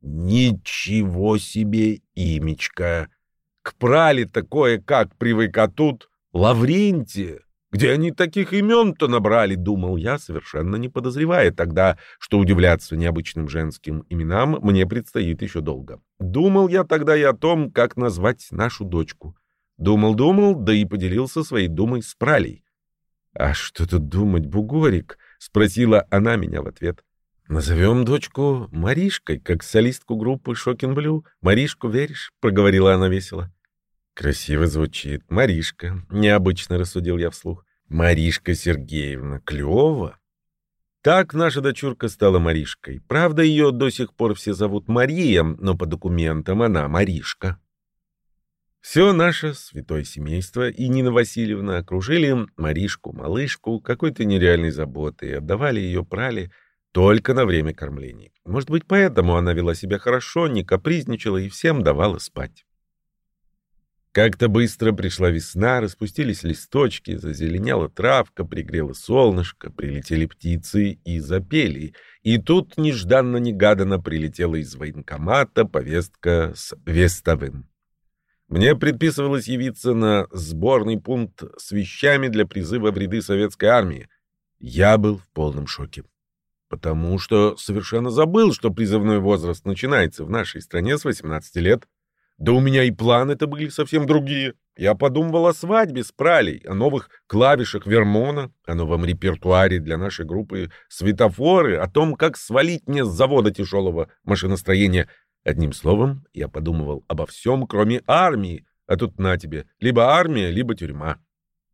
Ничего себе имечко! К прали такое как привык, а тут Лаврентия. Где они таких имен-то набрали, думал я, совершенно не подозревая тогда, что удивляться необычным женским именам мне предстоит еще долго. Думал я тогда и о том, как назвать нашу дочку. Думал-думал, да и поделился своей думой с Пралей. «А что тут думать, Бугорик?» — спросила она меня в ответ. «Назовем дочку Маришкой, как солистку группы Шокин Блю. Маришку веришь?» — проговорила она весело. «Красиво звучит. Маришка. Необычно рассудил я вслух. Маришка Сергеевна. Клево!» Так наша дочурка стала Маришкой. Правда, ее до сих пор все зовут Мария, но по документам она Маришка. Все наше святое семейство и Нина Васильевна окружили Маришку, малышку, какой-то нереальной заботой, отдавали ее прали — только на время кормлений. Может быть, поэтому она вела себя хорошо, не капризничала и всем давала спать. Как-то быстро пришла весна, распустились листочки, зазеленела травка, пригрело солнышко, прилетели птицы и запели. И тут нежданно-негаданно прилетела из военкомата повестка с вестовым. Мне предписывалось явиться на сборный пункт с вещами для призыва в ряды советской армии. Я был в полном шоке. Потому что совершенно забыл, что призывной возраст начинается в нашей стране с 18 лет. Да у меня и планы-то были совсем другие. Я подумывал о свадьбе с Пралей, о новых клавишах Вермона, о новом репертуаре для нашей группы «Светофоры», о том, как свалить мне с завода тяжелого машиностроения. Одним словом, я подумывал обо всем, кроме армии, а тут на тебе, либо армия, либо тюрьма.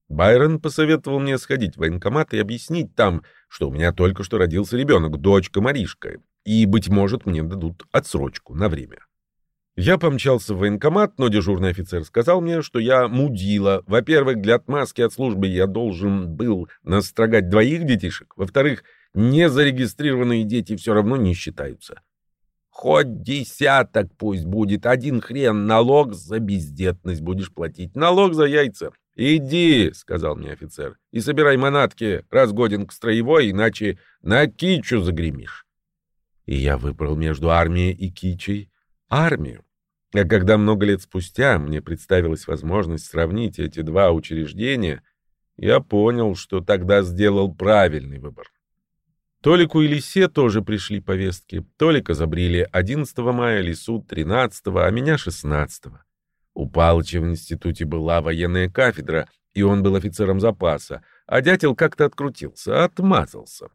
Байрон посоветовал мне сходить в военкомат и объяснить там, что у меня только что родился ребенок, дочка Маришка, и, быть может, мне дадут отсрочку на время. Я помчался в военкомат, но дежурный офицер сказал мне, что я мудила. Во-первых, для отмазки от службы я должен был настрогать двоих детишек. Во-вторых, незарегистрированные дети все равно не считаются. Хоть десяток пусть будет, один хрен, налог за бездетность будешь платить, налог за яйца. «Иди», — сказал мне офицер, — «и собирай манатки, раз годен к строевой, иначе на кичу загремишь». И я выбрал между армией и кичей армию. А когда много лет спустя мне представилась возможность сравнить эти два учреждения, я понял, что тогда сделал правильный выбор. Толику и Лисе тоже пришли повестки. Толика забрили 11 мая, Лису 13, а меня 16. У Палыча в институте была военная кафедра, и он был офицером запаса, а дятел как-то открутился, отмазался.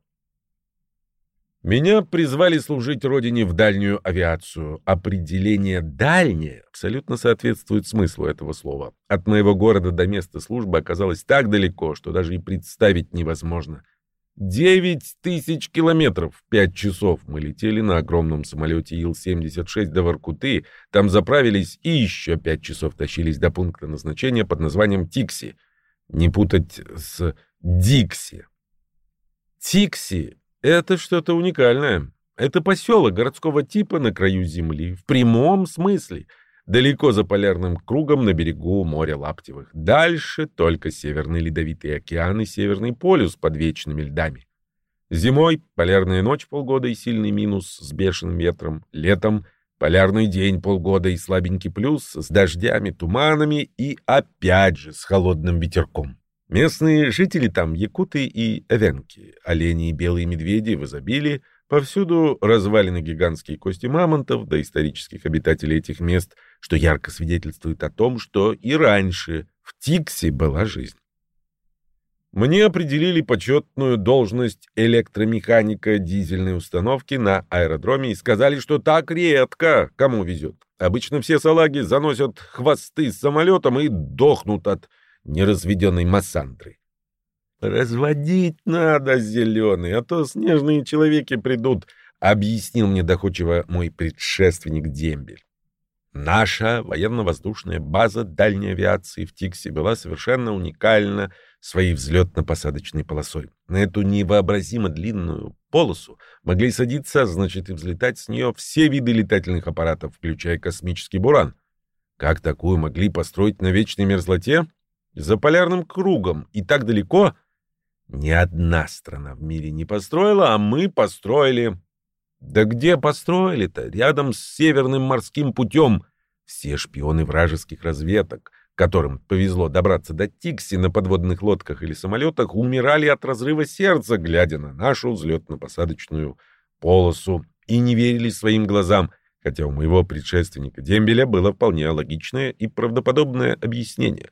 Меня призвали служить родине в дальнюю авиацию. Определение «дальнее» абсолютно соответствует смыслу этого слова. От моего города до места службы оказалось так далеко, что даже и представить невозможно. Девять тысяч километров, пять часов мы летели на огромном самолете Ил-76 до Воркуты, там заправились и еще пять часов тащились до пункта назначения под названием Тикси. Не путать с Дикси. Тикси это что-то уникальное. Это поселок городского типа на краю земли, в прямом смысле, далеко за полярным кругом на берегу моря Лаптевых. Дальше только Северный Ледовитый океан и Северный полюс под вечными льдами. Зимой — полярная ночь полгода и сильный минус с бешеным ветром. Летом — полярный день полгода и слабенький плюс с дождями, туманами и опять же с холодным ветерком. Местные жители там якуты и эвенки, олени и белые медведи в изобилии, повсюду развалины гигантские кости мамонтов, до исторических обитателей этих мест, что ярко свидетельствует о том, что и раньше в Тиксе была жизнь. Мне определили почетную должность электромеханика дизельной установки на аэродроме и сказали, что так редко кому везет. Обычно все салаги заносят хвосты с самолетом и дохнут от неразведенной массандры. «Разводить надо, зеленый, а то снежные человеки придут», — объяснил мне доходчиво мой предшественник Дембель. Наша военно-воздушная база дальней авиации в Тиксе была совершенно уникальна своей взлетно-посадочной полосой. На эту невообразимо длинную полосу могли садиться, значит, и взлетать с нее все виды летательных аппаратов, включая космический «Буран». Как такую могли построить на вечной мерзлоте? за полярным кругом и так далеко, ни одна страна в мире не построила, а мы построили. Да где построили-то? Рядом с Северным морским путем. Все шпионы вражеских разведок, которым повезло добраться до Тикси на подводных лодках или самолетах, умирали от разрыва сердца, глядя на нашу взлетно-посадочную полосу, и не верили своим глазам, хотя у моего предшественника Дембеля было вполне логичное и правдоподобное объяснение.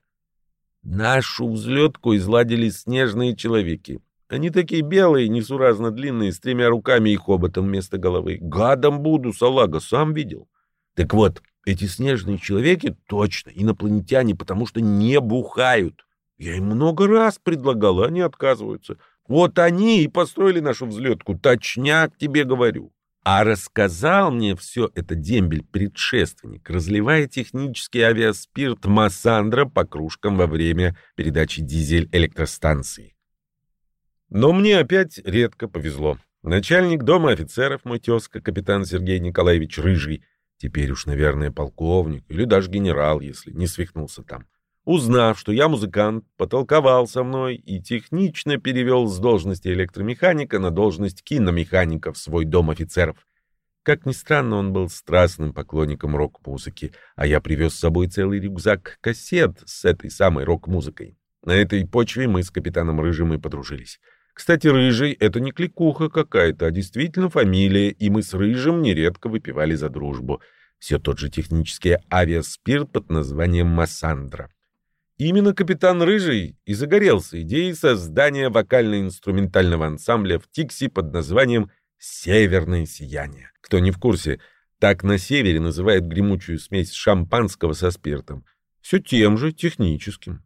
Нашу взлетку изладили снежные человеки. Они такие белые, несуразно длинные, с тремя руками и хоботом вместо головы. Гадом буду, салага, сам видел. Так вот, эти снежные человеки точно инопланетяне, потому что не бухают. Я им много раз предлагал, они отказываются. Вот они и построили нашу взлетку, точняк тебе говорю. А рассказал мне все это дембель-предшественник, разливая технический авиаспирт Массандра по кружкам во время передачи дизель-электростанции. Но мне опять редко повезло. Начальник дома офицеров, мой тезка, капитан Сергей Николаевич Рыжий, теперь уж, наверное, полковник или даже генерал, если не свихнулся там, Узнав, что я музыкант, потолковал со мной и технично перевел с должности электромеханика на должность киномеханика в свой дом офицеров. Как ни странно, он был страстным поклонником рок-музыки, а я привез с собой целый рюкзак кассет с этой самой рок-музыкой. На этой почве мы с капитаном Рыжим и подружились. Кстати, Рыжий — это не кликуха какая-то, а действительно фамилия, и мы с Рыжим нередко выпивали за дружбу. Все тот же технический авиаспирт под названием «Массандра». Именно капитан Рыжий и загорелся идеей создания вокально-инструментального ансамбля в Тикси под названием «Северное сияние». Кто не в курсе, так на севере называют гремучую смесь шампанского со спиртом. Все тем же техническим.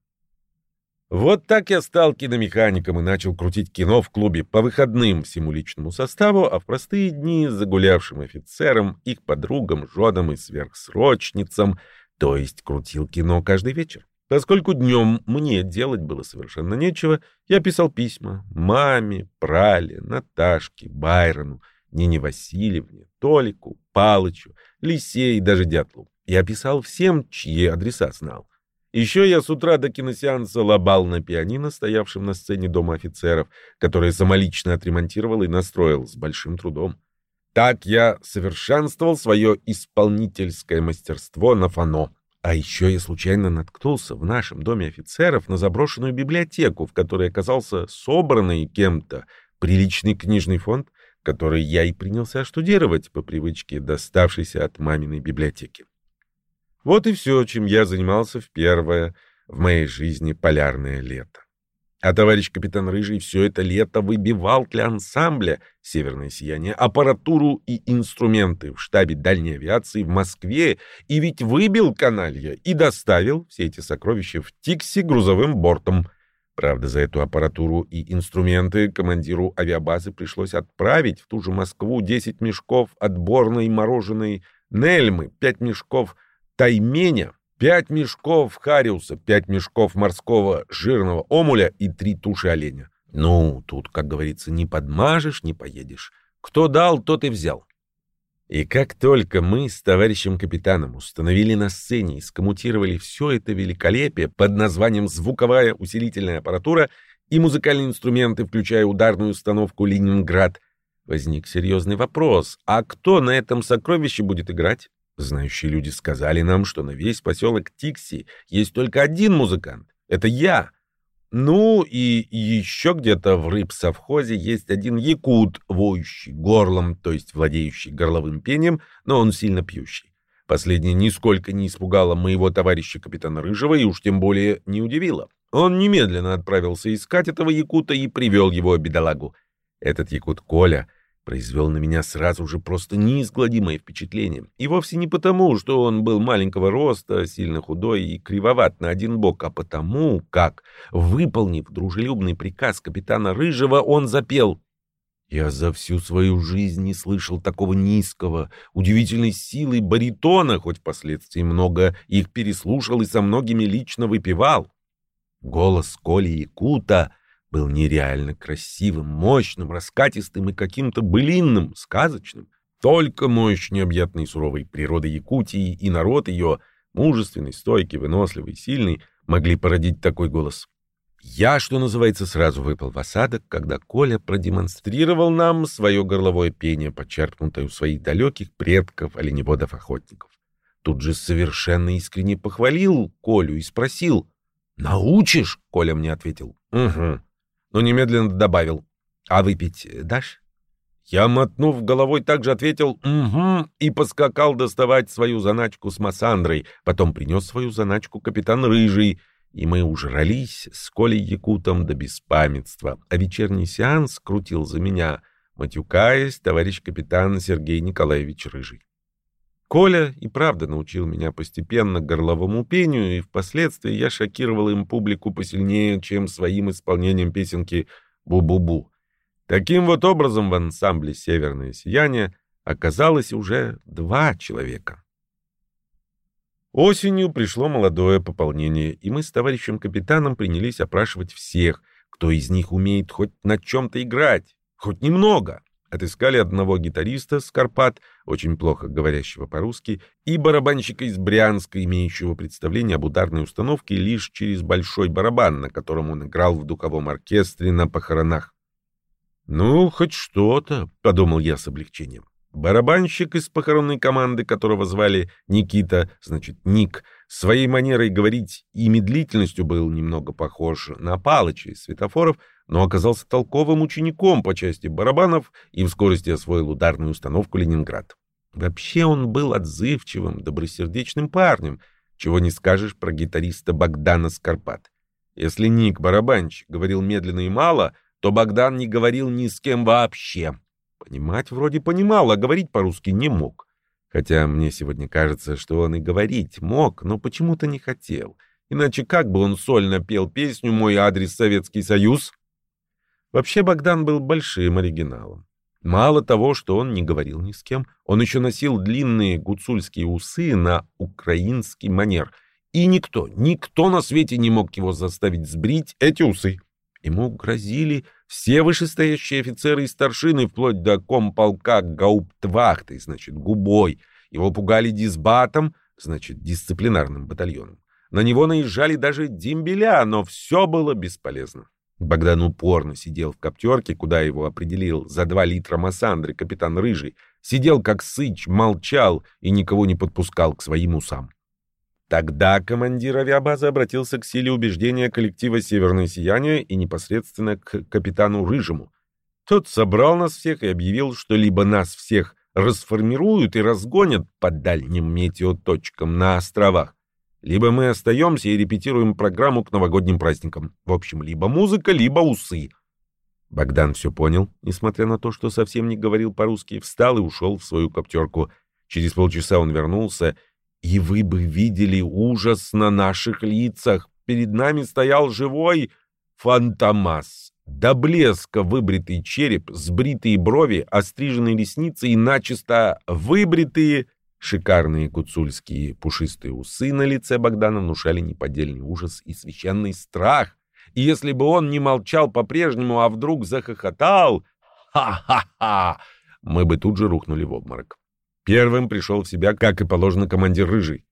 Вот так я стал киномехаником и начал крутить кино в клубе по выходным всему личному составу, а в простые дни загулявшим офицерам, их подругам, женам и сверхсрочницам, то есть крутил кино каждый вечер. Поскольку днем мне делать было совершенно нечего, я писал письма маме, Прале, Наташке, Байрону, Нине Васильевне, Толику, Палычу, Лисе и даже Дятлу. Я писал всем, чьи адреса знал. Еще я с утра до киносеанса лобал на пианино, стоявшем на сцене Дома офицеров, которое самолично отремонтировал и настроил с большим трудом. Так я совершенствовал свое исполнительское мастерство на фано. А еще я случайно наткнулся в нашем доме офицеров на заброшенную библиотеку, в которой оказался собранный кем-то приличный книжный фонд, который я и принялся штудировать по привычке, доставшейся от маминой библиотеки. Вот и все, чем я занимался в первое в моей жизни полярное лето. А товарищ капитан Рыжий все это лето выбивал для ансамбля «Северное сияние» аппаратуру и инструменты в штабе дальней авиации в Москве, и ведь выбил каналья и доставил все эти сокровища в Тикси грузовым бортом. Правда, за эту аппаратуру и инструменты командиру авиабазы пришлось отправить в ту же Москву 10 мешков отборной мороженой Нельмы, 5 мешков тайменя, Пять мешков хариуса, пять мешков морского жирного омуля и три туши оленя. Ну, тут, как говорится, не подмажешь, не поедешь. Кто дал, тот и взял. И как только мы с товарищем капитаном установили на сцене и скоммутировали все это великолепие под названием «звуковая усилительная аппаратура» и музыкальные инструменты, включая ударную установку «Ленинград», возник серьезный вопрос, а кто на этом сокровище будет играть? Знающие люди сказали нам, что на весь поселок Тикси есть только один музыкант. Это я. Ну и еще где-то в рыбсовхозе есть один якут, воющий горлом, то есть владеющий горловым пением, но он сильно пьющий. Последнее нисколько не испугало моего товарища капитана Рыжего и уж тем более не удивило. Он немедленно отправился искать этого якута и привел его бедолагу. Этот якут Коля — произвел на меня сразу же просто неизгладимое впечатление. И вовсе не потому, что он был маленького роста, сильно худой и кривоват на один бок, а потому, как, выполнив дружелюбный приказ капитана Рыжего, он запел я за всю свою жизнь не слышал такого низкого, удивительной силы баритона, хоть впоследствии много их переслушал и со многими лично выпивал. Голос Коли Якута был нереально красивым, мощным, раскатистым и каким-то былинным, сказочным. Только мощь необъятной суровой природы Якутии и народ ее, мужественный, стойкий, выносливый, сильный, могли породить такой голос. Я, что называется, сразу выпал в осадок, когда Коля продемонстрировал нам свое горловое пение, подчеркнутое у своих далеких предков оленеводов-охотников. Тут же совершенно искренне похвалил Колю и спросил. «Научишь?» — Коля мне ответил. «Угу» но немедленно добавил. «А выпить дашь?» Я, мотнув головой, также ответил «Угу» и поскакал доставать свою заначку с Массандрой, потом принес свою заначку капитан Рыжий, и мы ужрались с Колей Якутом до беспамятства, а вечерний сеанс крутил за меня, матюкаясь, товарищ капитан Сергей Николаевич Рыжий. Коля и правда научил меня постепенно горловому пению, и впоследствии я шокировал им публику посильнее, чем своим исполнением песенки «Бу-бу-бу». Таким вот образом в ансамбле «Северное сияние» оказалось уже два человека. Осенью пришло молодое пополнение, и мы с товарищем капитаном принялись опрашивать всех, кто из них умеет хоть на чем-то играть, хоть немного. Отыскали одного гитариста с Карпат, очень плохо говорящего по-русски, и барабанщика из Брянска, имеющего представление об ударной установке лишь через большой барабан, на котором он играл в духовом оркестре на похоронах. «Ну, хоть что-то», — подумал я с облегчением. Барабанщик из похоронной команды, которого звали Никита, значит, Ник, своей манерой говорить и медлительностью был немного похож на Палыча из светофоров, но оказался толковым учеником по части барабанов и в скорости освоил ударную установку «Ленинград». Вообще он был отзывчивым, добросердечным парнем, чего не скажешь про гитариста Богдана Скарпат. Если Ник, барабанщик, говорил медленно и мало, то Богдан не говорил ни с кем вообще. Понимать вроде понимал, а говорить по-русски не мог. Хотя мне сегодня кажется, что он и говорить мог, но почему-то не хотел. Иначе как бы он сольно пел песню «Мой адрес Советский Союз»? Вообще Богдан был большим оригиналом. Мало того, что он не говорил ни с кем, он еще носил длинные гуцульские усы на украинский манер. И никто, никто на свете не мог его заставить сбрить эти усы. Ему грозили все вышестоящие офицеры и старшины, вплоть до комполка гауптвахты, значит, губой. Его пугали дисбатом, значит, дисциплинарным батальоном. На него наезжали даже дембеля, но все было бесполезно. Богдан упорно сидел в коптерке, куда его определил за два литра массандры капитан Рыжий. Сидел как сыч, молчал и никого не подпускал к своим усам. Тогда командир авиабазы обратился к силе убеждения коллектива «Северное сияние» и непосредственно к капитану Рыжему. Тот собрал нас всех и объявил, что либо нас всех расформируют и разгонят по дальним метеоточкам на островах, либо мы остаемся и репетируем программу к новогодним праздникам. В общем, либо музыка, либо усы. Богдан все понял, несмотря на то, что совсем не говорил по-русски, встал и ушел в свою коптерку. Через полчаса он вернулся, и вы бы видели ужас на наших лицах. Перед нами стоял живой фантомас. До блеска выбритый череп, сбритые брови, остриженные ресницы и начисто выбритые Шикарные гуцульские пушистые усы на лице Богдана внушали неподдельный ужас и священный страх. И если бы он не молчал по-прежнему, а вдруг захохотал, ха-ха-ха, мы бы тут же рухнули в обморок. Первым пришел в себя, как и положено, командир Рыжий.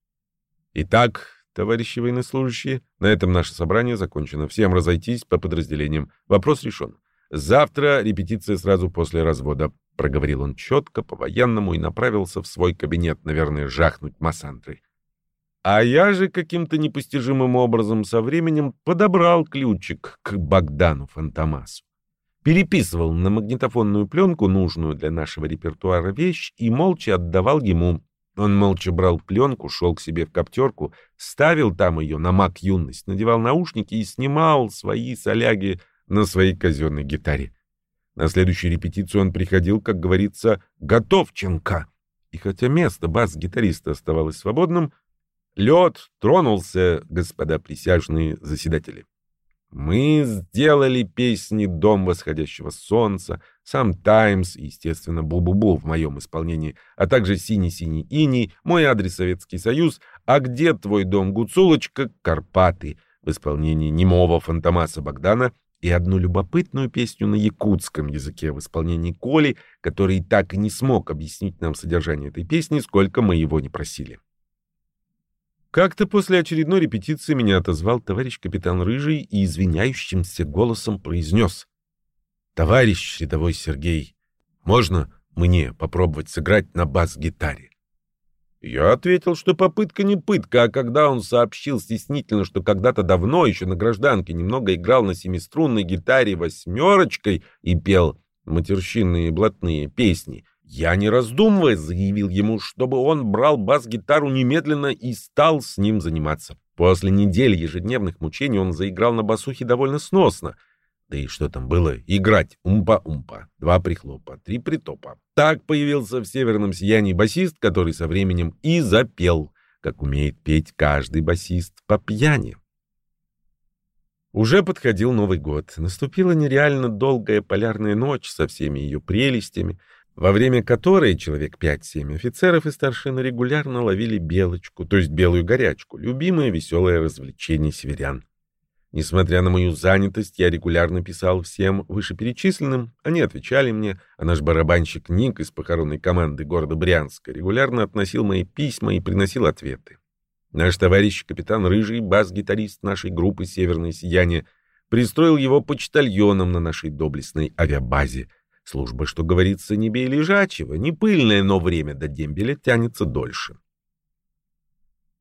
Итак, товарищи военнослужащие, на этом наше собрание закончено. Всем разойтись по подразделениям. Вопрос решен. Завтра репетиция сразу после развода проговорил он четко, по-военному, и направился в свой кабинет, наверное, жахнуть массандрой. А я же каким-то непостижимым образом со временем подобрал ключик к Богдану Фантомасу. Переписывал на магнитофонную пленку нужную для нашего репертуара вещь и молча отдавал ему. Он молча брал пленку, шел к себе в коптерку, ставил там ее на маг юность, надевал наушники и снимал свои соляги на своей казенной гитаре. На следующую репетицию он приходил, как говорится, готовченко. И хотя место бас-гитариста оставалось свободным, лед тронулся, господа присяжные заседатели. Мы сделали песни «Дом восходящего солнца», сам «Таймс», естественно, «Бу-бу-бу» в моем исполнении, а также «Синий-синий иней», «Мой адрес Советский Союз», «А где твой дом, Гуцулочка?» «Карпаты» в исполнении немого фантомаса Богдана и одну любопытную песню на якутском языке в исполнении Коли, который так и не смог объяснить нам содержание этой песни, сколько мы его не просили. Как-то после очередной репетиции меня отозвал товарищ капитан Рыжий и извиняющимся голосом произнес. «Товарищ рядовой Сергей, можно мне попробовать сыграть на бас-гитаре?» Я ответил, что попытка не пытка, а когда он сообщил стеснительно, что когда-то давно, еще на гражданке, немного играл на семиструнной гитаре восьмерочкой и пел матерщинные блатные песни, я, не раздумывая, заявил ему, чтобы он брал бас-гитару немедленно и стал с ним заниматься. После недели ежедневных мучений он заиграл на басухе довольно сносно — да и что там было? Играть. Умпа-умпа. Два прихлопа. Три притопа. Так появился в «Северном сиянии» басист, который со временем и запел, как умеет петь каждый басист по пьяни. Уже подходил Новый год. Наступила нереально долгая полярная ночь со всеми ее прелестями, во время которой человек 5-7 офицеров и старшин регулярно ловили белочку, то есть белую горячку, любимое веселое развлечение северян. Несмотря на мою занятость, я регулярно писал всем вышеперечисленным, они отвечали мне, а наш барабанщик Ник из похоронной команды города Брянска регулярно относил мои письма и приносил ответы. Наш товарищ, капитан Рыжий, бас-гитарист нашей группы «Северное сияние», пристроил его почтальоном на нашей доблестной авиабазе. Служба, что говорится, не бей лежачего, не пыльное, но время до дембеля тянется дольше.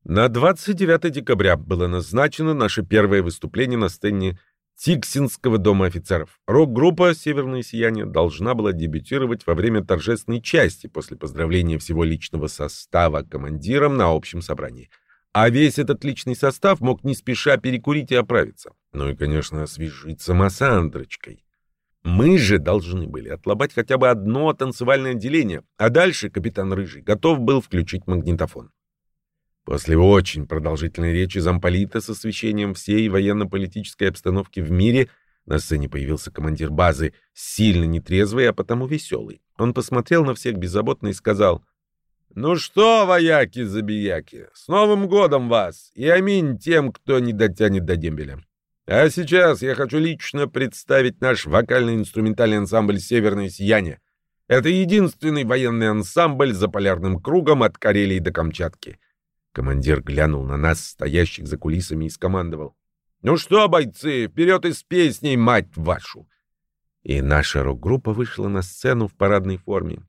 На 29 декабря было назначено наше первое выступление на сцене Тиксинского дома офицеров. Рок-группа «Северное сияние» должна была дебютировать во время торжественной части после поздравления всего личного состава командиром на общем собрании. А весь этот личный состав мог не спеша перекурить и оправиться. Ну и, конечно, освежиться массандрочкой. Мы же должны были отлобать хотя бы одно танцевальное отделение, а дальше капитан Рыжий готов был включить магнитофон. После очень продолжительной речи замполита с освещением всей военно-политической обстановки в мире на сцене появился командир базы, сильно нетрезвый, а потому веселый. Он посмотрел на всех беззаботно и сказал, «Ну что, вояки-забияки, с Новым годом вас! И аминь тем, кто не дотянет до дембеля!» А сейчас я хочу лично представить наш вокально-инструментальный ансамбль «Северное сияние». Это единственный военный ансамбль за полярным кругом от Карелии до Камчатки. Командир глянул на нас, стоящих за кулисами, и скомандовал. «Ну что, бойцы, вперед из песней, мать вашу!» И наша рок-группа вышла на сцену в парадной форме.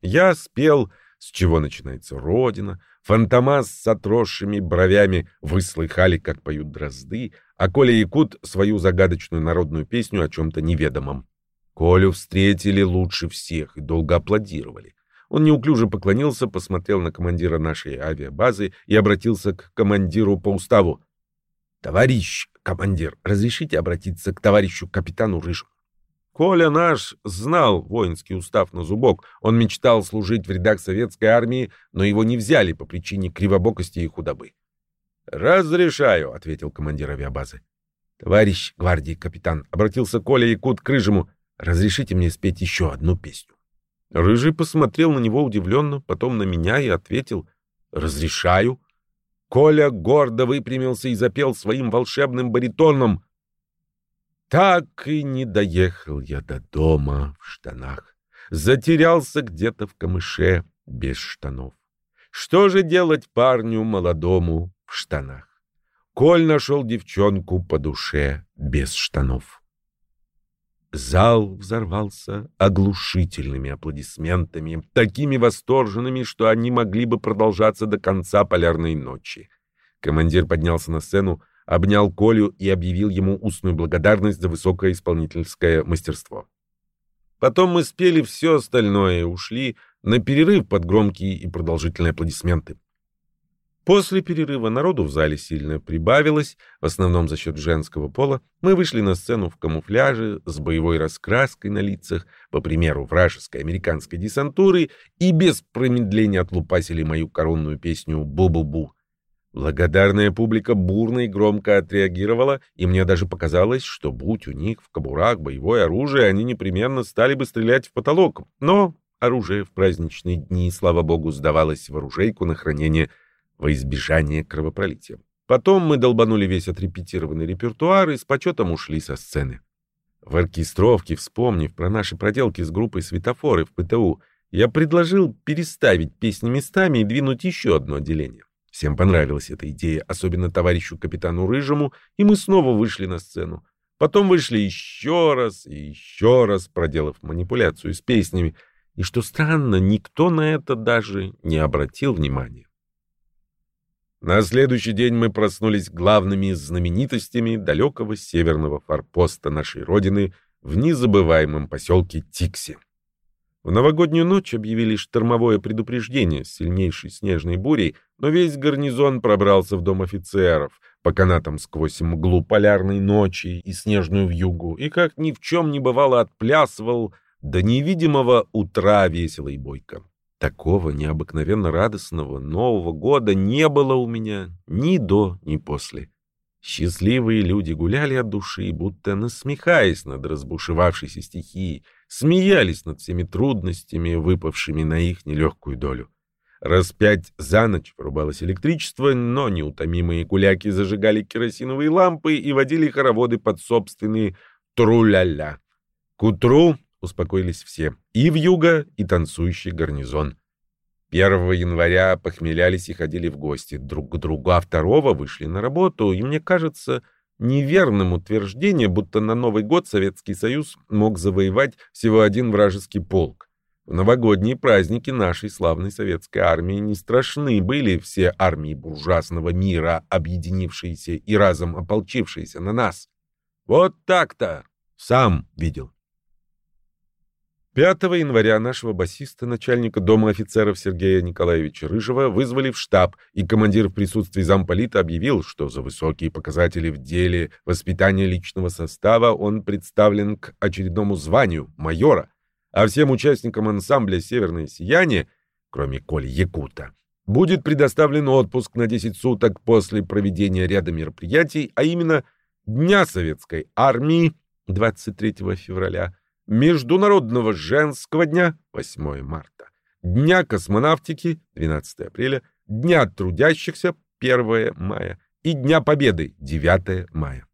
Я спел «С чего начинается Родина», Фантомас с отросшими бровями вы слыхали, как поют дрозды, а Коля Якут свою загадочную народную песню о чем-то неведомом. Колю встретили лучше всех и долго аплодировали. Он неуклюже поклонился, посмотрел на командира нашей авиабазы и обратился к командиру по уставу. «Товарищ командир, разрешите обратиться к товарищу капитану Рыжему?» Коля наш знал воинский устав на зубок. Он мечтал служить в рядах советской армии, но его не взяли по причине кривобокости и худобы. «Разрешаю», — ответил командир авиабазы. «Товарищ гвардии капитан», — обратился Коля Якут к Рыжему, — «разрешите мне спеть еще одну песню». Рыжий посмотрел на него удивленно, потом на меня и ответил «Разрешаю». Коля гордо выпрямился и запел своим волшебным баритоном Так и не доехал я до дома в штанах, затерялся где-то в камыше без штанов. Что же делать парню молодому в штанах? Коль нашел девчонку по душе без штанов. Зал взорвался оглушительными аплодисментами, такими восторженными, что они могли бы продолжаться до конца полярной ночи. Командир поднялся на сцену, обнял Колю и объявил ему устную благодарность за высокое исполнительское мастерство. Потом мы спели все остальное и ушли на перерыв под громкие и продолжительные аплодисменты. После перерыва народу в зале сильно прибавилось, в основном за счет женского пола. Мы вышли на сцену в камуфляже, с боевой раскраской на лицах, по примеру вражеской американской десантуры, и без промедления отлупасили мою коронную песню «Бу-бу-бу». Благодарная публика бурно и громко отреагировала, и мне даже показалось, что будь у них в кобурах боевое оружие, они непременно стали бы стрелять в потолок. Но оружие в праздничные дни, слава богу, сдавалось в оружейку на хранение – во избежание кровопролития. Потом мы долбанули весь отрепетированный репертуар и с почетом ушли со сцены. В оркестровке, вспомнив про наши проделки с группой «Светофоры» в ПТУ, я предложил переставить песни местами и двинуть еще одно отделение. Всем понравилась эта идея, особенно товарищу капитану Рыжему, и мы снова вышли на сцену. Потом вышли еще раз и еще раз, проделав манипуляцию с песнями, и, что странно, никто на это даже не обратил внимания. На следующий день мы проснулись главными знаменитостями далекого северного форпоста нашей родины в незабываемом поселке Тикси. В новогоднюю ночь объявили штормовое предупреждение с сильнейшей снежной бурей, но весь гарнизон пробрался в дом офицеров по канатам сквозь мглу полярной ночи и снежную вьюгу, и как ни в чем не бывало отплясывал до невидимого утра весело и бойко. Такого необыкновенно радостного Нового года не было у меня ни до, ни после. Счастливые люди гуляли от души, будто насмехаясь над разбушевавшейся стихией, смеялись над всеми трудностями, выпавшими на их нелегкую долю. Раз пять за ночь врубалось электричество, но неутомимые гуляки зажигали керосиновые лампы и водили хороводы под собственные тру-ля-ля. К утру успокоились все, и в юго, и танцующий гарнизон. 1 января похмелялись и ходили в гости друг к другу, а второго вышли на работу, и мне кажется неверным утверждение, будто на Новый год Советский Союз мог завоевать всего один вражеский полк. В новогодние праздники нашей славной советской армии не страшны были все армии буржуазного мира, объединившиеся и разом ополчившиеся на нас. Вот так-то! Сам видел. 5 января нашего басиста, начальника дома офицеров Сергея Николаевича Рыжего, вызвали в штаб, и командир в присутствии замполита объявил, что за высокие показатели в деле воспитания личного состава он представлен к очередному званию майора, а всем участникам ансамбля «Северное сияние», кроме Коли Якута, Будет предоставлен отпуск на 10 суток после проведения ряда мероприятий, а именно Дня Советской Армии 23 февраля, Международного женского дня 8 марта, Дня космонавтики 12 апреля, Дня трудящихся 1 мая и Дня Победы 9 мая.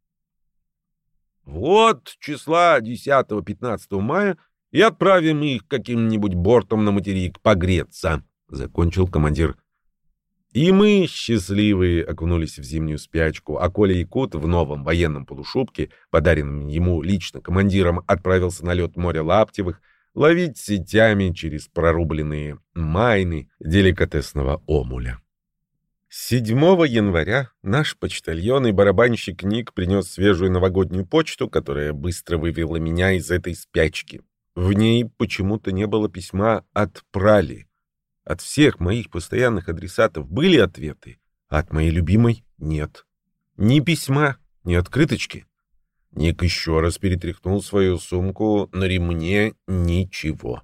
Вот числа 10-15 мая и отправим их каким-нибудь бортом на материк погреться, — закончил командир. И мы, счастливые, окунулись в зимнюю спячку, а Коля Якут в новом военном полушубке, подаренном ему лично командиром, отправился на лед моря Лаптевых, ловить сетями через прорубленные майны деликатесного омуля. 7 января наш почтальон и барабанщик Ник принес свежую новогоднюю почту, которая быстро вывела меня из этой спячки. В ней почему-то не было письма от Прали. От всех моих постоянных адресатов были ответы, а от моей любимой — нет. Ни письма, ни открыточки. Ник еще раз перетряхнул свою сумку, на ремне ничего.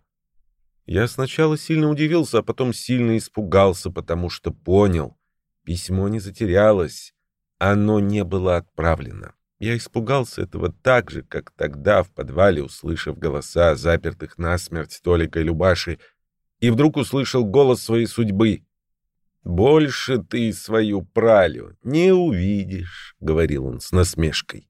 Я сначала сильно удивился, а потом сильно испугался, потому что понял. Письмо не затерялось, оно не было отправлено. Я испугался этого так же, как тогда в подвале, услышав голоса запертых насмерть Толика и Любаши, и вдруг услышал голос своей судьбы. «Больше ты свою пралю не увидишь», — говорил он с насмешкой.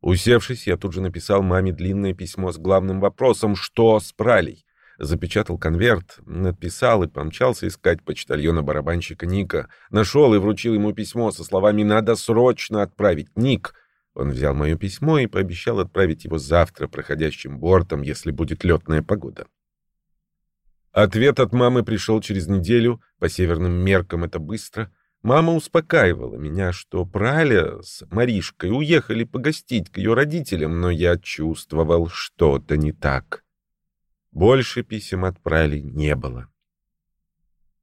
Усевшись, я тут же написал маме длинное письмо с главным вопросом «Что с пралей?». Запечатал конверт, написал и помчался искать почтальона-барабанщика Ника. Нашел и вручил ему письмо со словами «Надо срочно отправить, Ник». Он взял мое письмо и пообещал отправить его завтра проходящим бортом, если будет летная погода. Ответ от мамы пришел через неделю, по северным меркам это быстро. Мама успокаивала меня, что Праля с Маришкой уехали погостить к ее родителям, но я чувствовал что-то не так. Больше писем от Прали не было.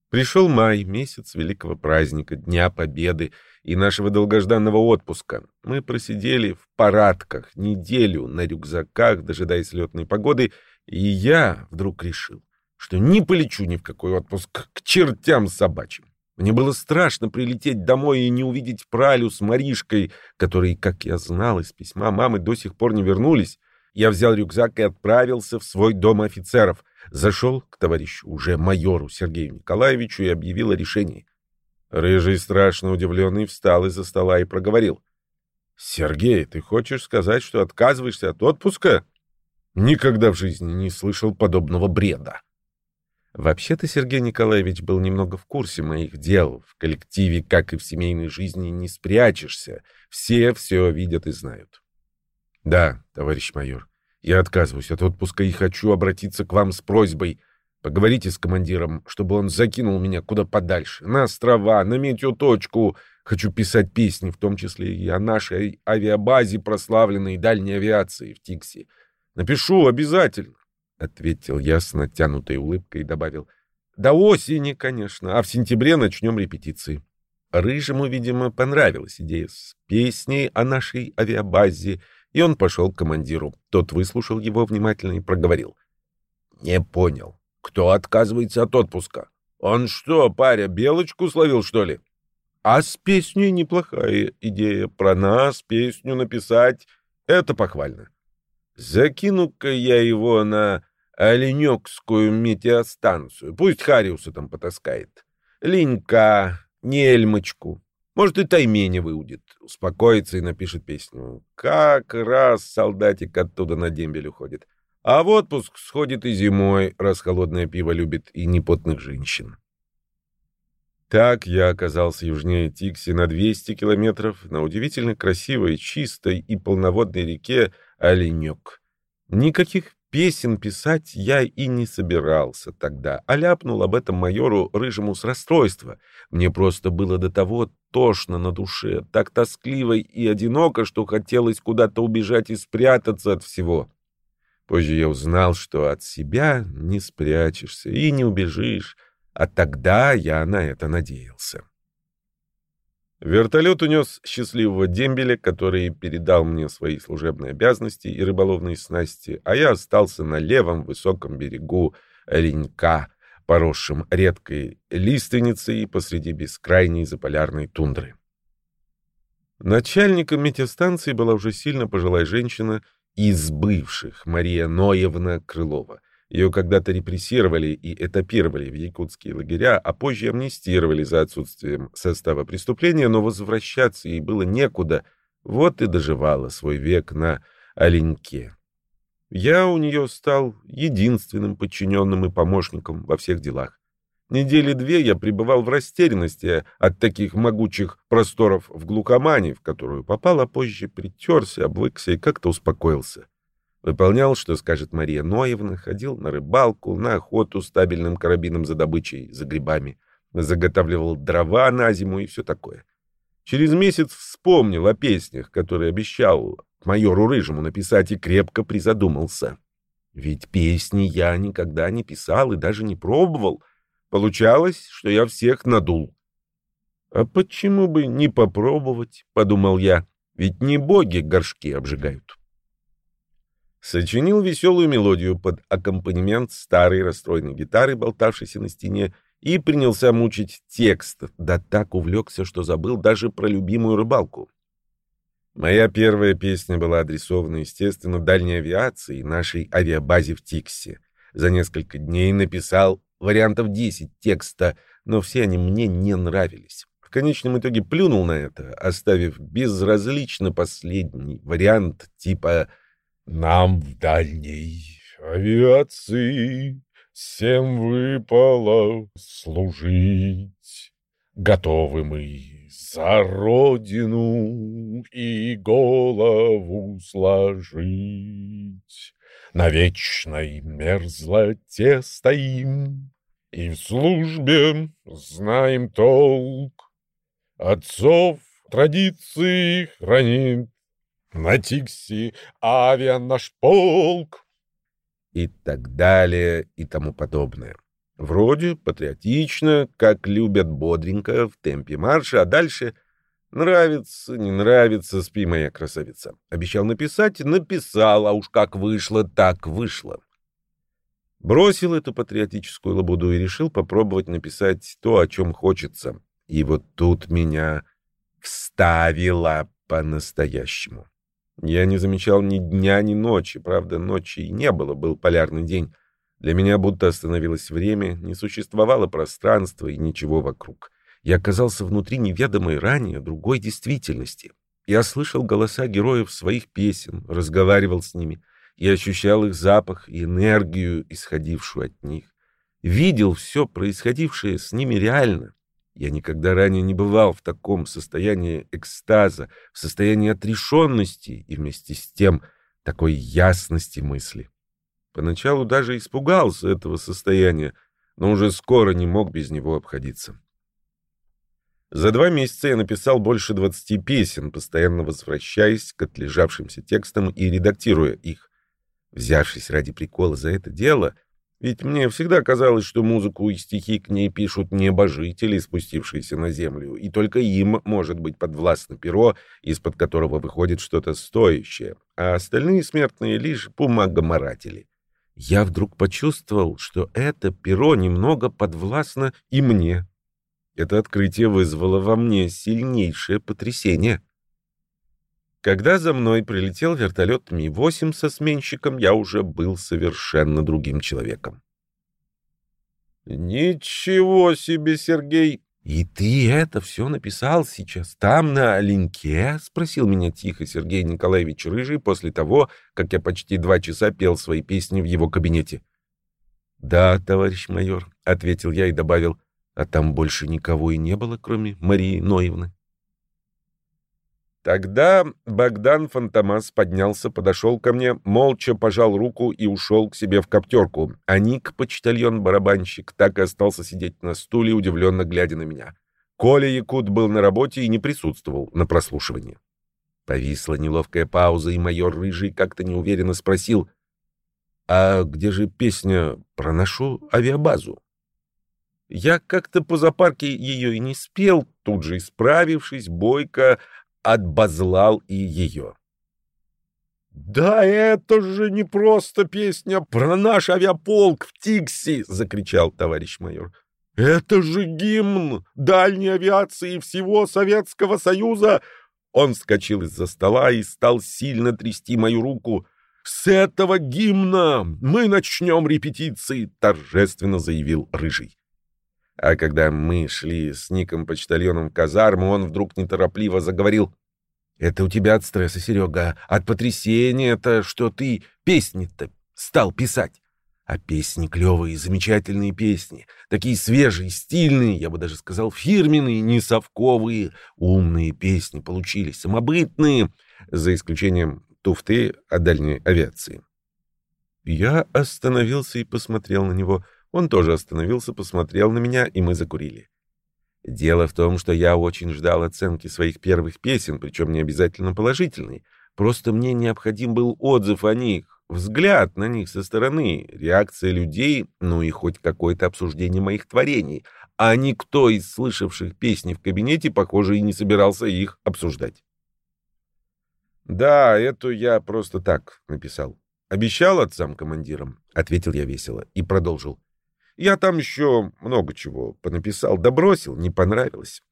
Пришел май, месяц великого праздника, Дня Победы и нашего долгожданного отпуска. Мы просидели в парадках неделю на рюкзаках, дожидаясь летной погоды, и я вдруг решил, что не полечу ни в какой отпуск к чертям собачьим. Мне было страшно прилететь домой и не увидеть Пралю с Маришкой, которые, как я знал из письма мамы, до сих пор не вернулись. Я взял рюкзак и отправился в свой дом офицеров. Зашел к товарищу, уже майору Сергею Николаевичу, и объявил о решении. Рыжий, страшно удивленный, встал из-за стола и проговорил. — Сергей, ты хочешь сказать, что отказываешься от отпуска? Никогда в жизни не слышал подобного бреда. Вообще-то Сергей Николаевич был немного в курсе моих дел. В коллективе, как и в семейной жизни, не спрячешься. Все все видят и знают. Да, товарищ майор, я отказываюсь от отпуска и хочу обратиться к вам с просьбой. Поговорите с командиром, чтобы он закинул меня куда подальше, на острова, на метеоточку. Хочу писать песни, в том числе и о нашей авиабазе прославленной дальней авиации в Тиксе. Напишу обязательно. — ответил я с натянутой улыбкой и добавил. «До осени, конечно, а в сентябре начнем репетиции». Рыжему, видимо, понравилась идея с песней о нашей авиабазе, и он пошел к командиру. Тот выслушал его внимательно и проговорил. «Не понял. Кто отказывается от отпуска? Он что, паря, белочку словил, что ли?» «А с песней неплохая идея. Про нас песню написать — это похвально. Закину-ка я его на Оленекскую метеостанцию. Пусть Хариуса там потаскает. Ленька, Нельмочку. Может, и Таймене выудит. Успокоится и напишет песню. Как раз солдатик оттуда на дембель уходит. А в отпуск сходит и зимой, раз холодное пиво любит и непотных женщин. Так я оказался южнее Тикси на 200 километров на удивительно красивой, чистой и полноводной реке Оленек. Никаких Песен писать я и не собирался тогда, а ляпнул об этом майору Рыжему с расстройства. Мне просто было до того тошно на душе, так тоскливо и одиноко, что хотелось куда-то убежать и спрятаться от всего. Позже я узнал, что от себя не спрячешься и не убежишь, а тогда я на это надеялся. Вертолет унес счастливого дембеля, который передал мне свои служебные обязанности и рыболовные снасти, а я остался на левом высоком берегу Ренька, поросшим редкой лиственницей посреди бескрайней заполярной тундры. Начальником метеостанции была уже сильно пожилая женщина из бывших, Мария Ноевна Крылова. Ее когда-то репрессировали и этапировали в якутские лагеря, а позже амнистировали за отсутствием состава преступления, но возвращаться ей было некуда, вот и доживала свой век на Оленьке. Я у нее стал единственным подчиненным и помощником во всех делах. Недели две я пребывал в растерянности от таких могучих просторов в глухомане, в которую попал, а позже притерся, обвыкся и как-то успокоился. Выполнял, что скажет Мария Ноевна, ходил на рыбалку, на охоту с табельным карабином за добычей, за грибами, заготавливал дрова на зиму и все такое. Через месяц вспомнил о песнях, которые обещал майору Рыжему написать, и крепко призадумался. Ведь песни я никогда не писал и даже не пробовал — Получалось, что я всех надул. «А почему бы не попробовать?» — подумал я. «Ведь не боги горшки обжигают». Сочинил веселую мелодию под аккомпанемент старой расстроенной гитары, болтавшейся на стене, и принялся мучить текст, да так увлекся, что забыл даже про любимую рыбалку. Моя первая песня была адресована, естественно, дальней авиации, нашей авиабазе в Тиксе. За несколько дней написал вариантов 10 текста, но все они мне не нравились. В конечном итоге плюнул на это, оставив безразлично последний вариант типа «Нам в дальней авиации всем выпало служить. Готовы мы за родину и голову сложить. На вечной мерзлоте стоим, и в службе знаем толк. Отцов традиции хранит на Тикси авиа наш полк. И так далее, и тому подобное. Вроде патриотично, как любят бодренько в темпе марша, а дальше нравится, не нравится, спи, моя красавица. Обещал написать, написал, а уж как вышло, так вышло. Бросил эту патриотическую лабуду и решил попробовать написать то, о чем хочется. И вот тут меня вставило по-настоящему. Я не замечал ни дня, ни ночи. Правда, ночи и не было, был полярный день. Для меня будто остановилось время, не существовало пространства и ничего вокруг. Я оказался внутри неведомой ранее другой действительности. Я слышал голоса героев своих песен, разговаривал с ними — и ощущал их запах и энергию, исходившую от них. Видел все происходившее с ними реально. Я никогда ранее не бывал в таком состоянии экстаза, в состоянии отрешенности и вместе с тем такой ясности мысли. Поначалу даже испугался этого состояния, но уже скоро не мог без него обходиться. За два месяца я написал больше двадцати песен, постоянно возвращаясь к отлежавшимся текстам и редактируя их. Взявшись ради прикола за это дело, ведь мне всегда казалось, что музыку и стихи к ней пишут небожители, спустившиеся на землю, и только им может быть подвластно перо, из-под которого выходит что-то стоящее, а остальные смертные лишь бумагоморатели. Я вдруг почувствовал, что это перо немного подвластно и мне. Это открытие вызвало во мне сильнейшее потрясение. Когда за мной прилетел вертолет Ми-8 со сменщиком, я уже был совершенно другим человеком. «Ничего себе, Сергей!» «И ты это все написал сейчас там, на Оленьке?» — спросил меня тихо Сергей Николаевич Рыжий после того, как я почти два часа пел свои песни в его кабинете. «Да, товарищ майор», — ответил я и добавил, «а там больше никого и не было, кроме Марии Ноевны». Тогда Богдан Фантомас поднялся, подошел ко мне, молча пожал руку и ушел к себе в коптерку, а Ник, почтальон-барабанщик, так и остался сидеть на стуле, удивленно глядя на меня. Коля Якут был на работе и не присутствовал на прослушивании. Повисла неловкая пауза, и майор Рыжий как-то неуверенно спросил, «А где же песня про нашу авиабазу?» Я как-то по запарке ее и не спел, тут же исправившись, бойко отбазлал и ее. «Да это же не просто песня про наш авиаполк в Тикси!» — закричал товарищ майор. «Это же гимн дальней авиации всего Советского Союза!» Он вскочил из-за стола и стал сильно трясти мою руку. «С этого гимна мы начнем репетиции!» — торжественно заявил Рыжий. А когда мы шли с Ником-почтальоном в казарму, он вдруг неторопливо заговорил. Это у тебя от стресса, Серега, от потрясения это, что ты песни-то стал писать. А песни клевые, замечательные песни. Такие свежие, стильные, я бы даже сказал, фирменные, не совковые. Умные песни получились, самобытные, за исключением туфты о дальней авиации. Я остановился и посмотрел на него. Он тоже остановился, посмотрел на меня, и мы закурили. Дело в том, что я очень ждал оценки своих первых песен, причем не обязательно положительной. Просто мне необходим был отзыв о них, взгляд на них со стороны, реакция людей, ну и хоть какое-то обсуждение моих творений. А никто из слышавших песни в кабинете, похоже, и не собирался их обсуждать. «Да, эту я просто так написал. Обещал отцам-командирам», — ответил я весело и продолжил. Я там еще много чего понаписал, да бросил, не понравилось.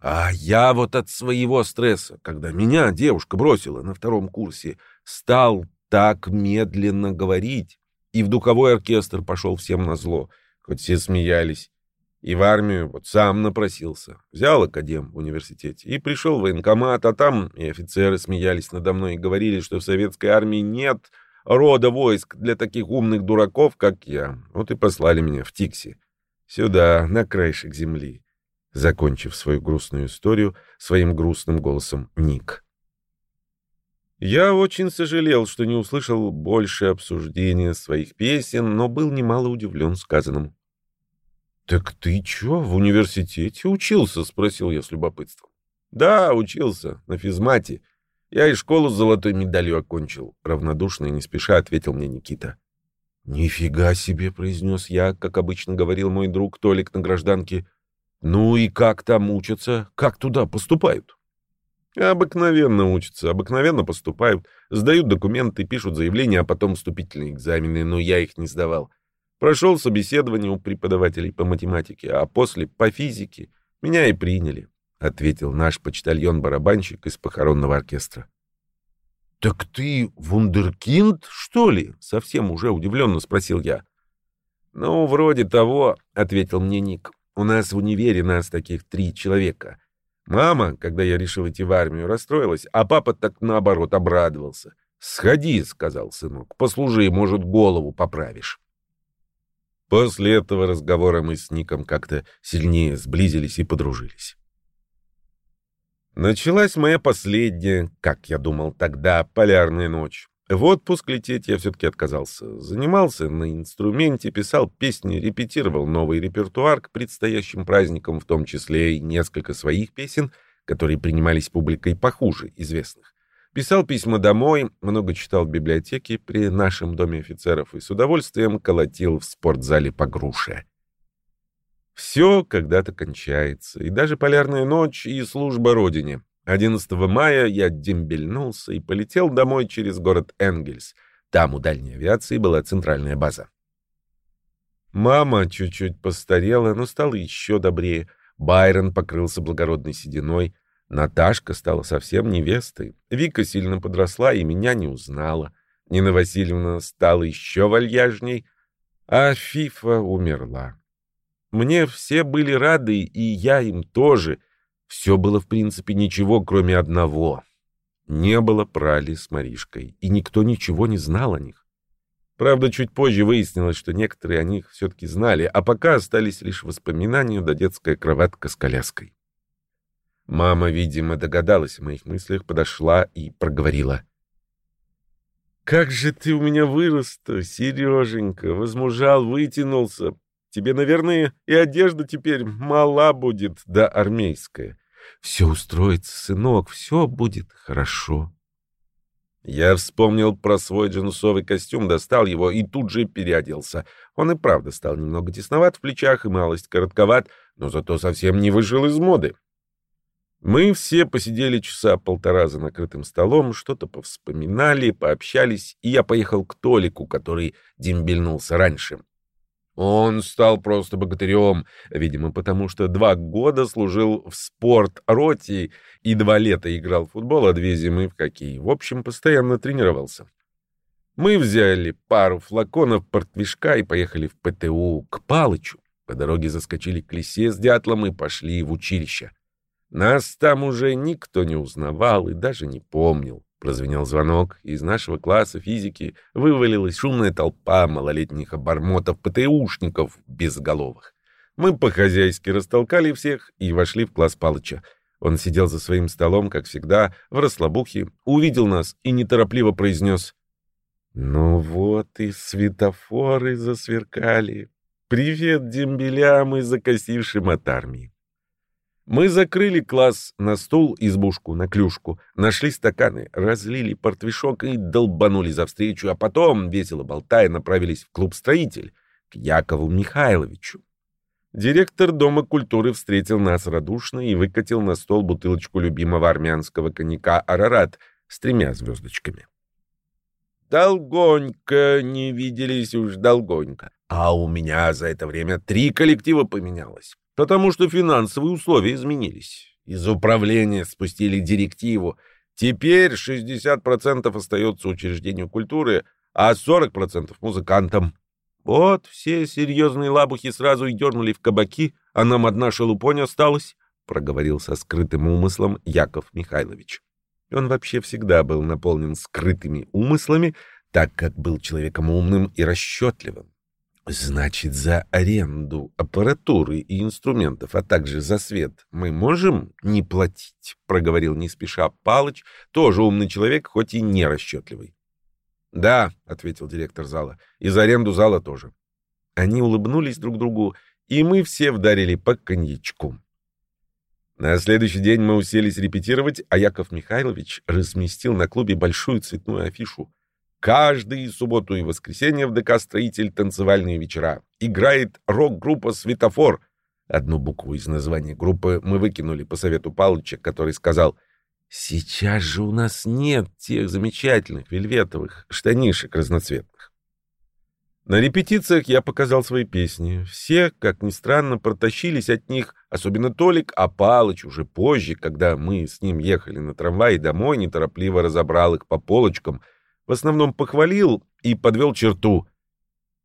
А я вот от своего стресса, когда меня девушка бросила на втором курсе, стал так медленно говорить, и в духовой оркестр пошел всем на зло, хоть все смеялись. И в армию вот сам напросился. Взял академ в университете и пришел в военкомат, а там и офицеры смеялись надо мной и говорили, что в советской армии нет рода войск для таких умных дураков, как я. Вот и послали меня в Тикси. Сюда, на краешек земли. Закончив свою грустную историю своим грустным голосом Ник. Я очень сожалел, что не услышал больше обсуждения своих песен, но был немало удивлен сказанным. «Так ты чё, в университете учился?» — спросил я с любопытством. «Да, учился, на физмате. Я и школу с золотой медалью окончил, равнодушно и не спеша ответил мне Никита. Нифига себе, произнес я, как обычно говорил мой друг Толик на гражданке. Ну и как там учатся? Как туда поступают? Обыкновенно учатся, обыкновенно поступают, сдают документы, пишут заявления, а потом вступительные экзамены, но я их не сдавал. Прошел собеседование у преподавателей по математике, а после по физике меня и приняли. — ответил наш почтальон-барабанщик из похоронного оркестра. — Так ты вундеркинд, что ли? — совсем уже удивленно спросил я. — Ну, вроде того, — ответил мне Ник. — У нас в универе нас таких три человека. Мама, когда я решил идти в армию, расстроилась, а папа так наоборот обрадовался. «Сходи», — сказал сынок, — «послужи, может, голову поправишь». После этого разговора мы с Ником как-то сильнее сблизились и подружились. Началась моя последняя, как я думал тогда, полярная ночь. В отпуск лететь я все-таки отказался. Занимался на инструменте, писал песни, репетировал новый репертуар к предстоящим праздникам, в том числе и несколько своих песен, которые принимались публикой похуже известных. Писал письма домой, много читал в библиотеке при нашем доме офицеров и с удовольствием колотил в спортзале по груше. Все когда-то кончается, и даже полярная ночь и служба родине. 11 мая я дембельнулся и полетел домой через город Энгельс. Там у дальней авиации была центральная база. Мама чуть-чуть постарела, но стала еще добрее. Байрон покрылся благородной сединой. Наташка стала совсем невестой. Вика сильно подросла и меня не узнала. Нина Васильевна стала еще вальяжней, а Фифа умерла. Мне все были рады, и я им тоже. Все было, в принципе, ничего, кроме одного. Не было прали с Маришкой, и никто ничего не знал о них. Правда, чуть позже выяснилось, что некоторые о них все-таки знали, а пока остались лишь воспоминания да детская кроватка с коляской. Мама, видимо, догадалась о моих мыслях, подошла и проговорила. «Как же ты у меня вырос-то, Сереженька! Возмужал, вытянулся, Тебе, наверное, и одежда теперь мала будет, да армейская. Все устроится, сынок, все будет хорошо. Я вспомнил про свой джинсовый костюм, достал его и тут же переоделся. Он и правда стал немного тесноват в плечах и малость коротковат, но зато совсем не вышел из моды. Мы все посидели часа полтора за накрытым столом, что-то повспоминали, пообщались, и я поехал к Толику, который дембельнулся раньше. Он стал просто богатырем, видимо, потому что два года служил в спорт-роте и два лета играл в футбол, а две зимы в хоккей. В общем, постоянно тренировался. Мы взяли пару флаконов портвишка и поехали в ПТУ к Палычу. По дороге заскочили к лисе с дятлом и пошли в училище. Нас там уже никто не узнавал и даже не помнил. Прозвенел звонок, из нашего класса физики вывалилась шумная толпа малолетних обормотов-ПТУшников безголовых. Мы по-хозяйски растолкали всех и вошли в класс Палыча. Он сидел за своим столом, как всегда, в расслабухе, увидел нас и неторопливо произнес «Ну вот и светофоры засверкали. Привет дембелям и закосившим от армии». Мы закрыли класс на стул, избушку, на клюшку, нашли стаканы, разлили портвишок и долбанули за встречу, а потом, весело болтая, направились в клуб «Строитель» к Якову Михайловичу. Директор Дома культуры встретил нас радушно и выкатил на стол бутылочку любимого армянского коньяка «Арарат» с тремя звездочками. Долгонько не виделись уж долгонько. А у меня за это время три коллектива поменялось. Потому что финансовые условия изменились. Из управления спустили директиву. Теперь 60% остается учреждению культуры, а 40% музыкантам. Вот все серьезные лабухи сразу и дернули в кабаки, а нам одна шелупонь осталась, — проговорил со скрытым умыслом Яков Михайлович. Он вообще всегда был наполнен скрытыми умыслами, так как был человеком умным и расчетливым. Значит, за аренду аппаратуры и инструментов, а также за свет мы можем не платить, проговорил не спеша Палыч, тоже умный человек, хоть и не расчетливый. Да, ответил директор зала. И за аренду зала тоже. Они улыбнулись друг другу, и мы все вдарили по коньячку. На следующий день мы уселись репетировать, а Яков Михайлович разместил на клубе большую цветную афишу. Каждые субботу и воскресенье в ДК «Строитель» танцевальные вечера. Играет рок-группа «Светофор». Одну букву из названия группы мы выкинули по совету Палыча, который сказал «Сейчас же у нас нет тех замечательных вельветовых штанишек разноцветных». На репетициях я показал свои песни. Все, как ни странно, протащились от них, особенно Толик, а Палыч уже позже, когда мы с ним ехали на трамвае домой, неторопливо разобрал их по полочкам — в основном похвалил и подвел черту.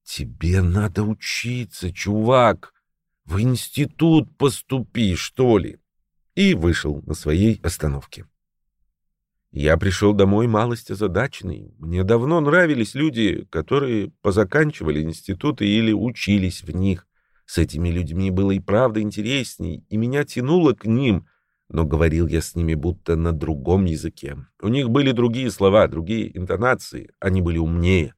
«Тебе надо учиться, чувак. В институт поступи, что ли?» И вышел на своей остановке. Я пришел домой малость озадаченный. Мне давно нравились люди, которые позаканчивали институты или учились в них. С этими людьми было и правда интересней, и меня тянуло к ним, но говорил я с ними будто на другом языке. У них были другие слова, другие интонации, они были умнее.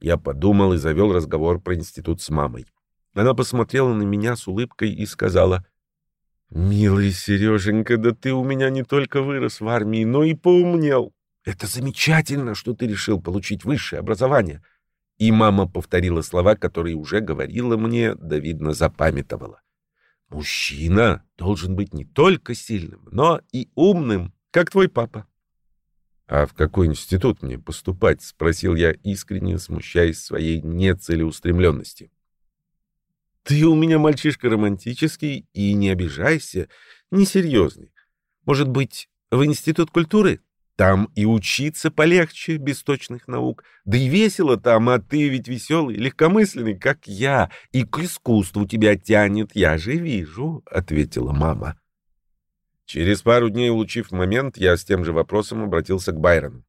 Я подумал и завел разговор про институт с мамой. Она посмотрела на меня с улыбкой и сказала, «Милый Сереженька, да ты у меня не только вырос в армии, но и поумнел. Это замечательно, что ты решил получить высшее образование». И мама повторила слова, которые уже говорила мне, да, видно, запамятовала. Мужчина должен быть не только сильным, но и умным, как твой папа. «А в какой институт мне поступать?» — спросил я, искренне смущаясь своей нецелеустремленности. «Ты у меня мальчишка романтический и не обижайся, несерьезный. Может быть, в институт культуры?» Там и учиться полегче без точных наук. Да и весело там, а ты ведь веселый, легкомысленный, как я, и к искусству тебя тянет, я же вижу», — ответила мама. Через пару дней, улучив момент, я с тем же вопросом обратился к Байрону.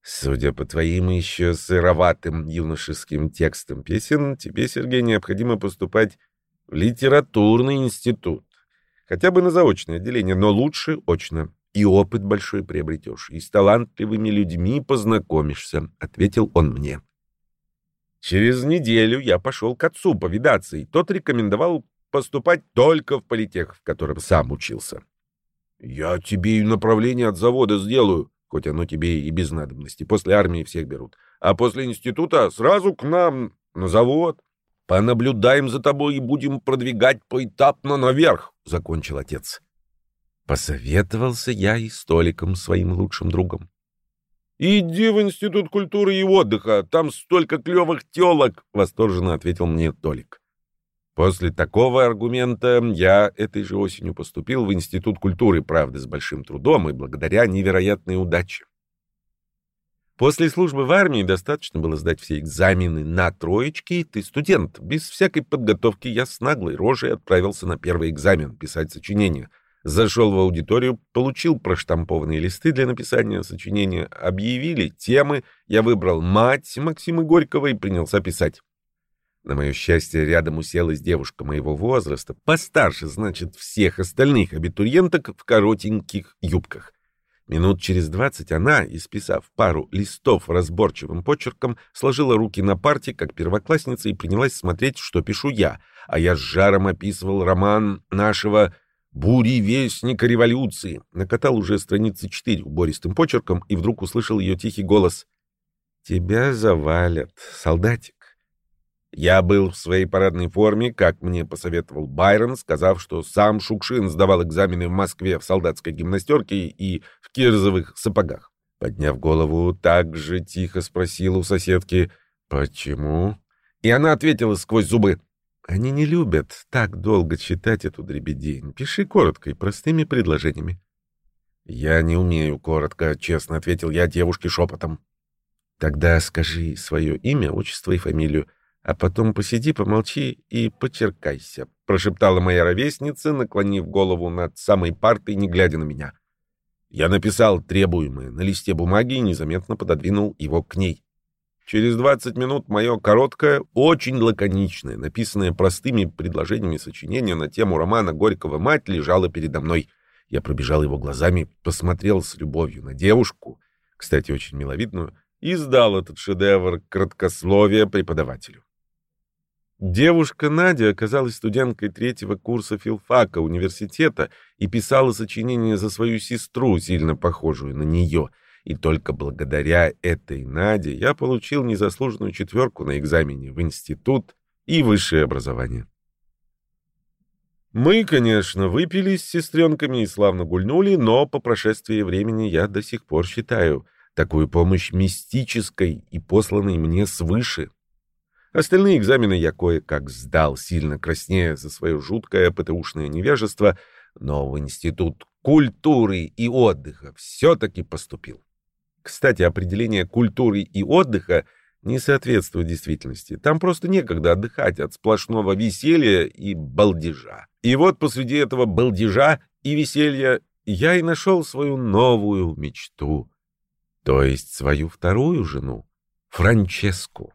«Судя по твоим еще сыроватым юношеским текстам песен, тебе, Сергей, необходимо поступать в литературный институт. Хотя бы на заочное отделение, но лучше очно и опыт большой приобретешь, и с талантливыми людьми познакомишься», — ответил он мне. Через неделю я пошел к отцу повидаться, и тот рекомендовал поступать только в политех, в котором сам учился. «Я тебе и направление от завода сделаю, хоть оно тебе и без надобности. После армии всех берут. А после института сразу к нам на завод. Понаблюдаем за тобой и будем продвигать поэтапно наверх», — закончил отец. Посоветовался я и столиком своим лучшим другом. «Иди в Институт культуры и отдыха, там столько клевых телок!» — восторженно ответил мне Толик. После такого аргумента я этой же осенью поступил в Институт культуры, правда, с большим трудом и благодаря невероятной удаче. После службы в армии достаточно было сдать все экзамены на троечки, и ты студент. Без всякой подготовки я с наглой рожей отправился на первый экзамен писать сочинение — Зашел в аудиторию, получил проштампованные листы для написания сочинения, объявили темы, я выбрал «Мать» Максима Горького и принялся писать. На мое счастье, рядом уселась девушка моего возраста, постарше, значит, всех остальных абитуриенток в коротеньких юбках. Минут через двадцать она, исписав пару листов разборчивым почерком, сложила руки на парте, как первоклассница, и принялась смотреть, что пишу я, а я с жаром описывал роман нашего буревестника революции. Накатал уже страницы четыре убористым почерком и вдруг услышал ее тихий голос. «Тебя завалят, солдатик». Я был в своей парадной форме, как мне посоветовал Байрон, сказав, что сам Шукшин сдавал экзамены в Москве в солдатской гимнастерке и в кирзовых сапогах. Подняв голову, так же тихо спросил у соседки «Почему?» И она ответила сквозь зубы они не любят так долго читать эту дребедень. Пиши коротко и простыми предложениями. «Я не умею коротко», — честно ответил я девушке шепотом. «Тогда скажи свое имя, отчество и фамилию, а потом посиди, помолчи и почеркайся», — прошептала моя ровесница, наклонив голову над самой партой, не глядя на меня. Я написал требуемое на листе бумаги и незаметно пододвинул его к ней. Через 20 минут мое короткое, очень лаконичное, написанное простыми предложениями сочинение на тему романа Горького «Мать» лежало передо мной. Я пробежал его глазами, посмотрел с любовью на девушку, кстати, очень миловидную, и сдал этот шедевр краткословия преподавателю. Девушка Надя оказалась студенткой третьего курса филфака университета и писала сочинение за свою сестру, сильно похожую на нее — и только благодаря этой Наде я получил незаслуженную четверку на экзамене в институт и высшее образование. Мы, конечно, выпили с сестренками и славно гульнули, но по прошествии времени я до сих пор считаю такую помощь мистической и посланной мне свыше. Остальные экзамены я кое-как сдал, сильно краснея за свое жуткое ПТУшное невежество, но в Институт культуры и отдыха все-таки поступил. Кстати, определение культуры и отдыха не соответствует действительности. Там просто некогда отдыхать от сплошного веселья и балдежа. И вот посреди этого балдежа и веселья я и нашел свою новую мечту, то есть свою вторую жену, Франческу.